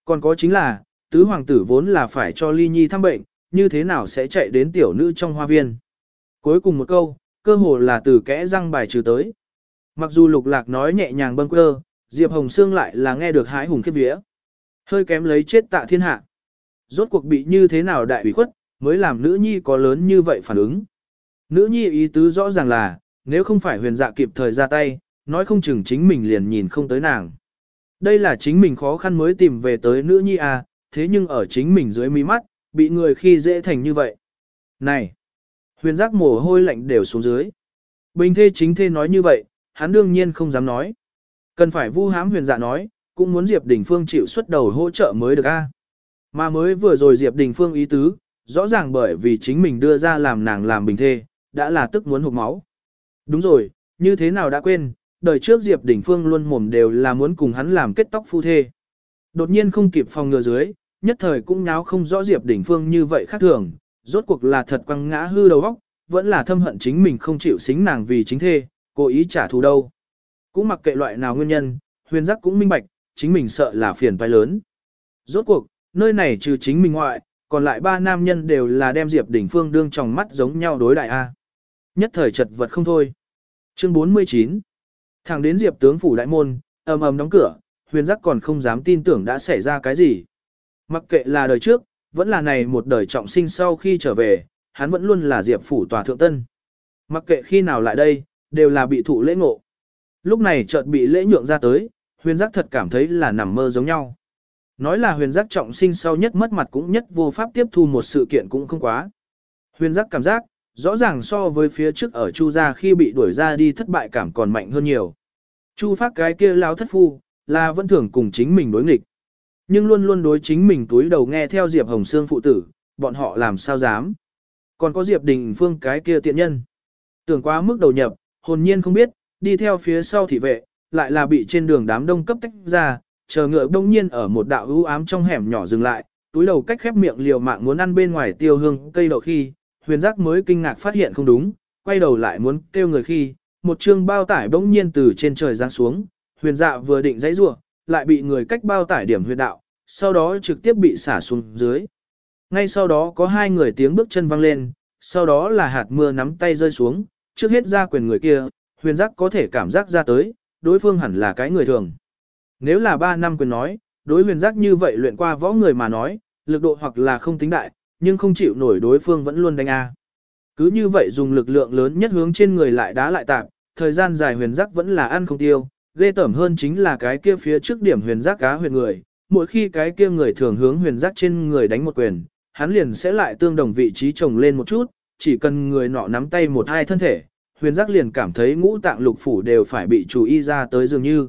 Còn có chính là, tứ hoàng tử vốn là phải cho ly nhi thăm bệnh, như thế nào sẽ chạy đến tiểu nữ trong hoa viên? Cuối cùng một câu, cơ hồ là từ kẽ răng bài trừ tới. Mặc dù lục lạc nói nhẹ nhàng bâng quơ, Diệp Hồng Sương lại là nghe được hái hùng khiếp vía. Hơi kém lấy chết tạ thiên hạ. Rốt cuộc bị như thế nào đại ủy khuất, mới làm nữ nhi có lớn như vậy phản ứng. Nữ nhi ý tứ rõ ràng là, nếu không phải huyền dạ kịp thời ra tay, nói không chừng chính mình liền nhìn không tới nàng. Đây là chính mình khó khăn mới tìm về tới nữ nhi à, thế nhưng ở chính mình dưới mí mắt, bị người khi dễ thành như vậy. Này! Huyền giác mồ hôi lạnh đều xuống dưới. Bình thê chính thê nói như vậy, hắn đương nhiên không dám nói. Cần phải vu hám huyền dạ nói, cũng muốn Diệp Đình Phương chịu xuất đầu hỗ trợ mới được a. Mà mới vừa rồi Diệp Đình Phương ý tứ, rõ ràng bởi vì chính mình đưa ra làm nàng làm bình thê, đã là tức muốn hụt máu. Đúng rồi, như thế nào đã quên, đời trước Diệp Đình Phương luôn mồm đều là muốn cùng hắn làm kết tóc phu thê. Đột nhiên không kịp phòng ngừa dưới, nhất thời cũng nháo không rõ Diệp Đình Phương như vậy khác thường, rốt cuộc là thật quăng ngã hư đầu óc, vẫn là thâm hận chính mình không chịu xính nàng vì chính thê, cố ý trả thù đâu. Cũng mặc kệ loại nào nguyên nhân, huyền giác cũng minh bạch, chính mình sợ là phiền phải lớn. Rốt cuộc, nơi này trừ chính mình ngoại, còn lại ba nam nhân đều là đem Diệp Đình Phương đương trong mắt giống nhau đối đại A. Nhất thời chật vật không thôi. Chương 49 Thẳng đến Diệp tướng phủ đại môn, ầm ầm đóng cửa, huyền giác còn không dám tin tưởng đã xảy ra cái gì. Mặc kệ là đời trước, vẫn là này một đời trọng sinh sau khi trở về, hắn vẫn luôn là Diệp phủ tòa thượng tân. Mặc kệ khi nào lại đây, đều là bị thụ lễ ngộ. Lúc này chợt bị lễ nhượng ra tới, huyền giác thật cảm thấy là nằm mơ giống nhau. Nói là huyền giác trọng sinh sau nhất mất mặt cũng nhất vô pháp tiếp thu một sự kiện cũng không quá. Huyền giác cảm giác, rõ ràng so với phía trước ở Chu gia khi bị đuổi ra đi thất bại cảm còn mạnh hơn nhiều. Chu phát cái kia lao thất phu, là vẫn thường cùng chính mình đối nghịch. Nhưng luôn luôn đối chính mình túi đầu nghe theo Diệp Hồng Sương phụ tử, bọn họ làm sao dám. Còn có Diệp Đình Phương cái kia tiện nhân. Tưởng quá mức đầu nhập, hồn nhiên không biết, đi theo phía sau thị vệ, lại là bị trên đường đám đông cấp tách ra, chờ ngựa đông nhiên ở một đạo ưu ám trong hẻm nhỏ dừng lại, túi đầu cách khép miệng liều mạng muốn ăn bên ngoài tiêu hương cây đậu khi, huyền giác mới kinh ngạc phát hiện không đúng, quay đầu lại muốn kêu người khi, một chương bao tải bỗng nhiên từ trên trời giáng xuống, huyền dạ vừa định dãy rủa, lại bị người cách bao tải điểm huyệt đạo, sau đó trực tiếp bị xả xuống dưới. Ngay sau đó có hai người tiếng bước chân vang lên, sau đó là hạt mưa nắm tay rơi xuống, trước hết ra quyền người kia, huyền giác có thể cảm giác ra tới, đối phương hẳn là cái người thường. Nếu là ba năm quyền nói, đối huyền giác như vậy luyện qua võ người mà nói, lực độ hoặc là không tính đại, nhưng không chịu nổi đối phương vẫn luôn đánh A. Cứ như vậy dùng lực lượng lớn nhất hướng trên người lại đá lại tạp, thời gian dài huyền giác vẫn là ăn không tiêu, ghê tởm hơn chính là cái kia phía trước điểm huyền giác cá huyền người, mỗi khi cái kia người thường hướng huyền giác trên người đánh một quyền, hắn liền sẽ lại tương đồng vị trí chồng lên một chút, chỉ cần người nọ nắm tay một hai thân thể, huyền giác liền cảm thấy ngũ tạng lục phủ đều phải bị chú ý ra tới dường như.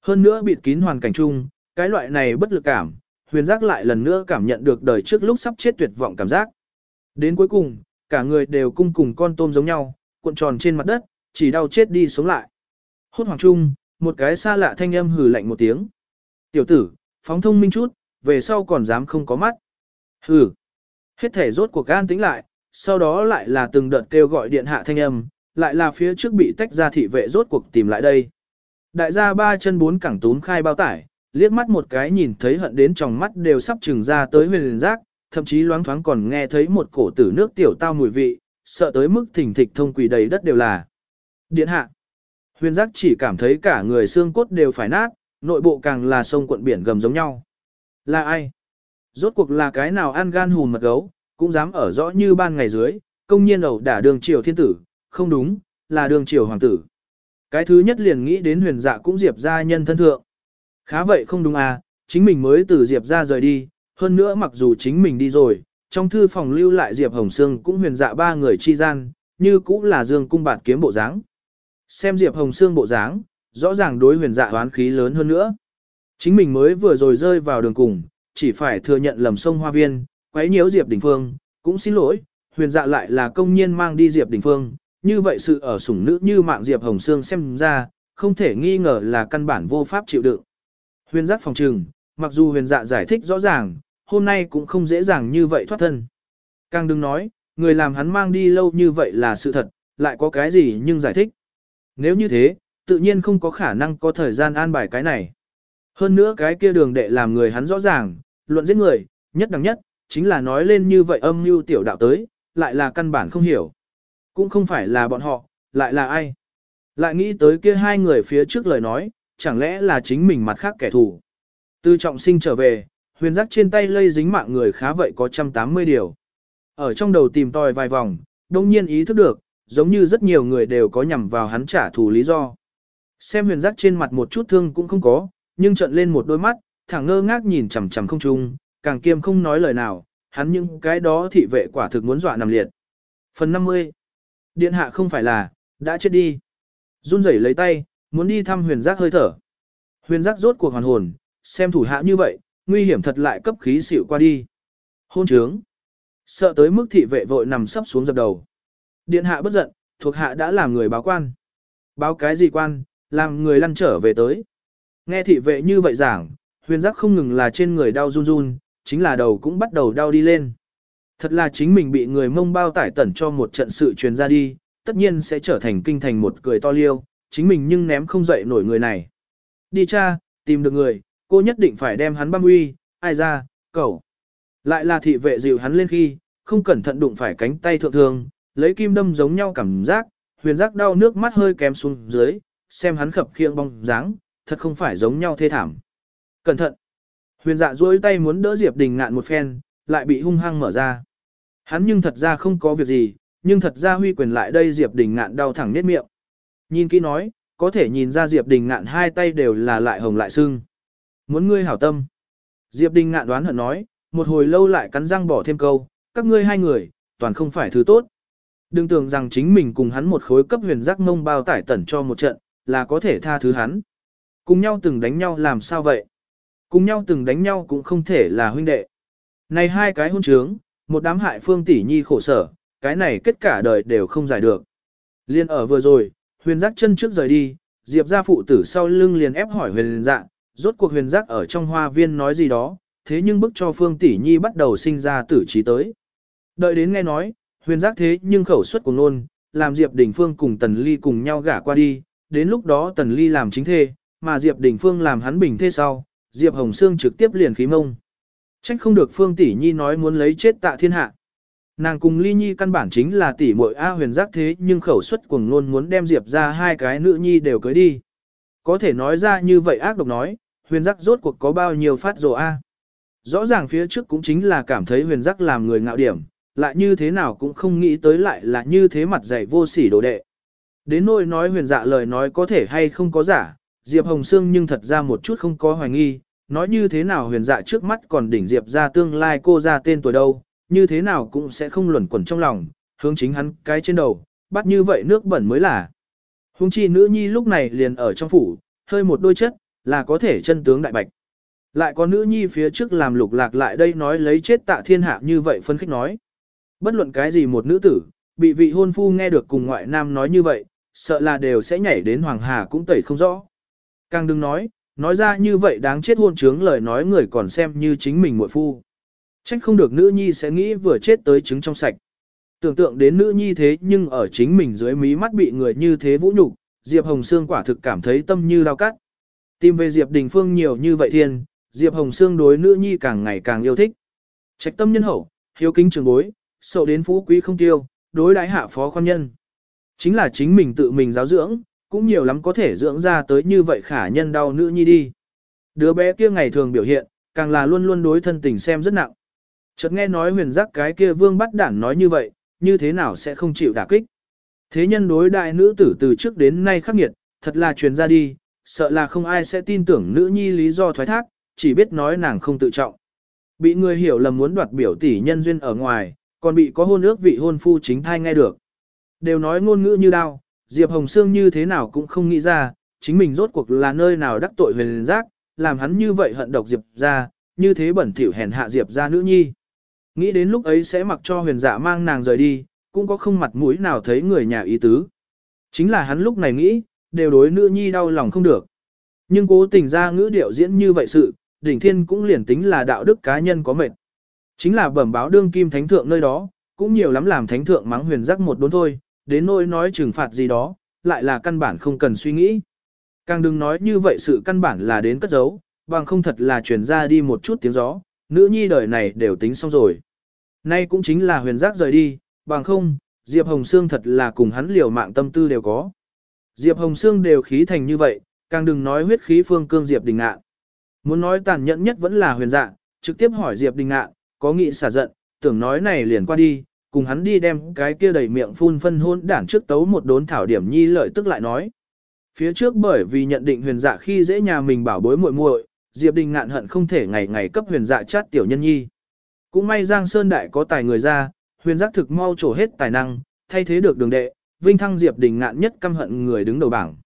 Hơn nữa bịt kín hoàn cảnh chung, cái loại này bất lực cảm, huyền giác lại lần nữa cảm nhận được đời trước lúc sắp chết tuyệt vọng cảm giác. Đến cuối cùng, cả người đều cung cùng con tôm giống nhau, cuộn tròn trên mặt đất, chỉ đau chết đi sống lại. Hốt hoàng trung, một cái xa lạ thanh âm hừ lạnh một tiếng. Tiểu tử, phóng thông minh chút, về sau còn dám không có mắt. Hừ. Hết thể rốt cuộc gan tính lại, sau đó lại là từng đợt kêu gọi điện hạ thanh âm, lại là phía trước bị tách ra thị vệ rốt cuộc tìm lại đây. Đại gia ba chân bốn cẳng tún khai bao tải, liếc mắt một cái nhìn thấy hận đến trong mắt đều sắp trừng ra tới huyền giác, thậm chí loáng thoáng còn nghe thấy một cổ tử nước tiểu tao mùi vị, sợ tới mức thỉnh thịch thông quỷ đầy đất đều là. Điện hạ. Huyền giác chỉ cảm thấy cả người xương cốt đều phải nát, nội bộ càng là sông cuộn biển gầm giống nhau. Là ai? Rốt cuộc là cái nào ăn gan hùn mật gấu, cũng dám ở rõ như ban ngày dưới, công nhiên ẩu đả đường triều thiên tử, không đúng, là đường triều hoàng tử. Cái thứ nhất liền nghĩ đến huyền dạ cũng diệp ra nhân thân thượng. Khá vậy không đúng à, chính mình mới từ diệp ra rời đi, hơn nữa mặc dù chính mình đi rồi, trong thư phòng lưu lại diệp hồng sương cũng huyền dạ ba người chi gian, như cũng là dương cung bạt kiếm bộ dáng. Xem diệp hồng sương bộ dáng, rõ ràng đối huyền dạ hoán khí lớn hơn nữa. Chính mình mới vừa rồi rơi vào đường cùng, chỉ phải thừa nhận lầm sông hoa viên, quấy nhiễu diệp đình phương, cũng xin lỗi, huyền dạ lại là công nhiên mang đi diệp đình phương, như vậy sự ở sủng nữ như mạng Diệp Hồng Sương xem ra, không thể nghi ngờ là căn bản vô pháp chịu đựng. Huyền giác phòng trừng, mặc dù huyền dạ giải thích rõ ràng, hôm nay cũng không dễ dàng như vậy thoát thân. Càng đừng nói, người làm hắn mang đi lâu như vậy là sự thật, lại có cái gì nhưng giải thích. Nếu như thế, tự nhiên không có khả năng có thời gian an bài cái này. Hơn nữa cái kia đường đệ làm người hắn rõ ràng, luận giết người, nhất đẳng nhất, chính là nói lên như vậy âm mưu tiểu đạo tới, lại là căn bản không hiểu. Cũng không phải là bọn họ, lại là ai? Lại nghĩ tới kia hai người phía trước lời nói, chẳng lẽ là chính mình mặt khác kẻ thù. Từ trọng sinh trở về, huyền giác trên tay lây dính mạng người khá vậy có 180 điều. Ở trong đầu tìm tòi vài vòng, đông nhiên ý thức được, giống như rất nhiều người đều có nhằm vào hắn trả thù lý do. Xem huyền giác trên mặt một chút thương cũng không có, nhưng trận lên một đôi mắt, thẳng ngơ ngác nhìn chằm chằm không trung, càng kiêm không nói lời nào, hắn những cái đó thị vệ quả thực muốn dọa nằm liệt. Phần 50 Điện hạ không phải là, đã chết đi. Run rẩy lấy tay, muốn đi thăm huyền giác hơi thở. Huyền giác rốt cuộc hoàn hồn, xem thủ hạ như vậy, nguy hiểm thật lại cấp khí xỉu qua đi. Hôn trướng. Sợ tới mức thị vệ vội nằm sắp xuống dập đầu. Điện hạ bất giận, thuộc hạ đã làm người báo quan. Báo cái gì quan, làm người lăn trở về tới. Nghe thị vệ như vậy giảng, huyền giác không ngừng là trên người đau run run, chính là đầu cũng bắt đầu đau đi lên. Thật là chính mình bị người mông bao tải tẩn cho một trận sự truyền ra đi, tất nhiên sẽ trở thành kinh thành một cười to liêu, chính mình nhưng ném không dậy nổi người này. Đi cha, tìm được người, cô nhất định phải đem hắn băm uy, ai ra, cậu. Lại là thị vệ dịu hắn lên khi, không cẩn thận đụng phải cánh tay thượng thường, lấy kim đâm giống nhau cảm giác, huyền giác đau nước mắt hơi kém xuống dưới, xem hắn khập khiêng bong dáng, thật không phải giống nhau thê thảm. Cẩn thận. Huyền dạ duỗi tay muốn đỡ Diệp Đình ngạn một phen, lại bị hung hăng mở ra. Hắn nhưng thật ra không có việc gì, nhưng thật ra huy quyền lại đây Diệp Đình ngạn đau thẳng nết miệng. Nhìn kỹ nói, có thể nhìn ra Diệp Đình ngạn hai tay đều là lại hồng lại sưng. Muốn ngươi hảo tâm. Diệp Đình ngạn đoán hận nói, một hồi lâu lại cắn răng bỏ thêm câu, các ngươi hai người, toàn không phải thứ tốt. Đừng tưởng rằng chính mình cùng hắn một khối cấp huyền giác mông bao tải tẩn cho một trận, là có thể tha thứ hắn. Cùng nhau từng đánh nhau làm sao vậy? Cùng nhau từng đánh nhau cũng không thể là huynh đệ. Này hai cái hôn trướng, một đám hại phương tỷ nhi khổ sở, cái này kết cả đời đều không giải được. Liên ở vừa rồi, huyền giác chân trước rời đi, diệp gia phụ tử sau lưng liền ép hỏi huyền dạ, rốt cuộc huyền giác ở trong hoa viên nói gì đó, thế nhưng bức cho phương tỷ nhi bắt đầu sinh ra tử trí tới. Đợi đến nghe nói, huyền giác thế nhưng khẩu suất của nôn, làm diệp đình phương cùng tần ly cùng nhau gả qua đi, đến lúc đó tần ly làm chính thê, mà diệp đình phương làm hắn bình thê sau, diệp hồng Sương trực tiếp liền khí mông. Trách không được Phương Tỷ Nhi nói muốn lấy chết tạ thiên hạ. Nàng cùng Ly Nhi căn bản chính là tỷ muội A huyền giác thế nhưng khẩu suất cuồng luôn muốn đem Diệp ra hai cái nữ nhi đều cưới đi. Có thể nói ra như vậy ác độc nói, huyền giác rốt cuộc có bao nhiêu phát rồ A. Rõ ràng phía trước cũng chính là cảm thấy huyền giác làm người ngạo điểm, lại như thế nào cũng không nghĩ tới lại là như thế mặt dày vô sỉ đồ đệ. Đến nỗi nói huyền dạ lời nói có thể hay không có giả, Diệp Hồng Sương nhưng thật ra một chút không có hoài nghi, nói như thế nào huyền dạ trước mắt còn đỉnh diệp ra tương lai cô ra tên tuổi đâu, như thế nào cũng sẽ không luẩn quẩn trong lòng, hướng chính hắn cái trên đầu, bắt như vậy nước bẩn mới là. Hùng chi nữ nhi lúc này liền ở trong phủ, hơi một đôi chất, là có thể chân tướng đại bạch. Lại có nữ nhi phía trước làm lục lạc lại đây nói lấy chết tạ thiên hạ như vậy phân khích nói. Bất luận cái gì một nữ tử, bị vị hôn phu nghe được cùng ngoại nam nói như vậy, sợ là đều sẽ nhảy đến hoàng hà cũng tẩy không rõ. Càng đừng nói, Nói ra như vậy đáng chết hôn trướng lời nói người còn xem như chính mình muội phu. Trách không được nữ nhi sẽ nghĩ vừa chết tới trứng trong sạch. Tưởng tượng đến nữ nhi thế nhưng ở chính mình dưới mí mắt bị người như thế vũ nhục, Diệp Hồng Sương quả thực cảm thấy tâm như lao cắt. Tìm về Diệp Đình Phương nhiều như vậy thiên, Diệp Hồng Sương đối nữ nhi càng ngày càng yêu thích. Trách tâm nhân hậu, hiếu kính trường bối, sậu đến phú quý không tiêu, đối đãi hạ phó khoan nhân. Chính là chính mình tự mình giáo dưỡng, cũng nhiều lắm có thể dưỡng ra tới như vậy khả nhân đau nữ nhi đi. Đứa bé kia ngày thường biểu hiện, càng là luôn luôn đối thân tình xem rất nặng. Chợt nghe nói huyền giác cái kia vương bắt đản nói như vậy, như thế nào sẽ không chịu đả kích. Thế nhân đối đại nữ tử từ trước đến nay khắc nghiệt, thật là truyền ra đi, sợ là không ai sẽ tin tưởng nữ nhi lý do thoái thác, chỉ biết nói nàng không tự trọng. Bị người hiểu lầm muốn đoạt biểu tỷ nhân duyên ở ngoài, còn bị có hôn ước vị hôn phu chính thai nghe được. Đều nói ngôn ngữ như đao, Diệp Hồng Sương như thế nào cũng không nghĩ ra, chính mình rốt cuộc là nơi nào đắc tội huyền giác, làm hắn như vậy hận độc Diệp ra, như thế bẩn thỉu hèn hạ Diệp ra nữ nhi. Nghĩ đến lúc ấy sẽ mặc cho huyền dạ mang nàng rời đi, cũng có không mặt mũi nào thấy người nhà ý tứ. Chính là hắn lúc này nghĩ, đều đối nữ nhi đau lòng không được. Nhưng cố tình ra ngữ điệu diễn như vậy sự, đỉnh thiên cũng liền tính là đạo đức cá nhân có mệt. Chính là bẩm báo đương kim thánh thượng nơi đó, cũng nhiều lắm làm thánh thượng mắng huyền giác một đốn thôi, đến nỗi nói trừng phạt gì đó, lại là căn bản không cần suy nghĩ. Càng đừng nói như vậy sự căn bản là đến cất giấu, bằng không thật là truyền ra đi một chút tiếng gió, nữ nhi đời này đều tính xong rồi. Nay cũng chính là huyền giác rời đi, bằng không, Diệp Hồng Sương thật là cùng hắn liều mạng tâm tư đều có. Diệp Hồng Sương đều khí thành như vậy, càng đừng nói huyết khí phương cương Diệp Đình Ngạn. Muốn nói tàn nhẫn nhất vẫn là huyền dạ, trực tiếp hỏi Diệp Đình Ngạn, có nghị xả giận, tưởng nói này liền qua đi, cùng hắn đi đem cái kia đầy miệng phun phân hôn đản trước tấu một đốn thảo điểm nhi lợi tức lại nói. Phía trước bởi vì nhận định huyền dạ khi dễ nhà mình bảo bối muội muội, Diệp Đình ngạn hận không thể ngày ngày cấp huyền dạ chát tiểu nhân nhi. Cũng may Giang Sơn Đại có tài người ra, huyền giác thực mau trổ hết tài năng, thay thế được đường đệ, vinh thăng Diệp Đình ngạn nhất căm hận người đứng đầu bảng.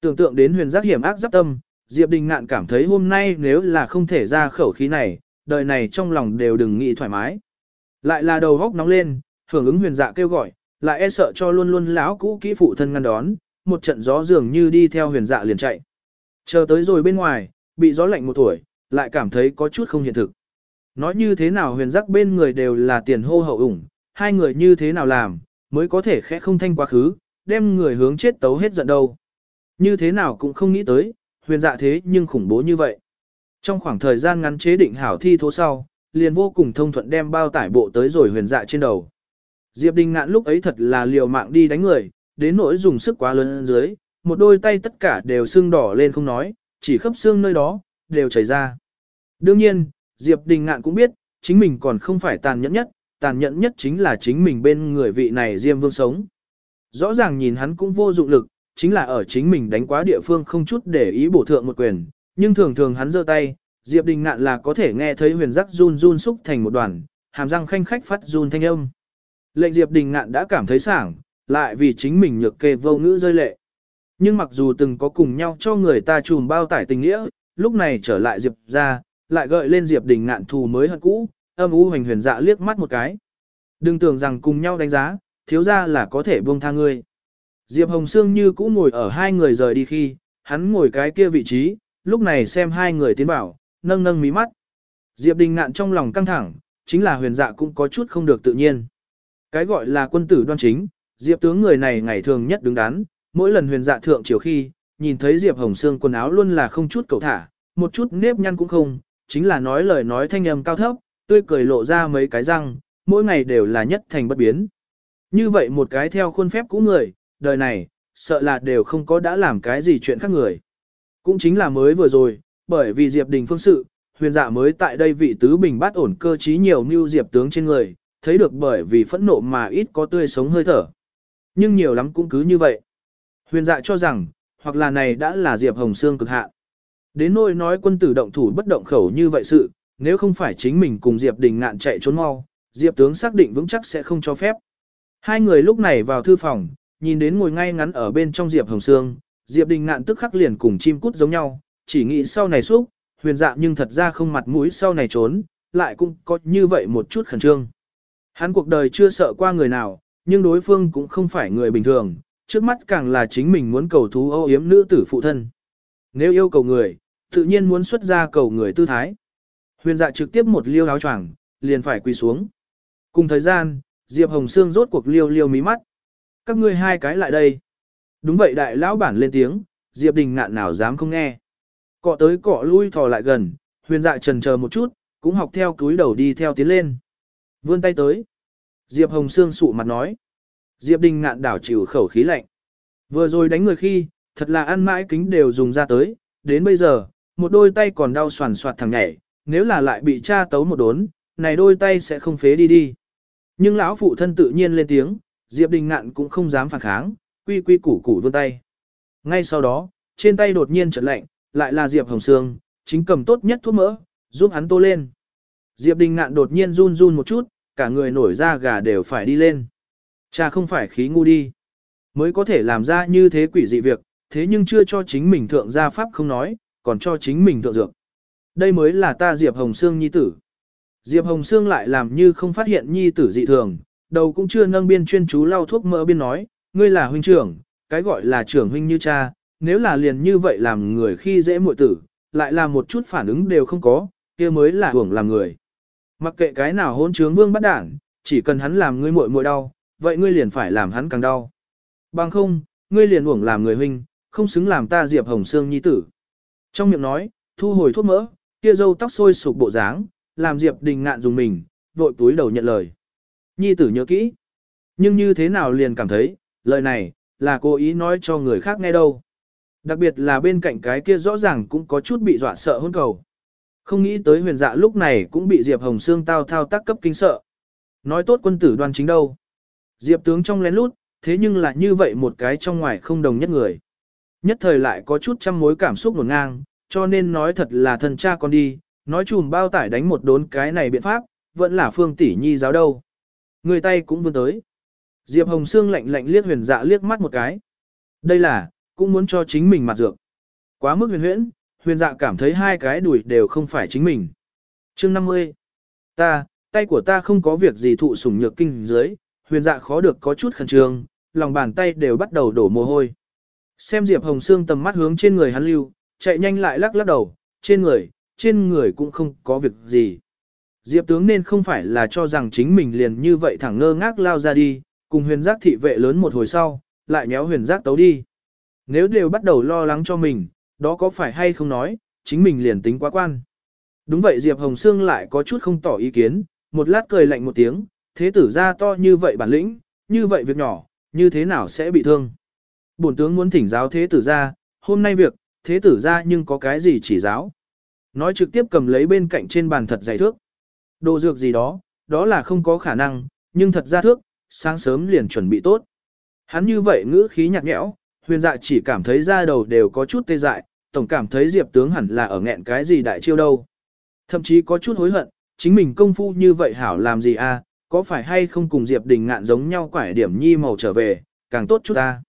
Tưởng tượng đến huyền giác hiểm ác giáp tâm, Diệp Đình ngạn cảm thấy hôm nay nếu là không thể ra khẩu khí này, đời này trong lòng đều đừng nghĩ thoải mái. Lại là đầu góc nóng lên, hưởng ứng huyền dạ kêu gọi, lại e sợ cho luôn luôn lão cũ kỹ phụ thân ngăn đón, một trận gió dường như đi theo huyền dạ liền chạy. Chờ tới rồi bên ngoài, bị gió lạnh một tuổi, lại cảm thấy có chút không hiện thực. Nói như thế nào huyền giác bên người đều là tiền hô hậu ủng, hai người như thế nào làm, mới có thể khẽ không thanh quá khứ, đem người hướng chết tấu hết giận đâu. Như thế nào cũng không nghĩ tới, huyền dạ thế nhưng khủng bố như vậy. Trong khoảng thời gian ngắn chế định hảo thi thố sau, liền vô cùng thông thuận đem bao tải bộ tới rồi huyền dạ trên đầu. Diệp Đình ngạn lúc ấy thật là liều mạng đi đánh người, đến nỗi dùng sức quá lớn dưới, một đôi tay tất cả đều sưng đỏ lên không nói, chỉ khớp xương nơi đó, đều chảy ra. Đương nhiên, Diệp Đình ngạn cũng biết, chính mình còn không phải tàn nhẫn nhất, tàn nhẫn nhất chính là chính mình bên người vị này Diêm Vương sống. Rõ ràng nhìn hắn cũng vô dụng lực, chính là ở chính mình đánh quá địa phương không chút để ý bổ thượng một quyền, nhưng thường thường hắn giơ tay, Diệp Đình ngạn là có thể nghe thấy huyền giác run run xúc thành một đoàn, hàm răng khanh khách phát run thanh âm. Lệnh Diệp Đình ngạn đã cảm thấy sảng, lại vì chính mình nhược kê vô ngữ rơi lệ. Nhưng mặc dù từng có cùng nhau cho người ta trùm bao tải tình nghĩa, lúc này trở lại Diệp ra, lại gợi lên Diệp Đình ngạn thù mới hận cũ, âm u hoành huyền dạ liếc mắt một cái. Đừng tưởng rằng cùng nhau đánh giá, thiếu ra là có thể buông tha ngươi. Diệp Hồng Sương như cũ ngồi ở hai người rời đi khi, hắn ngồi cái kia vị trí, lúc này xem hai người tiến bảo, nâng nâng mí mắt. Diệp Đình ngạn trong lòng căng thẳng, chính là huyền dạ cũng có chút không được tự nhiên. Cái gọi là quân tử đoan chính, Diệp tướng người này ngày thường nhất đứng đắn, mỗi lần huyền dạ thượng chiều khi, nhìn thấy Diệp Hồng Sương quần áo luôn là không chút cầu thả, một chút nếp nhăn cũng không, chính là nói lời nói thanh âm cao thấp, tươi cười lộ ra mấy cái răng, mỗi ngày đều là nhất thành bất biến. Như vậy một cái theo khuôn phép cũ người, đời này, sợ là đều không có đã làm cái gì chuyện khác người. Cũng chính là mới vừa rồi, bởi vì Diệp Đình phương sự, huyền dạ mới tại đây vị tứ bình bát ổn cơ trí nhiều mưu Diệp tướng trên người, thấy được bởi vì phẫn nộ mà ít có tươi sống hơi thở. Nhưng nhiều lắm cũng cứ như vậy. Huyền dạ cho rằng, hoặc là này đã là Diệp Hồng Sương cực hạn. Đến nỗi nói quân tử động thủ bất động khẩu như vậy sự, nếu không phải chính mình cùng Diệp Đình ngạn chạy trốn mau, Diệp tướng xác định vững chắc sẽ không cho phép. Hai người lúc này vào thư phòng, nhìn đến ngồi ngay ngắn ở bên trong Diệp Hồng Sương, Diệp Đình ngạn tức khắc liền cùng chim cút giống nhau, chỉ nghĩ sau này xúc, huyền dạ nhưng thật ra không mặt mũi sau này trốn, lại cũng có như vậy một chút khẩn trương. Hắn cuộc đời chưa sợ qua người nào, nhưng đối phương cũng không phải người bình thường, trước mắt càng là chính mình muốn cầu thú âu yếm nữ tử phụ thân. Nếu yêu cầu người, tự nhiên muốn xuất ra cầu người tư thái. Huyền dạ trực tiếp một liêu áo choàng, liền phải quỳ xuống. Cùng thời gian, Diệp Hồng Sương rốt cuộc liêu liêu mí mắt. Các ngươi hai cái lại đây. Đúng vậy đại lão bản lên tiếng, Diệp Đình ngạn nào dám không nghe. Cọ tới cọ lui thò lại gần, huyền dạ trần chờ một chút, cũng học theo túi đầu đi theo tiến lên. Vươn tay tới. Diệp Hồng Sương sụ mặt nói. Diệp Đình ngạn đảo chịu khẩu khí lạnh. Vừa rồi đánh người khi, thật là ăn mãi kính đều dùng ra tới, đến bây giờ, một đôi tay còn đau soàn soạt thằng nhảy, nếu là lại bị cha tấu một đốn, này đôi tay sẽ không phế đi đi. Nhưng lão phụ thân tự nhiên lên tiếng, Diệp Đình ngạn cũng không dám phản kháng, quy quy củ củ vươn tay. Ngay sau đó, trên tay đột nhiên chợt lạnh, lại là Diệp Hồng Sương, chính cầm tốt nhất thuốc mỡ, giúp hắn tô lên. Diệp Đình ngạn đột nhiên run run một chút, cả người nổi da gà đều phải đi lên. Cha không phải khí ngu đi. Mới có thể làm ra như thế quỷ dị việc, thế nhưng chưa cho chính mình thượng gia pháp không nói, còn cho chính mình thượng dược. Đây mới là ta Diệp Hồng Sương nhi tử. Diệp Hồng Sương lại làm như không phát hiện nhi tử dị thường, đầu cũng chưa nâng biên chuyên chú lau thuốc mỡ biên nói, ngươi là huynh trưởng, cái gọi là trưởng huynh như cha, nếu là liền như vậy làm người khi dễ muội tử, lại là một chút phản ứng đều không có, kia mới là hưởng làm người. Mặc kệ cái nào hôn trướng vương bắt đảng, chỉ cần hắn làm ngươi muội muội đau, vậy ngươi liền phải làm hắn càng đau. Bằng không, ngươi liền uổng làm người huynh, không xứng làm ta Diệp Hồng Sương nhi tử. Trong miệng nói, thu hồi thuốc mỡ, kia dâu tóc sôi sụp bộ dáng, làm Diệp Đình ngạn dùng mình, vội túi đầu nhận lời. Nhi tử nhớ kỹ. Nhưng như thế nào liền cảm thấy, lời này, là cố ý nói cho người khác nghe đâu. Đặc biệt là bên cạnh cái kia rõ ràng cũng có chút bị dọa sợ hôn cầu. Không nghĩ tới huyền dạ lúc này cũng bị Diệp Hồng Sương tao thao tác cấp kinh sợ. Nói tốt quân tử đoan chính đâu. Diệp tướng trong lén lút, thế nhưng là như vậy một cái trong ngoài không đồng nhất người. Nhất thời lại có chút trăm mối cảm xúc nổn ngang, cho nên nói thật là thần cha con đi, nói chùm bao tải đánh một đốn cái này biện pháp, vẫn là phương tỷ nhi giáo đâu. Người tay cũng vươn tới. Diệp Hồng Sương lạnh lạnh liếc huyền dạ liếc mắt một cái. Đây là, cũng muốn cho chính mình mặt dược. Quá mức huyền huyễn, huyền dạ cảm thấy hai cái đuổi đều không phải chính mình. chương 50. Ta, tay của ta không có việc gì thụ sủng nhược kinh dưới, huyền dạ khó được có chút khẩn trương, lòng bàn tay đều bắt đầu đổ mồ hôi. Xem Diệp Hồng Sương tầm mắt hướng trên người hắn lưu, chạy nhanh lại lắc lắc đầu, trên người, trên người cũng không có việc gì. Diệp tướng nên không phải là cho rằng chính mình liền như vậy thẳng ngơ ngác lao ra đi, cùng huyền giác thị vệ lớn một hồi sau, lại nhéo huyền giác tấu đi. Nếu đều bắt đầu lo lắng cho mình, đó có phải hay không nói, chính mình liền tính quá quan. Đúng vậy Diệp Hồng Sương lại có chút không tỏ ý kiến, một lát cười lạnh một tiếng, thế tử ra to như vậy bản lĩnh, như vậy việc nhỏ, như thế nào sẽ bị thương. Bổn tướng muốn thỉnh giáo thế tử ra, hôm nay việc, thế tử ra nhưng có cái gì chỉ giáo. Nói trực tiếp cầm lấy bên cạnh trên bàn thật dày thước. Đồ dược gì đó, đó là không có khả năng, nhưng thật ra thước, sáng sớm liền chuẩn bị tốt. Hắn như vậy ngữ khí nhạt nhẽo, huyền dạ chỉ cảm thấy da đầu đều có chút tê dại, tổng cảm thấy diệp tướng hẳn là ở nghẹn cái gì đại chiêu đâu. Thậm chí có chút hối hận, chính mình công phu như vậy hảo làm gì à, có phải hay không cùng diệp đình ngạn giống nhau quải điểm nhi màu trở về, càng tốt chút ta.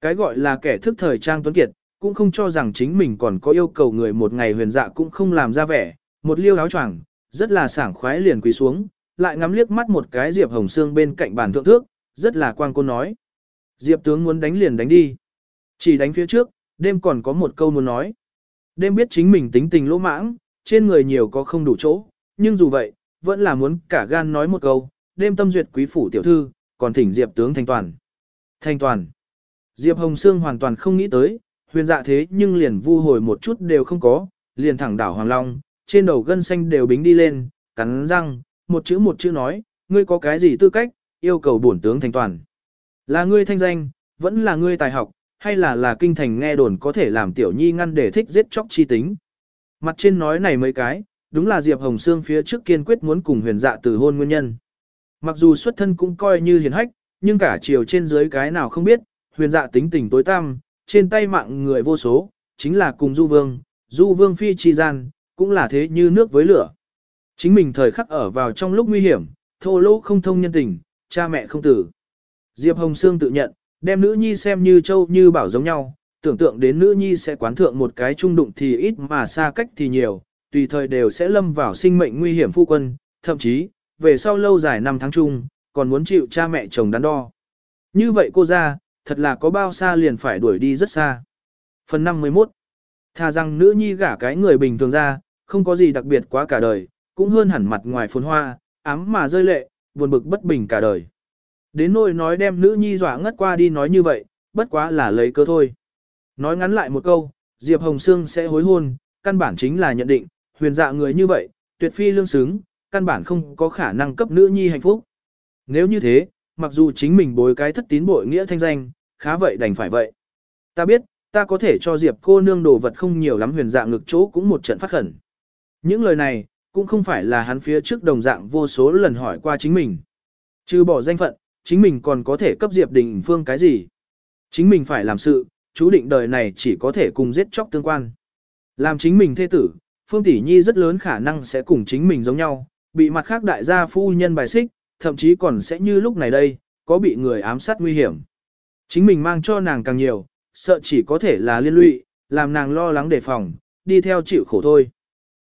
Cái gọi là kẻ thức thời trang tuấn kiệt, cũng không cho rằng chính mình còn có yêu cầu người một ngày huyền dạ cũng không làm ra vẻ, một liêu áo choàng, rất là sảng khoái liền quỳ xuống, lại ngắm liếc mắt một cái Diệp Hồng Sương bên cạnh bàn thượng thước, rất là quang côn nói. Diệp tướng muốn đánh liền đánh đi. Chỉ đánh phía trước, đêm còn có một câu muốn nói. Đêm biết chính mình tính tình lỗ mãng, trên người nhiều có không đủ chỗ, nhưng dù vậy, vẫn là muốn cả gan nói một câu, đêm tâm duyệt quý phủ tiểu thư, còn thỉnh Diệp tướng thanh toàn. Thanh toàn. Diệp Hồng Sương hoàn toàn không nghĩ tới, huyền dạ thế nhưng liền vu hồi một chút đều không có, liền thẳng đảo Hoàng Long, trên đầu gân xanh đều bính đi lên, cắn răng, một chữ một chữ nói, ngươi có cái gì tư cách, yêu cầu bổn tướng thành toàn. Là ngươi thanh danh, vẫn là ngươi tài học, hay là là kinh thành nghe đồn có thể làm tiểu nhi ngăn để thích giết chóc chi tính. Mặt trên nói này mấy cái, đúng là Diệp Hồng Sương phía trước kiên quyết muốn cùng huyền dạ từ hôn nguyên nhân. Mặc dù xuất thân cũng coi như hiền hách, nhưng cả chiều trên dưới cái nào không biết, huyền dạ tính tình tối tăm, trên tay mạng người vô số, chính là cùng Du Vương, Du Vương phi chi gian, cũng là thế như nước với lửa. Chính mình thời khắc ở vào trong lúc nguy hiểm, thô lỗ không thông nhân tình, cha mẹ không tử. Diệp Hồng Sương tự nhận, đem nữ nhi xem như châu như bảo giống nhau, tưởng tượng đến nữ nhi sẽ quán thượng một cái trung đụng thì ít mà xa cách thì nhiều, tùy thời đều sẽ lâm vào sinh mệnh nguy hiểm phu quân, thậm chí, về sau lâu dài năm tháng chung, còn muốn chịu cha mẹ chồng đắn đo. Như vậy cô ra, thật là có bao xa liền phải đuổi đi rất xa. Phần 51 Thà rằng nữ nhi gả cái người bình thường ra, không có gì đặc biệt quá cả đời, cũng hơn hẳn mặt ngoài phồn hoa, ám mà rơi lệ, buồn bực bất bình cả đời. Đến nỗi nói đem nữ nhi dọa ngất qua đi nói như vậy, bất quá là lấy cơ thôi. Nói ngắn lại một câu, Diệp Hồng Sương sẽ hối hôn, căn bản chính là nhận định, huyền dạ người như vậy, tuyệt phi lương xứng, căn bản không có khả năng cấp nữ nhi hạnh phúc. Nếu như thế, mặc dù chính mình bối cái thất tín bội nghĩa thanh danh, khá vậy đành phải vậy. Ta biết, ta có thể cho Diệp cô nương đồ vật không nhiều lắm huyền dạng ngực chỗ cũng một trận phát khẩn. Những lời này, cũng không phải là hắn phía trước đồng dạng vô số lần hỏi qua chính mình. Chứ bỏ danh phận, chính mình còn có thể cấp Diệp Đình Phương cái gì? Chính mình phải làm sự, chú định đời này chỉ có thể cùng giết chóc tương quan. Làm chính mình thê tử, Phương Tỷ Nhi rất lớn khả năng sẽ cùng chính mình giống nhau, bị mặt khác đại gia phu nhân bài xích, thậm chí còn sẽ như lúc này đây, có bị người ám sát nguy hiểm. Chính mình mang cho nàng càng nhiều, sợ chỉ có thể là liên lụy, làm nàng lo lắng đề phòng, đi theo chịu khổ thôi.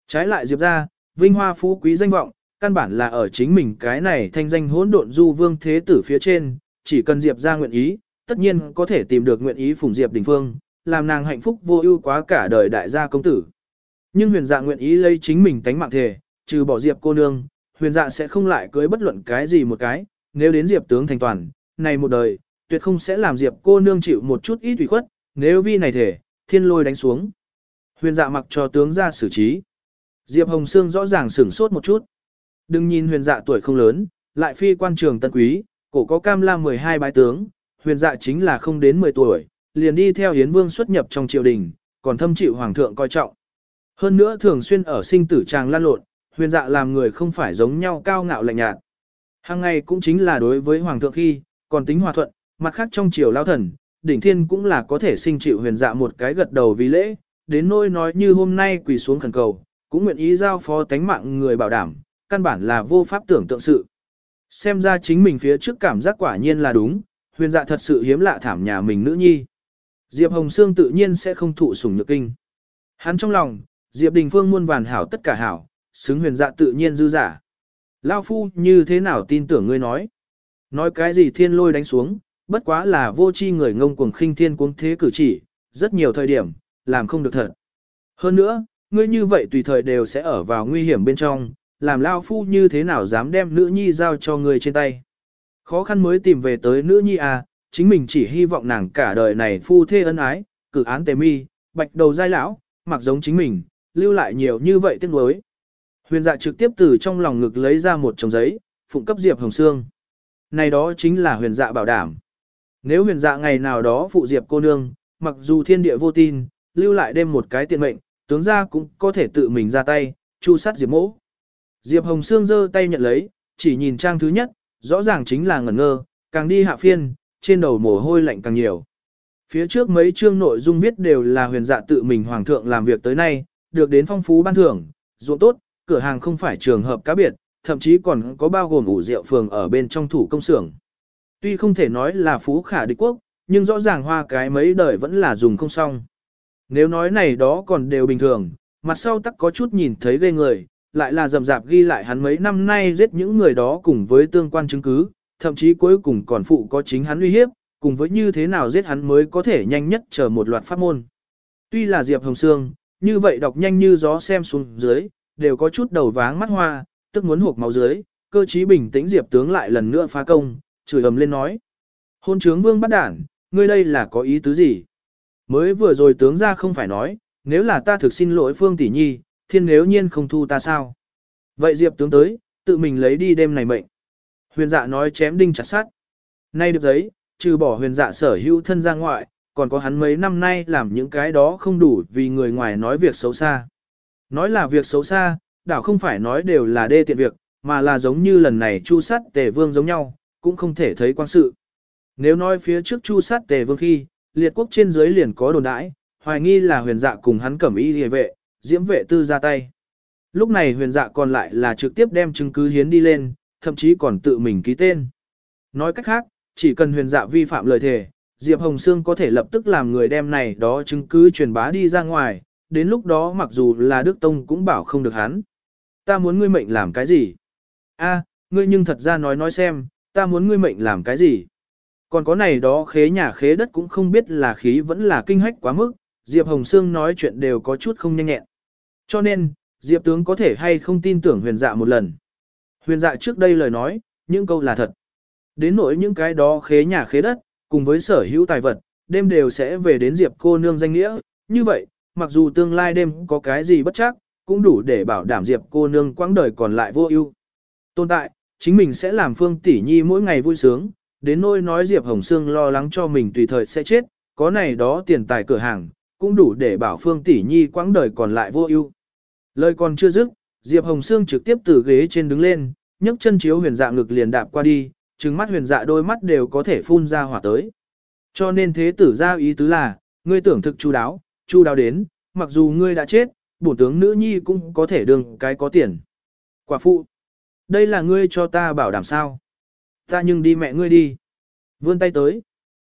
Trái lại Diệp ra, vinh hoa phú quý danh vọng, căn bản là ở chính mình cái này thanh danh hỗn độn du vương thế tử phía trên, chỉ cần Diệp ra nguyện ý, tất nhiên có thể tìm được nguyện ý phùng Diệp Đình Phương, làm nàng hạnh phúc vô ưu quá cả đời đại gia công tử. Nhưng huyền dạ nguyện ý lấy chính mình tánh mạng thể, trừ bỏ Diệp cô nương, huyền dạ sẽ không lại cưới bất luận cái gì một cái, nếu đến Diệp tướng thành toàn, này một đời, tuyệt không sẽ làm Diệp cô nương chịu một chút ít ủy khuất, nếu vi này thể, thiên lôi đánh xuống. Huyền dạ mặc cho tướng ra xử trí. Diệp Hồng Sương rõ ràng sửng sốt một chút. Đừng nhìn huyền dạ tuổi không lớn, lại phi quan trường tân quý, cổ có cam la 12 bái tướng, huyền dạ chính là không đến 10 tuổi, liền đi theo Hiến Vương xuất nhập trong triều đình, còn thâm chịu hoàng thượng coi trọng. Hơn nữa thường xuyên ở sinh tử tràng lan lộn, huyền dạ làm người không phải giống nhau cao ngạo lạnh nhạt. Hàng ngày cũng chính là đối với hoàng thượng khi, còn tính hòa thuận, mặt khác trong triều lao thần, đỉnh thiên cũng là có thể sinh chịu huyền dạ một cái gật đầu vì lễ, đến nỗi nói như hôm nay quỳ xuống khẩn cầu, cũng nguyện ý giao phó tánh mạng người bảo đảm, căn bản là vô pháp tưởng tượng sự. Xem ra chính mình phía trước cảm giác quả nhiên là đúng, huyền dạ thật sự hiếm lạ thảm nhà mình nữ nhi. Diệp Hồng Sương tự nhiên sẽ không thụ sủng nhược kinh. Hắn trong lòng, Diệp Đình Phương muôn vàn hảo tất cả hảo, xứng huyền dạ tự nhiên dư giả. Lao phu như thế nào tin tưởng ngươi nói? Nói cái gì thiên lôi đánh xuống, bất quá là vô chi người ngông cuồng khinh thiên cuống thế cử chỉ, rất nhiều thời điểm, làm không được thật. Hơn nữa, ngươi như vậy tùy thời đều sẽ ở vào nguy hiểm bên trong, làm Lao phu như thế nào dám đem nữ nhi giao cho ngươi trên tay. Khó khăn mới tìm về tới nữ nhi à, chính mình chỉ hy vọng nàng cả đời này phu thê ân ái, cử án tề mi, bạch đầu giai lão, mặc giống chính mình, lưu lại nhiều như vậy tiếc nuối. Huyền dạ trực tiếp từ trong lòng ngực lấy ra một chồng giấy, phụng cấp Diệp Hồng Sương. Này đó chính là huyền dạ bảo đảm. Nếu huyền dạ ngày nào đó phụ Diệp cô nương, mặc dù thiên địa vô tin, lưu lại đêm một cái tiện mệnh, tướng ra cũng có thể tự mình ra tay, chu sát Diệp mỗ. Diệp Hồng Sương giơ tay nhận lấy, chỉ nhìn trang thứ nhất, rõ ràng chính là ngẩn ngơ, càng đi hạ phiên, trên đầu mồ hôi lạnh càng nhiều. Phía trước mấy chương nội dung viết đều là huyền dạ tự mình hoàng thượng làm việc tới nay, được đến phong phú ban thưởng, ruộng tốt, cửa hàng không phải trường hợp cá biệt, thậm chí còn có bao gồm ủ rượu phường ở bên trong thủ công xưởng. Tuy không thể nói là phú khả địch quốc, nhưng rõ ràng hoa cái mấy đời vẫn là dùng không xong. Nếu nói này đó còn đều bình thường, mặt sau tắc có chút nhìn thấy ghê người, lại là rầm rạp ghi lại hắn mấy năm nay giết những người đó cùng với tương quan chứng cứ, thậm chí cuối cùng còn phụ có chính hắn uy hiếp, cùng với như thế nào giết hắn mới có thể nhanh nhất chờ một loạt pháp môn. Tuy là Diệp Hồng Sương, như vậy đọc nhanh như gió xem xuống dưới, đều có chút đầu váng mắt hoa, tức muốn hộp máu dưới, cơ trí bình tĩnh Diệp tướng lại lần nữa phá công, chửi ầm lên nói. Hôn trướng vương bắt đản, ngươi đây là có ý tứ gì? Mới vừa rồi tướng ra không phải nói, nếu là ta thực xin lỗi phương tỷ nhi, thiên nếu nhiên không thu ta sao? Vậy Diệp tướng tới, tự mình lấy đi đêm này mệnh. Huyền dạ nói chém đinh chặt sắt. Nay được giấy, trừ bỏ huyền dạ sở hữu thân ra ngoại, còn có hắn mấy năm nay làm những cái đó không đủ vì người ngoài nói việc xấu xa. Nói là việc xấu xa, đảo không phải nói đều là đê tiện việc, mà là giống như lần này chu sát tề vương giống nhau, cũng không thể thấy quan sự. Nếu nói phía trước chu sát tề vương khi, liệt quốc trên dưới liền có đồn đãi, hoài nghi là huyền dạ cùng hắn cẩm y hề vệ, diễm vệ tư ra tay. Lúc này huyền dạ còn lại là trực tiếp đem chứng cứ hiến đi lên, thậm chí còn tự mình ký tên. Nói cách khác, chỉ cần huyền dạ vi phạm lời thề, Diệp Hồng Sương có thể lập tức làm người đem này đó chứng cứ truyền bá đi ra ngoài, đến lúc đó mặc dù là Đức Tông cũng bảo không được hắn. Ta muốn ngươi mệnh làm cái gì? A, ngươi nhưng thật ra nói nói xem, ta muốn ngươi mệnh làm cái gì? Còn có này đó khế nhà khế đất cũng không biết là khí vẫn là kinh hách quá mức, Diệp Hồng Sương nói chuyện đều có chút không nhanh nhẹn. Cho nên, Diệp tướng có thể hay không tin tưởng huyền dạ một lần. Huyền dạ trước đây lời nói, những câu là thật. Đến nỗi những cái đó khế nhà khế đất, cùng với sở hữu tài vật, đêm đều sẽ về đến Diệp cô nương danh nghĩa. Như vậy, mặc dù tương lai đêm có cái gì bất chắc, cũng đủ để bảo đảm Diệp cô nương quãng đời còn lại vô ưu. Tồn tại, chính mình sẽ làm Phương Tỷ Nhi mỗi ngày vui sướng, đến nỗi nói Diệp Hồng Sương lo lắng cho mình tùy thời sẽ chết, có này đó tiền tài cửa hàng, cũng đủ để bảo Phương Tỷ Nhi quãng đời còn lại vô ưu. Lời còn chưa dứt, Diệp Hồng Sương trực tiếp từ ghế trên đứng lên, nhấc chân chiếu huyền dạ ngực liền đạp qua đi, trừng mắt huyền dạ đôi mắt đều có thể phun ra hỏa tới. Cho nên thế tử ra ý tứ là, ngươi tưởng thực chu đáo, chu đáo đến, mặc dù ngươi đã chết, bổ tướng nữ nhi cũng có thể đương cái có tiền. Quả phụ, đây là ngươi cho ta bảo đảm sao. Ta nhưng đi mẹ ngươi đi. Vươn tay tới.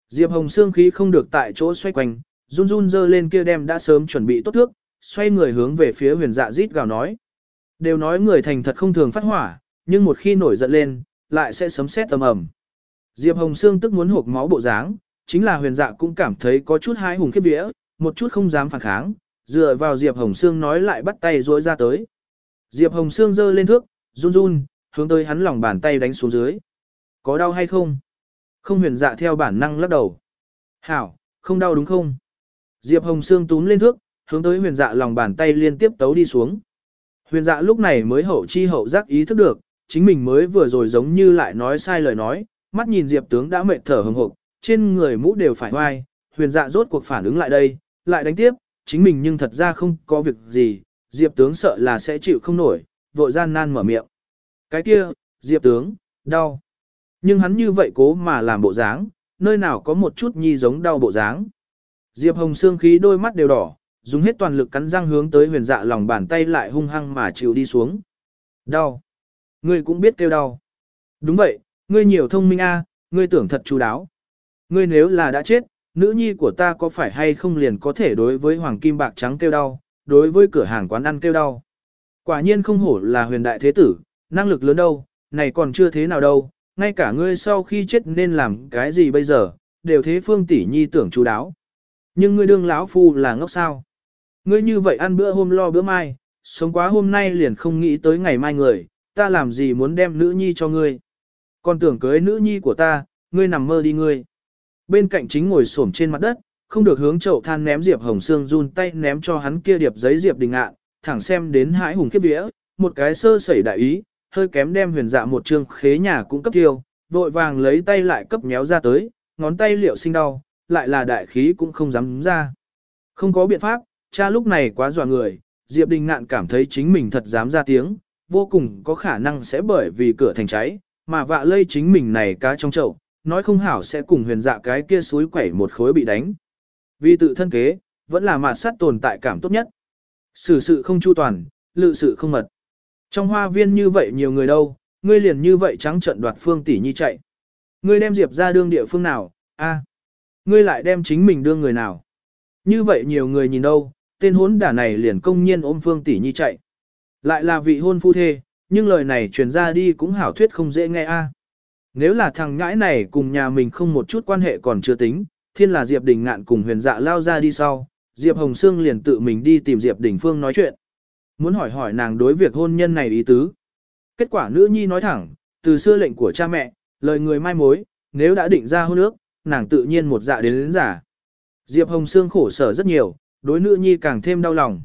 Diệp Hồng Sương khí không được tại chỗ xoay quanh, run run dơ lên kia đem đã sớm chuẩn bị tốt thước, xoay người hướng về phía huyền dạ rít gào nói. Đều nói người thành thật không thường phát hỏa, nhưng một khi nổi giận lên, lại sẽ sấm sét tầm ầm. Diệp Hồng Sương tức muốn hộp máu bộ dáng, chính là huyền dạ cũng cảm thấy có chút hái hùng khiếp vía, một chút không dám phản kháng, dựa vào Diệp Hồng Sương nói lại bắt tay rối ra tới. Diệp Hồng Sương giơ lên thước, run run, hướng tới hắn lòng bàn tay đánh xuống dưới. Có đau hay không? Không huyền dạ theo bản năng lắc đầu. Hảo, không đau đúng không? Diệp Hồng Sương túm lên thước, hướng tới huyền dạ lòng bàn tay liên tiếp tấu đi xuống. Huyền dạ lúc này mới hậu chi hậu giác ý thức được, chính mình mới vừa rồi giống như lại nói sai lời nói, mắt nhìn Diệp tướng đã mệt thở hừng hực, trên người mũ đều phải hoai, huyền dạ rốt cuộc phản ứng lại đây, lại đánh tiếp, chính mình nhưng thật ra không có việc gì, Diệp tướng sợ là sẽ chịu không nổi, vội gian nan mở miệng. Cái kia, Diệp tướng, đau. Nhưng hắn như vậy cố mà làm bộ dáng, nơi nào có một chút nhi giống đau bộ dáng. Diệp Hồng xương khí đôi mắt đều đỏ, dùng hết toàn lực cắn răng hướng tới huyền dạ lòng bàn tay lại hung hăng mà chịu đi xuống. Đau. Ngươi cũng biết kêu đau. Đúng vậy, ngươi nhiều thông minh a, ngươi tưởng thật chú đáo. Ngươi nếu là đã chết, nữ nhi của ta có phải hay không liền có thể đối với hoàng kim bạc trắng kêu đau, đối với cửa hàng quán ăn kêu đau. Quả nhiên không hổ là huyền đại thế tử, năng lực lớn đâu, này còn chưa thế nào đâu, ngay cả ngươi sau khi chết nên làm cái gì bây giờ, đều thế phương tỷ nhi tưởng chú đáo. Nhưng ngươi đương lão phu là ngốc sao. Ngươi như vậy ăn bữa hôm lo bữa mai, sống quá hôm nay liền không nghĩ tới ngày mai người, ta làm gì muốn đem nữ nhi cho ngươi. Còn tưởng cưới nữ nhi của ta, ngươi nằm mơ đi ngươi. Bên cạnh chính ngồi xổm trên mặt đất, không được hướng chậu than ném Diệp Hồng Sương run tay ném cho hắn kia điệp giấy Diệp Đình Ngạn, thẳng xem đến hãi hùng khiếp vía, một cái sơ sẩy đại ý, hơi kém đem huyền dạ một trương khế nhà cũng cấp tiêu, vội vàng lấy tay lại cấp nhéo ra tới, ngón tay liệu sinh đau, lại là đại khí cũng không dám ra. Không có biện pháp, cha lúc này quá dọa người, Diệp Đình Ngạn cảm thấy chính mình thật dám ra tiếng, vô cùng có khả năng sẽ bởi vì cửa thành cháy, mà vạ lây chính mình này cá trong chậu, nói không hảo sẽ cùng huyền dạ cái kia suối quẩy một khối bị đánh. Vì tự thân kế, vẫn là mạt sát tồn tại cảm tốt nhất. Xử sự không chu toàn, lự sự không mật. Trong hoa viên như vậy nhiều người đâu, ngươi liền như vậy trắng trận đoạt phương tỷ nhi chạy. Ngươi đem Diệp ra đương địa phương nào, a, Ngươi lại đem chính mình đương người nào. Như vậy nhiều người nhìn đâu, tên hốn đả này liền công nhiên ôm phương tỷ nhi chạy. Lại là vị hôn phu thê, nhưng lời này truyền ra đi cũng hảo thuyết không dễ nghe a. Nếu là thằng ngãi này cùng nhà mình không một chút quan hệ còn chưa tính, thiên là Diệp Đình ngạn cùng huyền dạ lao ra đi sau, Diệp Hồng Sương liền tự mình đi tìm Diệp Đình Phương nói chuyện. Muốn hỏi hỏi nàng đối việc hôn nhân này ý tứ. Kết quả nữ nhi nói thẳng, từ xưa lệnh của cha mẹ, lời người mai mối, nếu đã định ra hôn ước, nàng tự nhiên một dạ đến đến giả. Diệp Hồng Sương khổ sở rất nhiều, đối nữ nhi càng thêm đau lòng.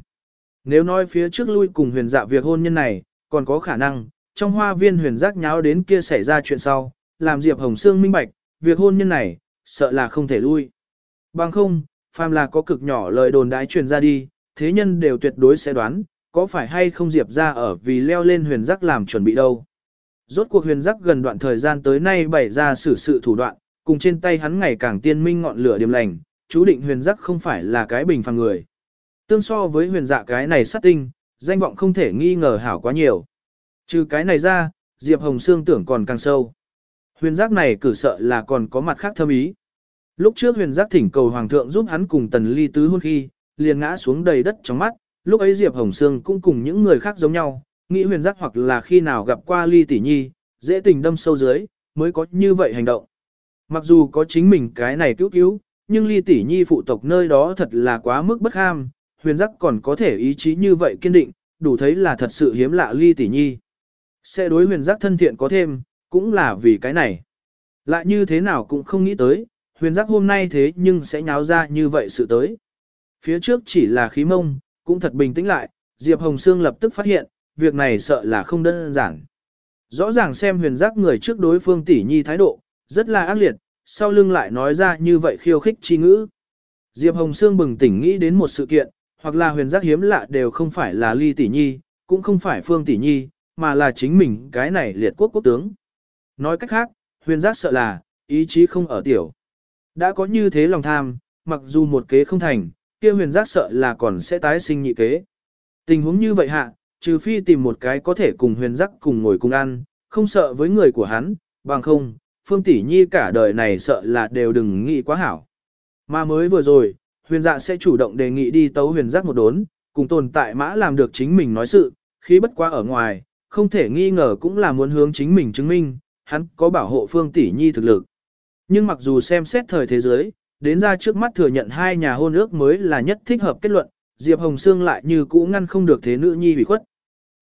Nếu nói phía trước lui cùng huyền dạ việc hôn nhân này, còn có khả năng, trong hoa viên huyền giác nháo đến kia xảy ra chuyện sau, làm Diệp Hồng Sương minh bạch, việc hôn nhân này, sợ là không thể lui. Bằng không, phàm là có cực nhỏ lời đồn đãi truyền ra đi, thế nhân đều tuyệt đối sẽ đoán, có phải hay không Diệp ra ở vì leo lên huyền giác làm chuẩn bị đâu. Rốt cuộc huyền giác gần đoạn thời gian tới nay bày ra xử sự thủ đoạn, cùng trên tay hắn ngày càng tiên minh ngọn lửa điểm lành, chú định huyền giác không phải là cái bình phàm người. Tương so với huyền dạ cái này sát tinh, danh vọng không thể nghi ngờ hảo quá nhiều. Trừ cái này ra, Diệp Hồng Sương tưởng còn càng sâu. Huyền giác này cử sợ là còn có mặt khác thâm ý. Lúc trước huyền giác thỉnh cầu hoàng thượng giúp hắn cùng tần ly tứ hôn khi, liền ngã xuống đầy đất trong mắt, lúc ấy Diệp Hồng Sương cũng cùng những người khác giống nhau, nghĩ huyền giác hoặc là khi nào gặp qua ly tỷ nhi, dễ tình đâm sâu dưới, mới có như vậy hành động. Mặc dù có chính mình cái này cứu cứu, nhưng ly tỷ nhi phụ tộc nơi đó thật là quá mức bất ham, huyền giác còn có thể ý chí như vậy kiên định, đủ thấy là thật sự hiếm lạ ly tỷ nhi. Sẽ đối huyền giác thân thiện có thêm, cũng là vì cái này. Lại như thế nào cũng không nghĩ tới, huyền giác hôm nay thế nhưng sẽ nháo ra như vậy sự tới. Phía trước chỉ là khí mông, cũng thật bình tĩnh lại, Diệp Hồng Sương lập tức phát hiện, việc này sợ là không đơn giản. Rõ ràng xem huyền giác người trước đối phương tỷ nhi thái độ, rất là ác liệt, sau lưng lại nói ra như vậy khiêu khích chi ngữ. Diệp Hồng Sương bừng tỉnh nghĩ đến một sự kiện, hoặc là huyền giác hiếm lạ đều không phải là ly tỷ nhi, cũng không phải phương tỷ nhi, mà là chính mình cái này liệt quốc quốc tướng. Nói cách khác, huyền giác sợ là, ý chí không ở tiểu. Đã có như thế lòng tham, mặc dù một kế không thành, kia huyền giác sợ là còn sẽ tái sinh nhị kế. Tình huống như vậy hạ, trừ phi tìm một cái có thể cùng huyền giác cùng ngồi cùng ăn, không sợ với người của hắn, bằng không, phương tỷ nhi cả đời này sợ là đều đừng nghĩ quá hảo. Mà mới vừa rồi, huyền dạ sẽ chủ động đề nghị đi tấu huyền giác một đốn, cùng tồn tại mã làm được chính mình nói sự, khi bất quá ở ngoài, không thể nghi ngờ cũng là muốn hướng chính mình chứng minh, hắn có bảo hộ phương tỷ nhi thực lực. Nhưng mặc dù xem xét thời thế giới, đến ra trước mắt thừa nhận hai nhà hôn ước mới là nhất thích hợp kết luận, Diệp Hồng Sương lại như cũ ngăn không được thế nữ nhi bị khuất.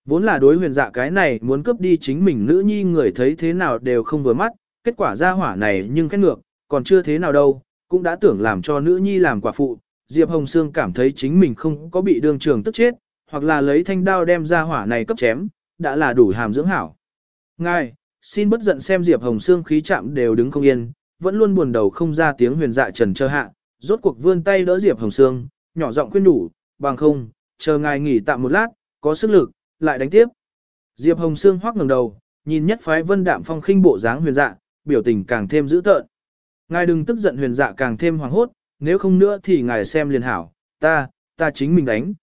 Vốn là đối huyền dạ cái này muốn cướp đi chính mình nữ nhi người thấy thế nào đều không vừa mắt, kết quả ra hỏa này nhưng khét ngược, còn chưa thế nào đâu, cũng đã tưởng làm cho nữ nhi làm quả phụ. Diệp Hồng Sương cảm thấy chính mình không có bị đương trường tức chết, hoặc là lấy thanh đao đem ra hỏa này cấp chém, đã là đủ hàm dưỡng hảo. Ngài, xin bất giận xem Diệp Hồng Sương khí chạm đều đứng không yên, vẫn luôn buồn đầu không ra tiếng huyền dạ trần chờ hạ, rốt cuộc vươn tay đỡ Diệp Hồng Sương, nhỏ giọng khuyên đủ, bằng không, chờ ngài nghỉ tạm một lát, có sức lực, lại đánh tiếp. Diệp Hồng Sương hoắc ngẩng đầu, nhìn nhất phái vân đạm phong khinh bộ dáng huyền dạ, biểu tình càng thêm dữ tợn. Ngài đừng tức giận huyền dạ càng thêm hoảng hốt, nếu không nữa thì ngài xem liền hảo, ta, ta chính mình đánh.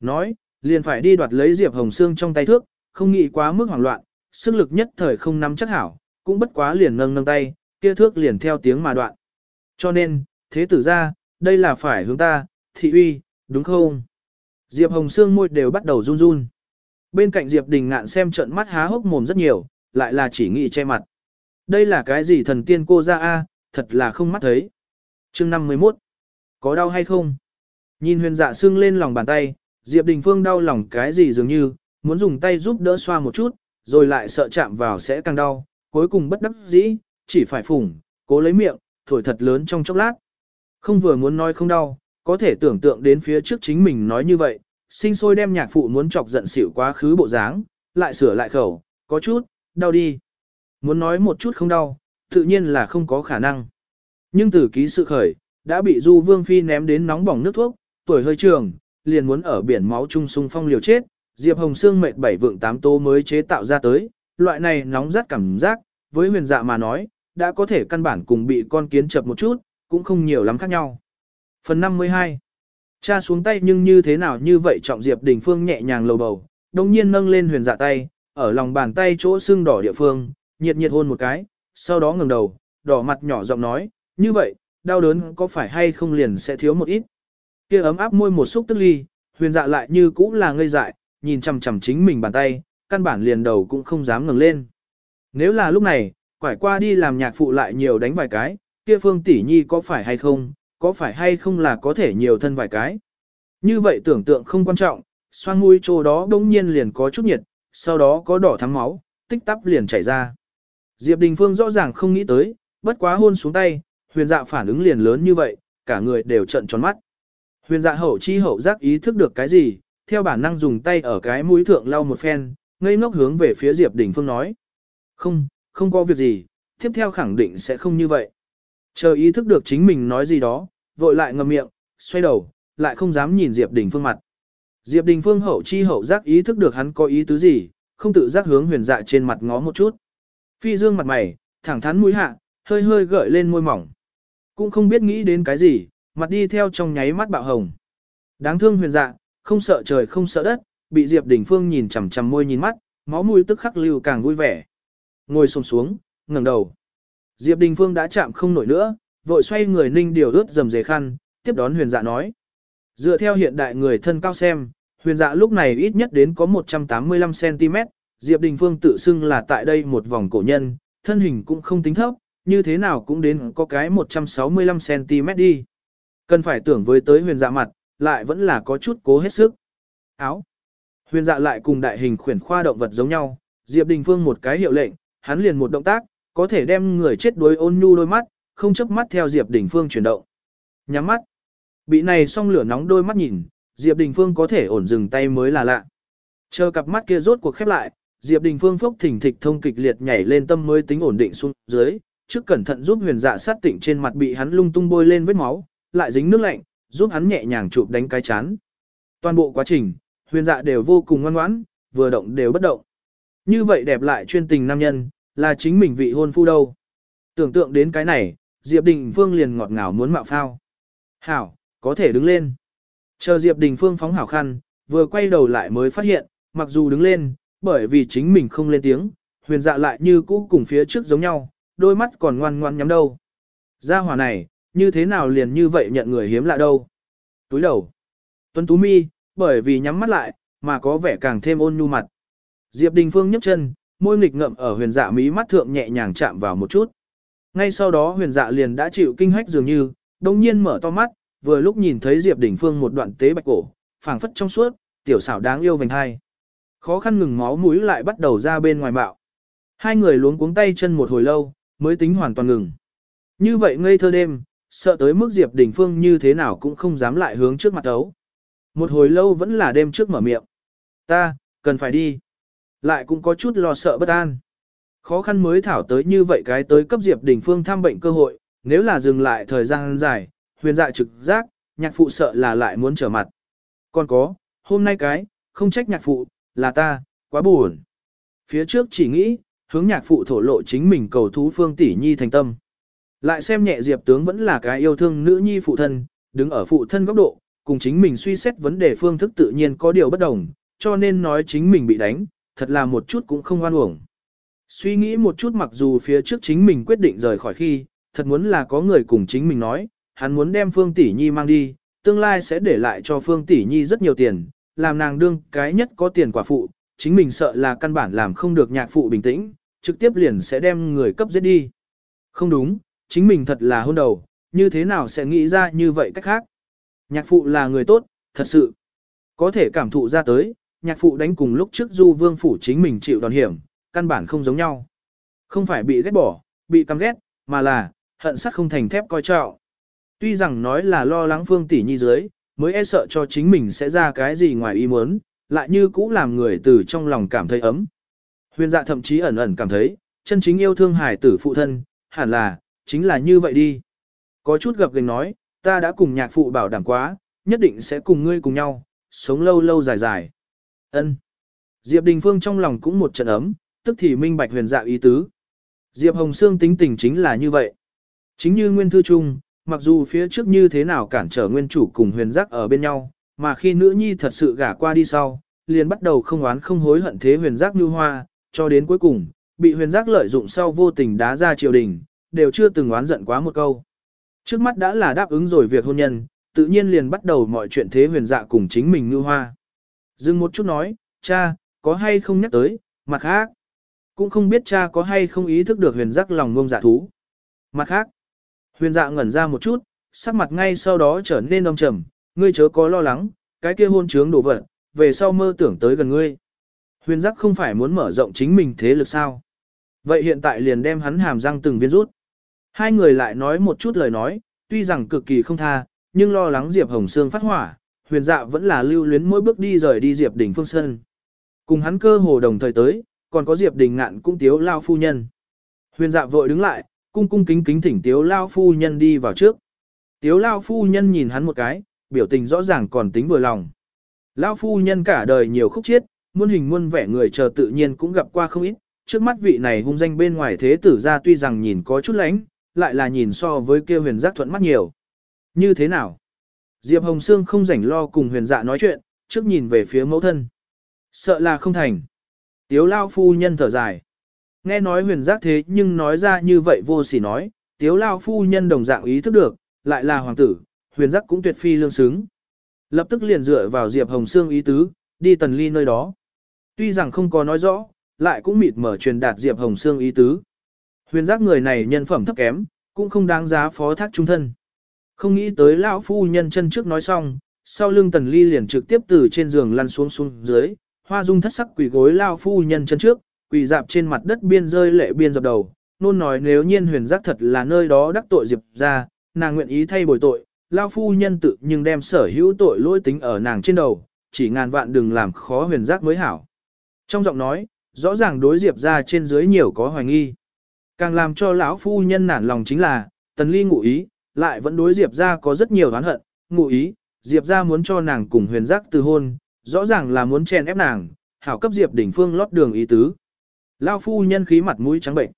Nói, liền phải đi đoạt lấy Diệp Hồng Sương trong tay thước, không nghĩ quá mức hoảng loạn, sức lực nhất thời không nắm chắc hảo, cũng bất quá liền nâng nâng tay, kia thước liền theo tiếng mà đoạn. Cho nên, thế tử ra, đây là phải hướng ta, thị uy, đúng không? Diệp Hồng Sương môi đều bắt đầu run run. Bên cạnh Diệp Đình ngạn xem trận mắt há hốc mồm rất nhiều, lại là chỉ nghĩ che mặt. Đây là cái gì thần tiên cô ra a, thật là không mắt thấy. chương 51. Có đau hay không? Nhìn huyền dạ xương lên lòng bàn tay, Diệp Đình Phương đau lòng cái gì dường như, muốn dùng tay giúp đỡ xoa một chút, rồi lại sợ chạm vào sẽ càng đau, cuối cùng bất đắc dĩ, chỉ phải phủng, cố lấy miệng, thổi thật lớn trong chốc lát. Không vừa muốn nói không đau, có thể tưởng tượng đến phía trước chính mình nói như vậy, sinh sôi đem nhạc phụ muốn chọc giận xỉu quá khứ bộ dáng, lại sửa lại khẩu, có chút, đau đi. Muốn nói một chút không đau, tự nhiên là không có khả năng. Nhưng từ ký sự khởi, đã bị Du Vương Phi ném đến nóng bỏng nước thuốc, tuổi hơi trường, liền muốn ở biển máu trung sung phong liều chết, Diệp Hồng Sương mệt bảy vượng tám tố mới chế tạo ra tới, loại này nóng rất cảm giác, với huyền dạ mà nói, đã có thể căn bản cùng bị con kiến chập một chút, cũng không nhiều lắm khác nhau. Phần 52 Cha xuống tay nhưng như thế nào như vậy trọng Diệp Đình Phương nhẹ nhàng lầu bầu, đồng nhiên nâng lên huyền dạ tay, ở lòng bàn tay chỗ xương đỏ địa phương, nhiệt nhiệt hôn một cái, sau đó ngừng đầu, đỏ mặt nhỏ giọng nói, như vậy, đau đớn có phải hay không liền sẽ thiếu một ít. kia ấm áp môi một xúc tức ly, huyền dạ lại như cũ là ngây dại, nhìn chằm chằm chính mình bàn tay, căn bản liền đầu cũng không dám ngẩng lên. Nếu là lúc này, quải qua đi làm nhạc phụ lại nhiều đánh vài cái, kia phương tỷ nhi có phải hay không, có phải hay không là có thể nhiều thân vài cái. Như vậy tưởng tượng không quan trọng, xoang mũi chỗ đó đống nhiên liền có chút nhiệt, sau đó có đỏ thắm máu, tích tắp liền chảy ra. Diệp Đình Phương rõ ràng không nghĩ tới, bất quá hôn xuống tay, huyền dạ phản ứng liền lớn như vậy, cả người đều trận tròn mắt. Huyền dạ hậu chi hậu giác ý thức được cái gì, theo bản năng dùng tay ở cái mũi thượng lau một phen, ngây ngốc hướng về phía Diệp Đình Phương nói. Không, không có việc gì, tiếp theo khẳng định sẽ không như vậy. Chờ ý thức được chính mình nói gì đó, vội lại ngậm miệng, xoay đầu, lại không dám nhìn Diệp Đình Phương mặt. Diệp Đình Phương hậu chi hậu giác ý thức được hắn có ý tứ gì, không tự giác hướng huyền dạ trên mặt ngó một chút. Phi dương mặt mày, thẳng thắn mũi hạ, hơi hơi gợi lên môi mỏng. Cũng không biết nghĩ đến cái gì, mặt đi theo trong nháy mắt bạo hồng. Đáng thương huyền dạ, không sợ trời không sợ đất, bị Diệp Đình Phương nhìn chằm chằm môi nhìn mắt, máu mũi tức khắc lưu càng vui vẻ. Ngồi xổm xuống, ngẩng đầu. Diệp Đình Phương đã chạm không nổi nữa, vội xoay người ninh điều ướt dầm dề khăn, tiếp đón huyền dạ nói. Dựa theo hiện đại người thân cao xem, huyền dạ lúc này ít nhất đến có 185cm, Diệp Đình Phương tự xưng là tại đây một vòng cổ nhân, thân hình cũng không tính thấp, như thế nào cũng đến có cái 165cm đi. Cần phải tưởng với tới huyền dạ mặt, lại vẫn là có chút cố hết sức. Áo. Huyền dạ lại cùng đại hình khuyển khoa động vật giống nhau, Diệp Đình Phương một cái hiệu lệnh, hắn liền một động tác, có thể đem người chết đuối ôn nhu đôi mắt, không chớp mắt theo Diệp Đình Phương chuyển động. Nhắm mắt. Bị này xong lửa nóng đôi mắt nhìn, Diệp Đình Phương có thể ổn dừng tay mới là lạ. Chờ cặp mắt kia rốt cuộc khép lại, Diệp Đình Phương phốc thỉnh thịch thông kịch liệt nhảy lên tâm mới tính ổn định xuống dưới, trước cẩn thận giúp huyền dạ sát tỉnh trên mặt bị hắn lung tung bôi lên vết máu, lại dính nước lạnh, giúp hắn nhẹ nhàng chụp đánh cái chán. Toàn bộ quá trình, huyền dạ đều vô cùng ngoan ngoãn, vừa động đều bất động. Như vậy đẹp lại chuyên tình nam nhân, là chính mình vị hôn phu đâu. Tưởng tượng đến cái này, Diệp Đình Phương liền ngọt ngào muốn mạo phao. Hảo, có thể đứng lên. Chờ Diệp Đình Phương phóng hảo khăn, vừa quay đầu lại mới phát hiện, mặc dù đứng lên, bởi vì chính mình không lên tiếng, huyền dạ lại như cũ cùng phía trước giống nhau, đôi mắt còn ngoan ngoan nhắm đâu. Gia hỏa này, như thế nào liền như vậy nhận người hiếm lạ đâu. Túi đầu. Tuấn Tú Mi, bởi vì nhắm mắt lại, mà có vẻ càng thêm ôn nhu mặt. Diệp Đình Phương nhấc chân, môi nghịch ngậm ở huyền dạ mí mắt thượng nhẹ nhàng chạm vào một chút. Ngay sau đó huyền dạ liền đã chịu kinh hách dường như, đồng nhiên mở to mắt, vừa lúc nhìn thấy Diệp Đình Phương một đoạn tế bạch cổ, phảng phất trong suốt, tiểu xảo đáng yêu vành hai. Khó khăn ngừng máu mũi lại bắt đầu ra bên ngoài bạo. Hai người luống cuống tay chân một hồi lâu, mới tính hoàn toàn ngừng. Như vậy ngây thơ đêm, sợ tới mức Diệp Đình Phương như thế nào cũng không dám lại hướng trước mặt ấu. Một hồi lâu vẫn là đêm trước mở miệng. Ta, cần phải đi. Lại cũng có chút lo sợ bất an. Khó khăn mới thảo tới như vậy cái tới cấp Diệp Đình Phương thăm bệnh cơ hội, nếu là dừng lại thời gian dài, huyền dạ trực giác, nhạc phụ sợ là lại muốn trở mặt. Còn có, hôm nay cái, không trách nhạc phụ, là ta, quá buồn. Phía trước chỉ nghĩ, hướng nhạc phụ thổ lộ chính mình cầu thú phương tỷ nhi thành tâm. Lại xem nhẹ Diệp tướng vẫn là cái yêu thương nữ nhi phụ thân, đứng ở phụ thân góc độ, cùng chính mình suy xét vấn đề phương thức tự nhiên có điều bất đồng, cho nên nói chính mình bị đánh, thật là một chút cũng không hoan uổng. Suy nghĩ một chút mặc dù phía trước chính mình quyết định rời khỏi khi, thật muốn là có người cùng chính mình nói, hắn muốn đem Phương Tỷ Nhi mang đi, tương lai sẽ để lại cho Phương Tỷ Nhi rất nhiều tiền, làm nàng đương cái nhất có tiền quả phụ, chính mình sợ là căn bản làm không được nhạc phụ bình tĩnh, trực tiếp liền sẽ đem người cấp giết đi. Không đúng, chính mình thật là hôn đầu, như thế nào sẽ nghĩ ra như vậy cách khác. Nhạc phụ là người tốt, thật sự. Có thể cảm thụ ra tới, nhạc phụ đánh cùng lúc trước du vương phủ chính mình chịu đòn hiểm, căn bản không giống nhau. Không phải bị ghét bỏ, bị căm ghét, mà là, hận sắt không thành thép coi trọng. Tuy rằng nói là lo lắng phương tỷ nhi dưới, mới e sợ cho chính mình sẽ ra cái gì ngoài ý muốn, lại như cũ làm người từ trong lòng cảm thấy ấm. Huyền dạ thậm chí ẩn ẩn cảm thấy, chân chính yêu thương hải tử phụ thân, hẳn là, chính là như vậy đi. Có chút gặp gành nói, ta đã cùng nhạc phụ bảo đảm quá, nhất định sẽ cùng ngươi cùng nhau, sống lâu lâu dài dài. Ân. Diệp Đình Phương trong lòng cũng một trận ấm, tức thì minh bạch huyền dạ ý tứ. Diệp Hồng Sương tính tình chính là như vậy. Chính như nguyên thư chung, mặc dù phía trước như thế nào cản trở nguyên chủ cùng huyền giác ở bên nhau, mà khi nữ nhi thật sự gả qua đi sau, liền bắt đầu không oán không hối hận thế huyền giác như hoa, cho đến cuối cùng, bị huyền giác lợi dụng sau vô tình đá ra triều đình, đều chưa từng oán giận quá một câu. Trước mắt đã là đáp ứng rồi việc hôn nhân, tự nhiên liền bắt đầu mọi chuyện thế huyền dạ cùng chính mình ngư hoa. Dừng một chút nói, cha, có hay không nhắc tới, mặt khác. Cũng không biết cha có hay không ý thức được huyền giác lòng ngông dạ thú. Mặt khác, huyền dạ ngẩn ra một chút, sắc mặt ngay sau đó trở nên đông trầm, ngươi chớ có lo lắng, cái kia hôn trướng đổ vật, về sau mơ tưởng tới gần ngươi. Huyền giác không phải muốn mở rộng chính mình thế lực sao. Vậy hiện tại liền đem hắn hàm răng từng viên rút. Hai người lại nói một chút lời nói, tuy rằng cực kỳ không tha, nhưng lo lắng Diệp Hồng Sương phát hỏa, huyền dạ vẫn là lưu luyến mỗi bước đi rời đi Diệp Đình Phương Sơn. Cùng hắn cơ hồ đồng thời tới, còn có Diệp Đình Ngạn cũng tiếu lao phu nhân. Huyền dạ vội đứng lại, cung cung kính kính thỉnh tiếu lao phu nhân đi vào trước. Tiếu lao phu nhân nhìn hắn một cái, biểu tình rõ ràng còn tính vừa lòng. Lao phu nhân cả đời nhiều khúc chiết, muôn hình muôn vẻ người chờ tự nhiên cũng gặp qua không ít, trước mắt vị này hung danh bên ngoài thế tử ra tuy rằng nhìn có chút lánh, lại là nhìn so với kia huyền giác thuận mắt nhiều. Như thế nào? Diệp Hồng Sương không rảnh lo cùng huyền dạ nói chuyện, trước nhìn về phía mẫu thân. Sợ là không thành. Tiếu lao phu nhân thở dài. Nghe nói huyền giác thế nhưng nói ra như vậy vô sỉ nói, tiếu lao phu nhân đồng dạng ý thức được, lại là hoàng tử, huyền giác cũng tuyệt phi lương xứng. Lập tức liền dựa vào Diệp Hồng Sương ý tứ, đi tần ly nơi đó. Tuy rằng không có nói rõ, lại cũng mịt mở truyền đạt Diệp Hồng Sương ý tứ. Huyền giác người này nhân phẩm thấp kém, cũng không đáng giá phó thác trung thân. Không nghĩ tới lão phu nhân chân trước nói xong, sau lưng tần ly liền trực tiếp từ trên giường lăn xuống xuống dưới, hoa dung thất sắc quỳ gối lao phu nhân chân trước, quỳ dạp trên mặt đất biên rơi lệ biên dập đầu, nôn nói nếu nhiên huyền giác thật là nơi đó đắc tội diệp ra, nàng nguyện ý thay bồi tội, lao phu nhân tự nhưng đem sở hữu tội lỗi tính ở nàng trên đầu, chỉ ngàn vạn đừng làm khó huyền giác mới hảo. Trong giọng nói, rõ ràng đối diệp ra trên dưới nhiều có hoài nghi. Càng làm cho lão phu nhân nản lòng chính là, tần ly ngụ ý, lại vẫn đối Diệp ra có rất nhiều oán hận, ngụ ý, Diệp ra muốn cho nàng cùng huyền giác từ hôn, rõ ràng là muốn chèn ép nàng, hảo cấp Diệp đỉnh phương lót đường ý tứ. Lão phu nhân khí mặt mũi trắng bệnh.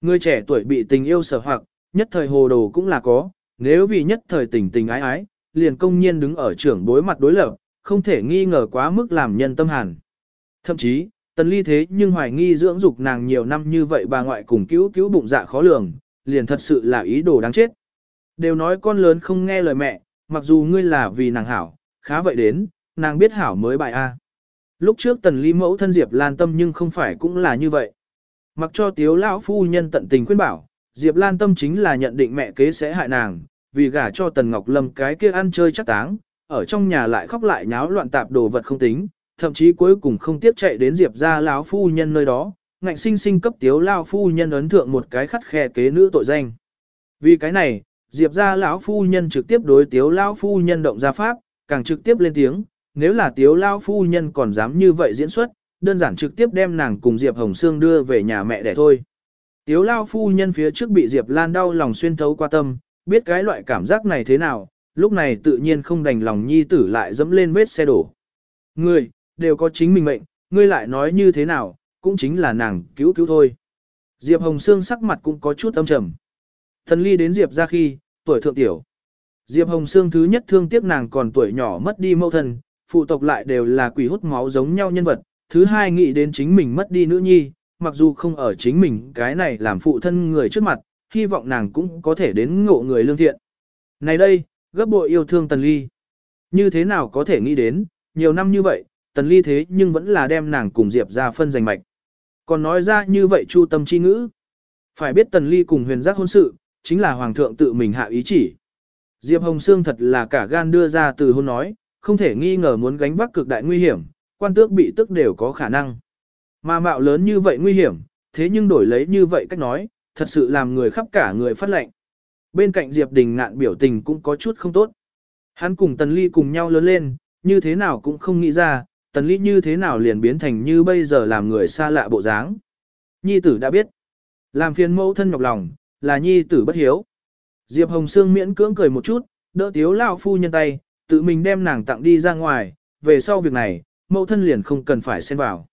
Người trẻ tuổi bị tình yêu sở hoặc, nhất thời hồ đồ cũng là có, nếu vì nhất thời tình tình ái ái, liền công nhiên đứng ở trưởng đối mặt đối lập, không thể nghi ngờ quá mức làm nhân tâm hàn. Thậm chí, tần ly thế nhưng hoài nghi dưỡng dục nàng nhiều năm như vậy bà ngoại cùng cứu cứu bụng dạ khó lường, liền thật sự là ý đồ đáng chết. Đều nói con lớn không nghe lời mẹ, mặc dù ngươi là vì nàng hảo, khá vậy đến, nàng biết hảo mới bại A. À. Lúc trước tần ly mẫu thân Diệp Lan Tâm nhưng không phải cũng là như vậy. Mặc cho tiếu lão phu nhân tận tình khuyên bảo, Diệp Lan Tâm chính là nhận định mẹ kế sẽ hại nàng, vì gả cho Tần Ngọc Lâm cái kia ăn chơi chắc táng, ở trong nhà lại khóc lại nháo loạn tạp đồ vật không tính, thậm chí cuối cùng không tiếp chạy đến Diệp gia lão phu nhân nơi đó, ngạnh sinh sinh cấp tiếu lão phu nhân ấn thượng một cái khắt khe kế nữ tội danh. Vì cái này, Diệp gia lão phu nhân trực tiếp đối tiếu lão phu nhân động ra pháp, càng trực tiếp lên tiếng, nếu là tiếu lão phu nhân còn dám như vậy diễn xuất, đơn giản trực tiếp đem nàng cùng Diệp Hồng Sương đưa về nhà mẹ đẻ thôi. Tiếu lao phu nhân phía trước bị Diệp Lan đau lòng xuyên thấu qua tâm, biết cái loại cảm giác này thế nào, lúc này tự nhiên không đành lòng nhi tử lại dẫm lên vết xe đổ. Ngươi, đều có chính mình mệnh, ngươi lại nói như thế nào, cũng chính là nàng cứu cứu thôi. Diệp Hồng Sương sắc mặt cũng có chút âm trầm. Thần ly đến Diệp ra khi, tuổi thượng tiểu. Diệp Hồng Sương thứ nhất thương tiếc nàng còn tuổi nhỏ mất đi mẫu thân, phụ tộc lại đều là quỷ hút máu giống nhau nhân vật. Thứ hai nghĩ đến chính mình mất đi nữ nhi, mặc dù không ở chính mình cái này làm phụ thân người trước mặt, hy vọng nàng cũng có thể đến ngộ người lương thiện. Này đây, gấp bội yêu thương Tần Ly. Như thế nào có thể nghĩ đến, nhiều năm như vậy, Tần Ly thế nhưng vẫn là đem nàng cùng Diệp ra phân giành mạch. Còn nói ra như vậy chu tâm chi ngữ. Phải biết Tần Ly cùng huyền giác hôn sự, chính là Hoàng thượng tự mình hạ ý chỉ. Diệp Hồng Sương thật là cả gan đưa ra từ hôn nói, không thể nghi ngờ muốn gánh vác cực đại nguy hiểm, quan tước bị tức đều có khả năng. Mà mạo lớn như vậy nguy hiểm, thế nhưng đổi lấy như vậy cách nói, thật sự làm người khắp cả người phát lệnh. Bên cạnh Diệp Đình ngạn biểu tình cũng có chút không tốt. Hắn cùng Tần Ly cùng nhau lớn lên, như thế nào cũng không nghĩ ra, Tần Ly như thế nào liền biến thành như bây giờ làm người xa lạ bộ dáng. Nhi tử đã biết, làm phiền mẫu thân nhọc lòng, là nhi tử bất hiếu. Diệp Hồng Sương miễn cưỡng cười một chút, đỡ tiếu lao phu nhân tay, tự mình đem nàng tặng đi ra ngoài, về sau việc này, mẫu thân liền không cần phải xen vào.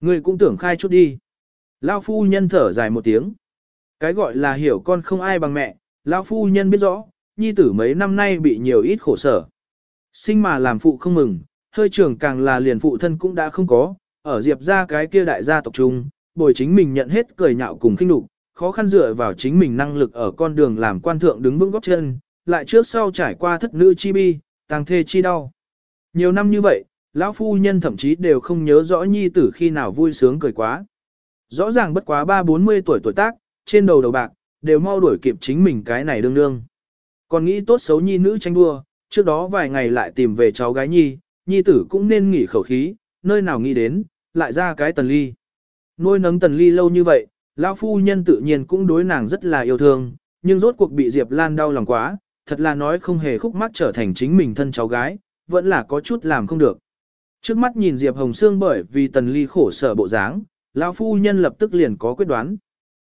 người cũng tưởng khai chút đi. Lao phu nhân thở dài một tiếng. Cái gọi là hiểu con không ai bằng mẹ, Lão phu nhân biết rõ, nhi tử mấy năm nay bị nhiều ít khổ sở. Sinh mà làm phụ không mừng, hơi trưởng càng là liền phụ thân cũng đã không có, ở diệp ra cái kia đại gia tộc trung, bồi chính mình nhận hết cười nhạo cùng khinh nhục, khó khăn dựa vào chính mình năng lực ở con đường làm quan thượng đứng vững góc chân, lại trước sau trải qua thất nữ chi bi, tăng thê chi đau. Nhiều năm như vậy, lão phu nhân thậm chí đều không nhớ rõ nhi tử khi nào vui sướng cười quá. Rõ ràng bất quá ba bốn mươi tuổi tuổi tác, trên đầu đầu bạc, đều mau đuổi kịp chính mình cái này đương đương. Còn nghĩ tốt xấu nhi nữ tranh đua, trước đó vài ngày lại tìm về cháu gái nhi, nhi tử cũng nên nghỉ khẩu khí, nơi nào nghĩ đến, lại ra cái tần ly. Nuôi nấng tần ly lâu như vậy, lão phu nhân tự nhiên cũng đối nàng rất là yêu thương, nhưng rốt cuộc bị Diệp Lan đau lòng quá, thật là nói không hề khúc mắc trở thành chính mình thân cháu gái, vẫn là có chút làm không được. Trước mắt nhìn Diệp Hồng Sương bởi vì tần ly khổ sở bộ dáng, lão phu nhân lập tức liền có quyết đoán.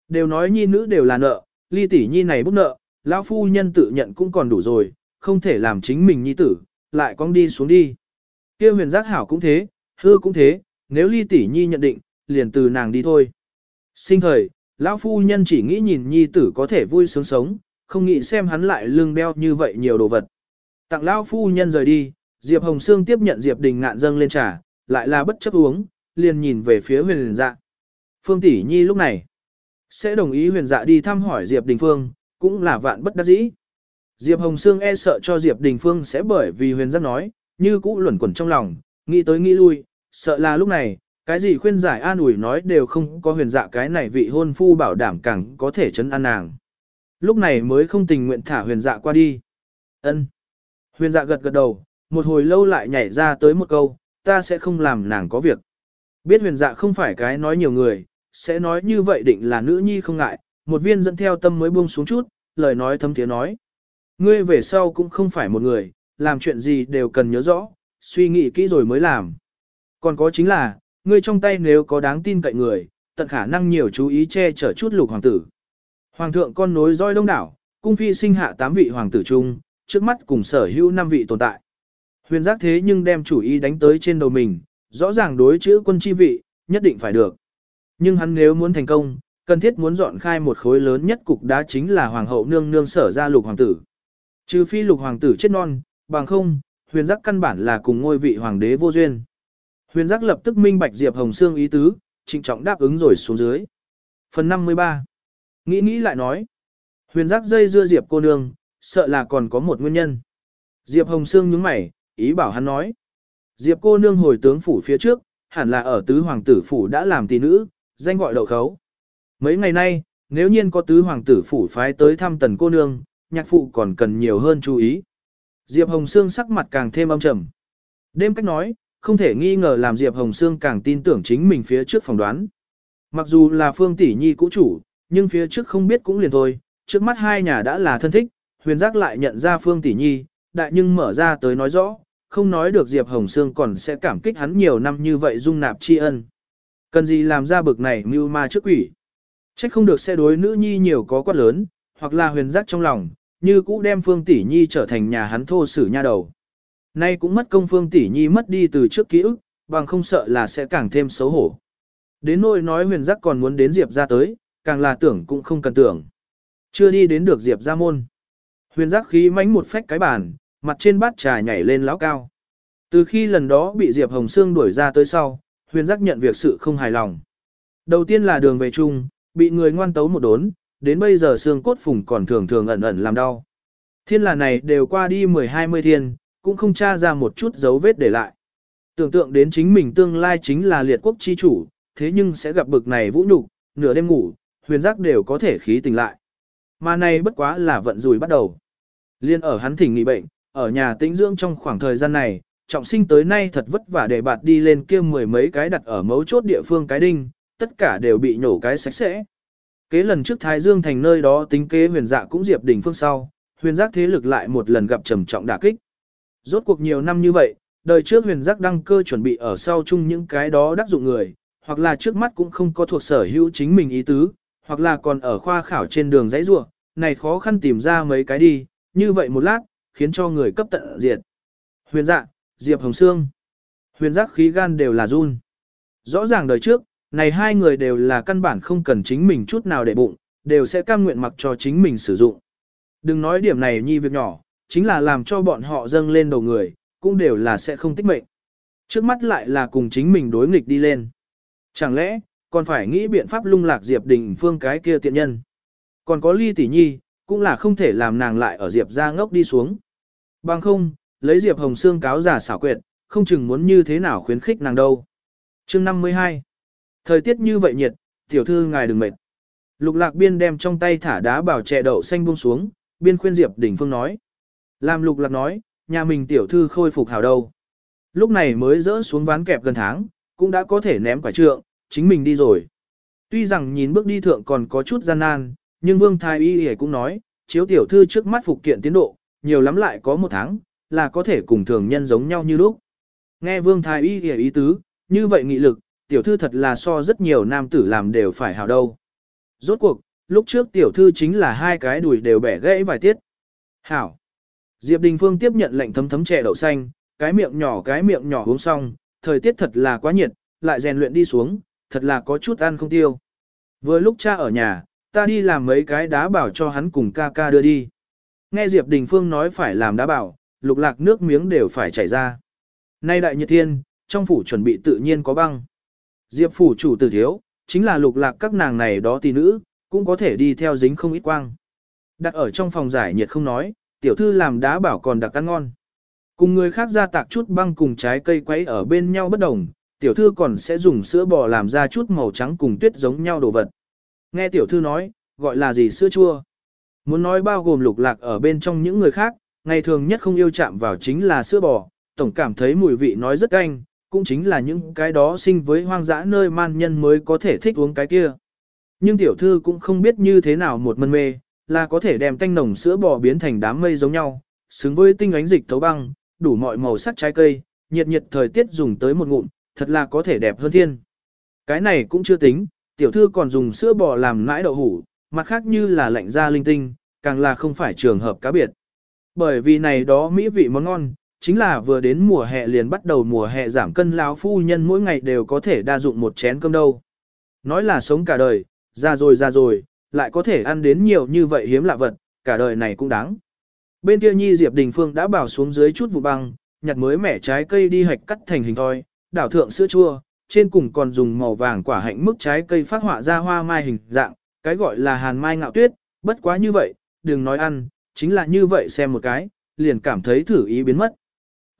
Đều nói nhi nữ đều là nợ, ly tỷ nhi này bút nợ, lão phu nhân tự nhận cũng còn đủ rồi, không thể làm chính mình nhi tử, lại con đi xuống đi kia huyền giác hảo cũng thế, hư cũng thế, nếu ly tỷ nhi nhận định, liền từ nàng đi thôi. Sinh thời, lão phu nhân chỉ nghĩ nhìn nhi tử có thể vui sướng sống, không nghĩ xem hắn lại lưng đeo như vậy nhiều đồ vật. Tặng lão phu nhân rời đi, Diệp Hồng Sương tiếp nhận Diệp Đình ngạn dâng lên trà, lại là bất chấp uống, liền nhìn về phía huyền dạ. Phương Tỷ Nhi lúc này, sẽ đồng ý huyền dạ đi thăm hỏi Diệp Đình Phương, cũng là vạn bất đắc dĩ. Diệp Hồng Sương e sợ cho Diệp Đình Phương sẽ bởi vì huyền giác nói, như cũ luẩn quẩn trong lòng, nghĩ tới nghĩ lui, sợ là lúc này, cái gì khuyên giải an ủi nói đều không có huyền dạ cái này vị hôn phu bảo đảm càng có thể chấn an nàng. Lúc này mới không tình nguyện thả huyền dạ qua đi. ân Huyền dạ gật gật đầu, một hồi lâu lại nhảy ra tới một câu, ta sẽ không làm nàng có việc. Biết huyền dạ không phải cái nói nhiều người, sẽ nói như vậy định là nữ nhi không ngại, một viên dẫn theo tâm mới buông xuống chút, lời nói thâm tiếng nói. Ngươi về sau cũng không phải một người, làm chuyện gì đều cần nhớ rõ, suy nghĩ kỹ rồi mới làm. Còn có chính là, ngươi trong tay nếu có đáng tin cậy người, tận khả năng nhiều chú ý che chở chút lục hoàng tử. Hoàng thượng con nối roi đông đảo, cung phi sinh hạ 8 vị hoàng tử chung, trước mắt cùng sở hữu 5 vị tồn tại. Huyền giác thế nhưng đem chủ ý đánh tới trên đầu mình, rõ ràng đối chữ quân chi vị, nhất định phải được. Nhưng hắn nếu muốn thành công, cần thiết muốn dọn khai một khối lớn nhất cục đá chính là hoàng hậu nương nương sở ra lục hoàng tử. Trừ phi lục hoàng tử chết non, bằng không, huyền giác căn bản là cùng ngôi vị hoàng đế vô duyên. Huyền giác lập tức minh bạch Diệp Hồng Sương ý tứ, trịnh trọng đáp ứng rồi xuống dưới. Phần 53 Nghĩ nghĩ lại nói. Huyền giác dây dưa Diệp cô nương, sợ là còn có một nguyên nhân. Diệp Hồng Sương nhướng mày, ý bảo hắn nói. Diệp cô nương hồi tướng phủ phía trước, hẳn là ở tứ hoàng tử phủ đã làm tỷ nữ, danh gọi đậu khấu. Mấy ngày nay, nếu nhiên có tứ hoàng tử phủ phái tới thăm tần cô nương, nhạc phụ còn cần nhiều hơn chú ý. Diệp Hồng Sương sắc mặt càng thêm âm trầm. Đêm cách nói, không thể nghi ngờ làm Diệp Hồng Sương càng tin tưởng chính mình phía trước phỏng đoán. Mặc dù là Phương Tỷ Nhi cũ chủ, nhưng phía trước không biết cũng liền thôi, trước mắt hai nhà đã là thân thích, huyền giác lại nhận ra Phương Tỷ Nhi, đại nhưng mở ra tới nói rõ, không nói được Diệp Hồng Sương còn sẽ cảm kích hắn nhiều năm như vậy dung nạp tri ân. Cần gì làm ra bực này mưu ma trước quỷ. Trách không được xe đối nữ nhi nhiều có quát lớn, hoặc là huyền giác trong lòng, như cũ đem Phương Tỷ Nhi trở thành nhà hắn thô sử nha đầu. Nay cũng mất công Phương Tỷ Nhi mất đi từ trước ký ức, bằng không sợ là sẽ càng thêm xấu hổ. Đến nỗi nói huyền giác còn muốn đến Diệp ra tới, càng là tưởng cũng không cần tưởng. Chưa đi đến được Diệp ra môn. Huyền giác khí mánh một phách cái bàn, mặt trên bát trà nhảy lên lão cao. Từ khi lần đó bị Diệp Hồng Sương đuổi ra tới sau, huyền giác nhận việc sự không hài lòng. Đầu tiên là đường về chung, bị người ngoan tấu một đốn, đến bây giờ xương cốt phùng còn thường thường ẩn ẩn làm đau. Thiên là này đều qua đi 10-20 thiên, cũng không tra ra một chút dấu vết để lại. Tưởng tượng đến chính mình tương lai chính là liệt quốc chi chủ, thế nhưng sẽ gặp bực này vũ nhục, nửa đêm ngủ, huyền giác đều có thể khí tỉnh lại. Mà này bất quá là vận rủi bắt đầu. Liên ở hắn thỉnh nghỉ bệnh, ở nhà tĩnh dưỡng trong khoảng thời gian này, trọng sinh tới nay thật vất vả để bạt đi lên kia mười mấy cái đặt ở mấu chốt địa phương cái đinh, tất cả đều bị nhổ cái sạch sẽ. Kế lần trước Thái Dương thành nơi đó tính kế huyền dạ cũng diệp đỉnh phương sau, huyền giác thế lực lại một lần gặp trầm trọng đả kích. Rốt cuộc nhiều năm như vậy, đời trước huyền giác đăng cơ chuẩn bị ở sau chung những cái đó đắc dụng người, hoặc là trước mắt cũng không có thuộc sở hữu chính mình ý tứ, hoặc là còn ở khoa khảo trên đường dãy ruộng, này khó khăn tìm ra mấy cái đi, như vậy một lát, khiến cho người cấp tận diệt. Huyền dạ, Diệp Hồng Sương, huyền giác khí gan đều là run. Rõ ràng đời trước, này hai người đều là căn bản không cần chính mình chút nào để bụng, đều sẽ cam nguyện mặc cho chính mình sử dụng. Đừng nói điểm này nhi việc nhỏ, chính là làm cho bọn họ dâng lên đầu người, cũng đều là sẽ không tích mệnh. Trước mắt lại là cùng chính mình đối nghịch đi lên. Chẳng lẽ, còn phải nghĩ biện pháp lung lạc Diệp Đình Phương cái kia tiện nhân. Còn có ly tỷ nhi, cũng là không thể làm nàng lại ở Diệp ra ngốc đi xuống. Bằng không, lấy Diệp Hồng Sương cáo giả xảo quyệt, không chừng muốn như thế nào khuyến khích nàng đâu. chương 52 Thời tiết như vậy nhiệt, tiểu thư ngài đừng mệt. Lục lạc biên đem trong tay thả đá bảo trẻ đậu xanh buông xuống, biên khuyên Diệp Đình Phương nói. Làm lục lạc nói, nhà mình tiểu thư khôi phục hào đâu. Lúc này mới dỡ xuống ván kẹp gần tháng, cũng đã có thể ném quả trượng, chính mình đi rồi. Tuy rằng nhìn bước đi thượng còn có chút gian nan, nhưng Vương Thái Y cũng nói, chiếu tiểu thư trước mắt phục kiện tiến độ, nhiều lắm lại có một tháng, là có thể cùng thường nhân giống nhau như lúc. Nghe Vương Thái Y ý tứ, như vậy nghị lực, tiểu thư thật là so rất nhiều nam tử làm đều phải hào đâu. Rốt cuộc, lúc trước tiểu thư chính là hai cái đùi đều bẻ gãy vài tiết. Hảo. Diệp Đình Phương tiếp nhận lệnh thấm thấm chè đậu xanh, cái miệng nhỏ cái miệng nhỏ uống xong, thời tiết thật là quá nhiệt, lại rèn luyện đi xuống, thật là có chút ăn không tiêu. Vừa lúc cha ở nhà, ta đi làm mấy cái đá bảo cho hắn cùng ca ca đưa đi. Nghe Diệp Đình Phương nói phải làm đá bảo, lục lạc nước miếng đều phải chảy ra. Nay đại nhiệt thiên, trong phủ chuẩn bị tự nhiên có băng. Diệp phủ chủ tử thiếu, chính là lục lạc các nàng này đó tỷ nữ, cũng có thể đi theo dính không ít quang. Đặt ở trong phòng giải nhiệt không nói, tiểu thư làm đá bảo còn đặc ăn ngon. Cùng người khác ra tạc chút băng cùng trái cây quấy ở bên nhau bất đồng, tiểu thư còn sẽ dùng sữa bò làm ra chút màu trắng cùng tuyết giống nhau đồ vật. Nghe tiểu thư nói, gọi là gì sữa chua. Muốn nói bao gồm lục lạc ở bên trong những người khác, ngày thường nhất không yêu chạm vào chính là sữa bò, tổng cảm thấy mùi vị nói rất canh, cũng chính là những cái đó sinh với hoang dã nơi man nhân mới có thể thích uống cái kia. Nhưng tiểu thư cũng không biết như thế nào một mân mê, là có thể đem tanh nồng sữa bò biến thành đám mây giống nhau, xứng với tinh ánh dịch thấu băng, đủ mọi màu sắc trái cây, nhiệt nhiệt thời tiết dùng tới một ngụm, thật là có thể đẹp hơn thiên. Cái này cũng chưa tính, tiểu thư còn dùng sữa bò làm nãi đậu hủ, mặt khác như là lạnh da linh tinh, càng là không phải trường hợp cá biệt. Bởi vì này đó mỹ vị món ngon, chính là vừa đến mùa hè liền bắt đầu mùa hè giảm cân lão phu nhân mỗi ngày đều có thể đa dụng một chén cơm đâu. Nói là sống cả đời, ra rồi ra rồi, lại có thể ăn đến nhiều như vậy hiếm lạ vật, cả đời này cũng đáng. Bên kia Nhi Diệp Đình Phương đã bảo xuống dưới chút vụ băng, nhặt mới mẻ trái cây đi hạch cắt thành hình thoi, đảo thượng sữa chua, trên cùng còn dùng màu vàng quả hạnh mức trái cây phát họa ra hoa mai hình dạng, cái gọi là hàn mai ngạo tuyết, bất quá như vậy, đừng nói ăn, chính là như vậy xem một cái, liền cảm thấy thử ý biến mất.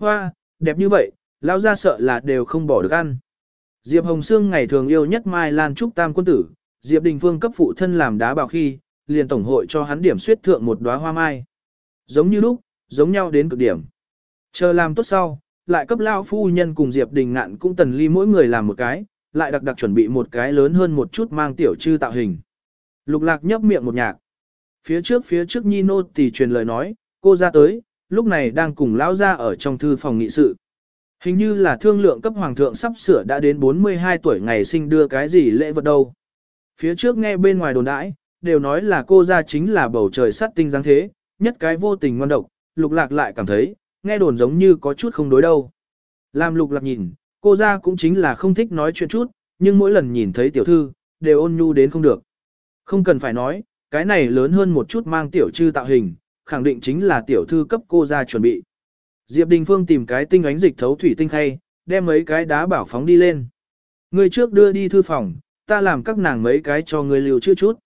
Hoa, đẹp như vậy, lão ra sợ là đều không bỏ được ăn. Diệp Hồng Sương ngày thường yêu nhất Mai Lan Trúc Tam quân tử, Diệp Đình Phương cấp phụ thân làm đá bào khi, liền tổng hội cho hắn điểm suyết thượng một đóa hoa mai. Giống như lúc, giống nhau đến cực điểm. Chờ làm tốt sau, lại cấp lao phu nhân cùng Diệp Đình ngạn cũng tần ly mỗi người làm một cái, lại đặc đặc chuẩn bị một cái lớn hơn một chút mang tiểu chư tạo hình. Lục lạc nhấp miệng một nhạc. Phía trước phía trước Nhi Nô tỷ truyền lời nói, cô ra tới, lúc này đang cùng lão gia ở trong thư phòng nghị sự. Hình như là thương lượng cấp hoàng thượng sắp sửa đã đến 42 tuổi ngày sinh đưa cái gì lễ vật đâu. Phía trước nghe bên ngoài đồn đãi, đều nói là cô gia chính là bầu trời sắt tinh dáng thế, nhất cái vô tình ngoan độc, lục lạc lại cảm thấy, nghe đồn giống như có chút không đối đâu. Làm lục lạc nhìn, cô gia cũng chính là không thích nói chuyện chút, nhưng mỗi lần nhìn thấy tiểu thư, đều ôn nhu đến không được. Không cần phải nói, cái này lớn hơn một chút mang tiểu trư tạo hình, khẳng định chính là tiểu thư cấp cô ra chuẩn bị. Diệp Đình Phương tìm cái tinh ánh dịch thấu thủy tinh khay, đem mấy cái đá bảo phóng đi lên. Người trước đưa đi thư phòng, ta làm các nàng mấy cái cho người liều chưa chút.